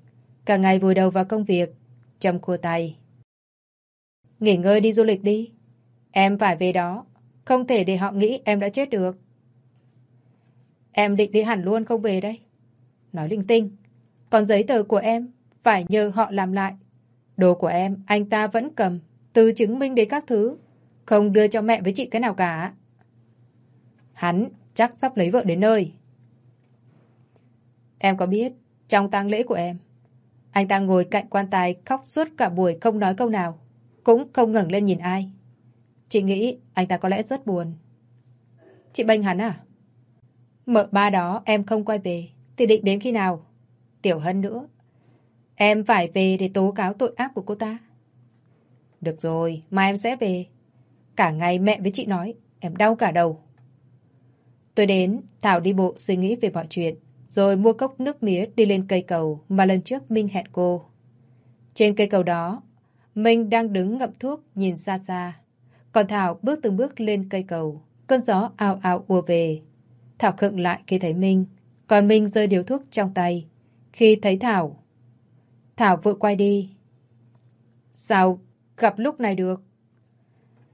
Cả ngày vùi đầu vào công việc, Trâm khua tay. Nghỉ ngơi đi du lịch đi. Em phải về đó. Không thể để họ nghĩ em đã chết được. Em định đi hẳn luôn không về đây. Nói linh tinh. Còn giấy tờ của em phải nhờ họ làm lại. Đồ của em anh ta vẫn cầm. Từ chứng minh đến các thứ. Không đưa cho mẹ với chị cái nào cả. Hắn chắc sắp lấy vợ đến nơi. Em có biết trong tang lễ của em anh ta ngồi cạnh quan tài khóc suốt cả buổi không nói câu nào. Cũng không ngẩng lên nhìn ai. Chị nghĩ anh ta có lẽ rất buồn. Chị bênh hắn à? Mợ ba đó em không quay về. Thì định đến khi nào? Tiểu Hân nữa. Em phải về để tố cáo tội ác của cô ta. Được rồi, mai em sẽ về. Cả ngày mẹ với chị nói, em đau cả đầu, Tôi đến, Thảo đi bộ suy nghĩ về mọi chuyện, rồi mua cốc nước mía đi lên cây cầu mà lần trước Minh hẹn cô. Trên cây cầu đó, Minh đang đứng ngậm thuốc nhìn xa xa. Còn Thảo bước từng bước lên cây cầu, cơn gió ao ao ùa về. Thảo khựng lại khi thấy Minh, còn Minh rơi điếu thuốc trong tay. Khi thấy Thảo, Thảo vội quay đi. Sao gặp lúc này được?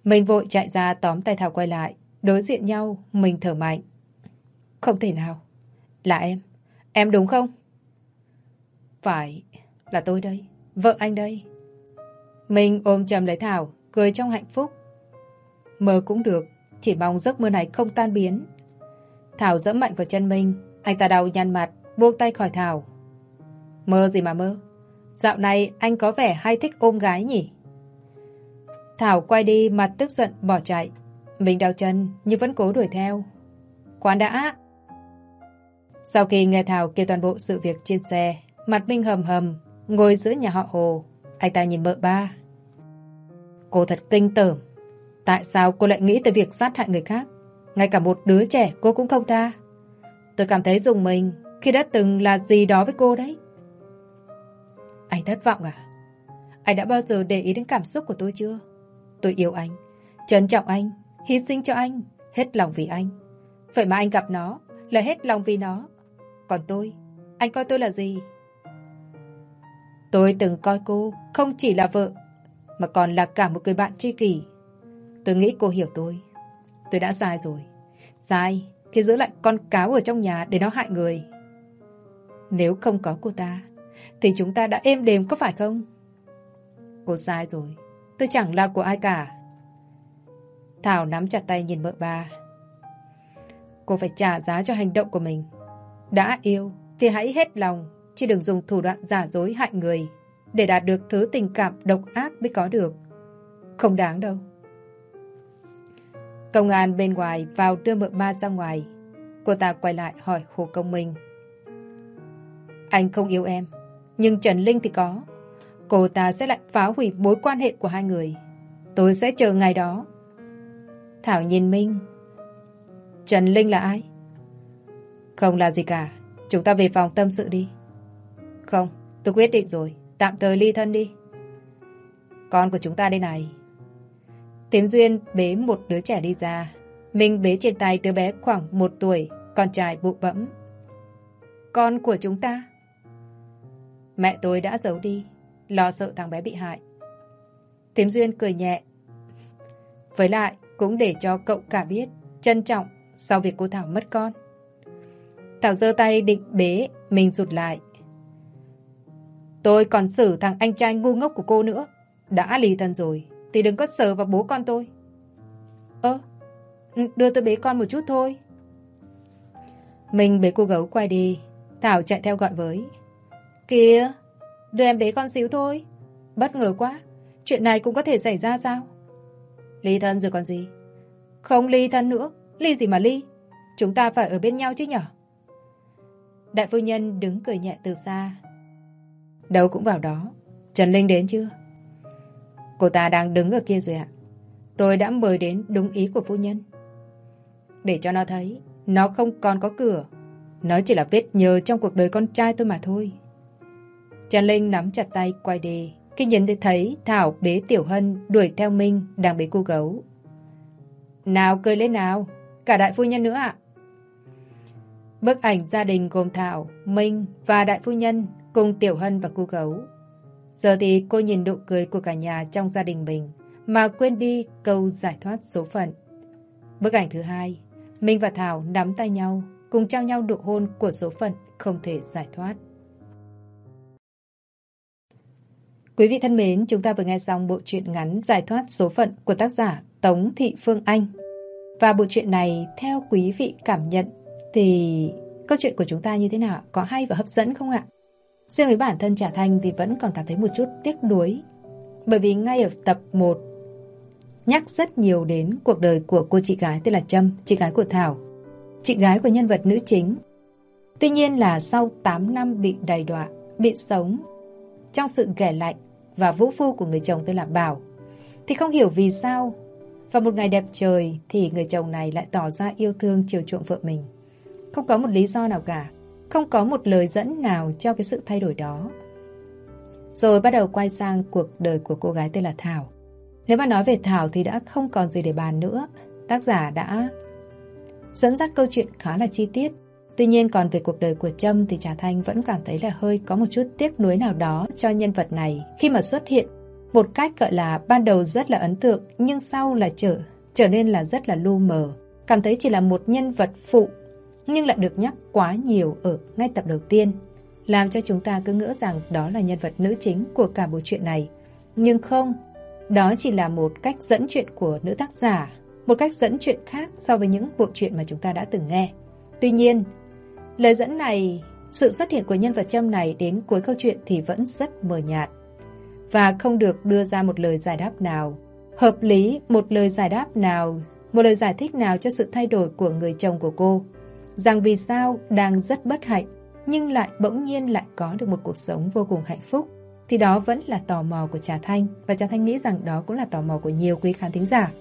Mình vội chạy ra tóm tay Thảo quay lại. Đối diện nhau, mình thở mạnh. Không thể nào. Là em. Em đúng không? Phải. Là tôi đây. Vợ anh đây. Mình ôm chầm lấy Thảo, cười trong hạnh phúc. Mơ cũng được. Chỉ mong giấc mơ này không tan biến. Thảo dẫm mạnh vào chân Minh. Anh ta đau nhăn mặt, buông tay khỏi Thảo. Mơ gì mà mơ? Dạo này anh có vẻ hay thích ôm gái nhỉ? Thảo quay đi mặt tức giận bỏ chạy. Mình đau chân nhưng vẫn cố đuổi theo. Quán đã! Sau khi nghe Thảo kể toàn bộ sự việc trên xe, mặt Minh hầm hầm, ngồi giữa nhà họ Hồ. Anh ta nhìn mợ ba. Cô thật kinh tởm. Tại sao cô lại nghĩ tới việc sát hại người khác? Ngay cả một đứa trẻ cô cũng không tha. Tôi cảm thấy dùng mình khi đã từng là gì đó với cô đấy. Anh thất vọng à? Anh đã bao giờ để ý đến cảm xúc của tôi chưa? Tôi yêu anh, trân trọng anh, hy sinh cho anh, hết lòng vì anh. Vậy mà anh gặp nó là hết lòng vì nó. Còn tôi, anh coi tôi là gì? Tôi từng coi cô không chỉ là vợ, mà còn là cả một người bạn tri kỷ. Tôi nghĩ cô hiểu tôi. Tôi đã sai rồi. Sai khi giữ lại con cáo ở trong nhà để nó hại người. Nếu không có cô ta, thì chúng ta đã êm đềm có phải không? Cô sai rồi. Tôi chẳng là của ai cả. Thảo nắm chặt tay nhìn mợ ba. Cô phải trả giá cho hành động của mình. Đã yêu thì hãy hết lòng, chứ đừng dùng thủ đoạn giả dối hại người để đạt được thứ tình cảm độc ác mới có được. Không đáng đâu. Công an bên ngoài vào đưa mợ ba ra ngoài. Cô ta quay lại hỏi Hồ Công Minh. Anh không yêu em, nhưng Trần Linh thì có. Cô ta sẽ lại phá hủy mối quan hệ của hai người. Tôi sẽ chờ ngày đó. Thảo nhìn Minh. Trần Linh là ai? Không là gì cả. Chúng ta về phòng tâm sự đi. Không, tôi quyết định rồi. Tạm thời ly thân đi. Con của chúng ta đây này. Tiến Duyên bế một đứa trẻ đi ra. Minh bế trên tay đứa bé khoảng một tuổi, con trai bụ bẫm. Con của chúng ta? Mẹ tôi đã giấu đi, lo sợ thằng bé bị hại. Tiếm Duyên cười nhẹ. Với lại, cũng để cho cậu cả biết, trân trọng sau việc cô Thảo mất con. Thảo giơ tay định bế, mình rụt lại. Tôi còn xử thằng anh trai ngu ngốc của cô nữa. Đã ly thân rồi, thì đừng có sờ vào bố con tôi. Ơ, đưa tôi bế con một chút thôi. Mình bế cô gấu quay đi, Thảo chạy theo gọi với. Kìa, đưa em bế con xíu thôi. Bất ngờ quá, chuyện này cũng có thể xảy ra sao? Ly thân rồi còn gì? Không ly thân nữa, ly gì mà ly? Chúng ta phải ở bên nhau chứ nhở? Đại phu nhân đứng cười nhẹ từ xa. Đâu cũng vào đó. Trần Linh đến chưa? Cô ta đang đứng ở kia rồi ạ. Tôi đã mời đến đúng ý của phu nhân. Để cho nó thấy, nó không còn có cửa. Nó chỉ là vết nhờ trong cuộc đời con trai tôi mà thôi. Trần Linh nắm chặt tay quay đi. Khi nhìn thấy Thảo bế Tiểu Hân đuổi theo Minh đang bế cô gấu. Nào cười lên nào, cả đại phu nhân nữa ạ. Bức ảnh gia đình gồm Thảo, Minh và đại phu nhân cùng Tiểu Hân và cô gấu. Giờ thì cô nhìn nụ cười của cả nhà trong gia đình mình mà quên đi câu giải thoát số phận. Bức ảnh thứ hai, Minh và Thảo nắm tay nhau cùng trao nhau nụ hôn của số phận không thể giải thoát. Quý vị thân mến, chúng ta vừa nghe xong bộ truyện ngắn Giải thoát số phận của tác giả Tống Thị Phương Anh. Và bộ truyện này, theo quý vị cảm nhận, thì câu chuyện của chúng ta như thế nào? Có hay và hấp dẫn không ạ? Riêng với bản thân Trả Thanh thì vẫn còn cảm thấy một chút tiếc nuối. Bởi vì ngay ở tập 1 nhắc rất nhiều đến cuộc đời của cô chị gái tên là Trâm, chị gái của Thảo, chị gái của nhân vật nữ chính. Tuy nhiên là sau 8 năm bị đầy đọa, bị sống trong sự ghẻ lạnh và vũ phu của người chồng tên là Bảo, thì không hiểu vì sao Và một ngày đẹp trời thì người chồng này lại tỏ ra yêu thương chiều chuộng vợ mình. Không có một lý do nào cả, không có một lời dẫn nào cho cái sự thay đổi đó. Rồi bắt đầu quay sang cuộc đời của cô gái tên là Thảo. Nếu mà nói về Thảo thì đã không còn gì để bàn nữa. Tác giả đã dẫn dắt câu chuyện khá là chi tiết. Tuy nhiên còn về cuộc đời của Trâm thì Trà Thanh vẫn cảm thấy là hơi có một chút tiếc nuối nào đó cho nhân vật này khi mà xuất hiện một cách gọi là ban đầu rất là ấn tượng nhưng sau là trở trở nên là rất là lu mờ. Cảm thấy chỉ là một nhân vật phụ nhưng lại được nhắc quá nhiều ở ngay tập đầu tiên làm cho chúng ta cứ ngỡ rằng đó là nhân vật nữ chính của cả bộ truyện này. Nhưng không, đó chỉ là một cách dẫn chuyện của nữ tác giả, một cách dẫn chuyện khác so với những bộ truyện mà chúng ta đã từng nghe. Tuy nhiên, lời dẫn này, sự xuất hiện của nhân vật Trâm này đến cuối câu chuyện thì vẫn rất mờ nhạt và không được đưa ra một lời giải đáp nào hợp lý, một lời giải đáp nào, một lời giải thích nào cho sự thay đổi của người chồng của cô, rằng vì sao đang rất bất hạnh, nhưng lại bỗng nhiên lại có được một cuộc sống vô cùng hạnh phúc thì đó vẫn là tò mò của Trà Thanh, và Trà Thanh nghĩ rằng đó cũng là tò mò của nhiều quý khán thính giả.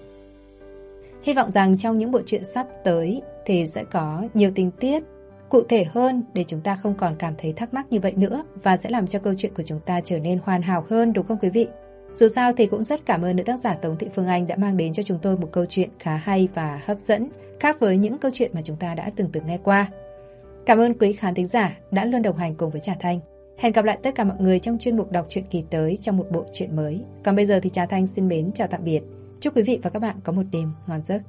Hy vọng rằng trong những bộ truyện sắp tới thì sẽ có nhiều tình tiết cụ thể hơn để chúng ta không còn cảm thấy thắc mắc như vậy nữa, và sẽ làm cho câu chuyện của chúng ta trở nên hoàn hảo hơn, đúng không quý vị? Dù sao thì cũng rất cảm ơn nữ tác giả Tống Thị Phương Anh đã mang đến cho chúng tôi một câu chuyện khá hay và hấp dẫn, khác với những câu chuyện mà chúng ta đã từng từng nghe qua. Cảm ơn quý khán thính giả đã luôn đồng hành cùng với Trà Thanh. Hẹn gặp lại tất cả mọi người trong chuyên mục đọc truyện kỳ tới trong một bộ truyện mới. Còn bây giờ thì Trà Thanh xin mến chào tạm biệt. Chúc quý vị và các bạn có một đêm ngon giấc.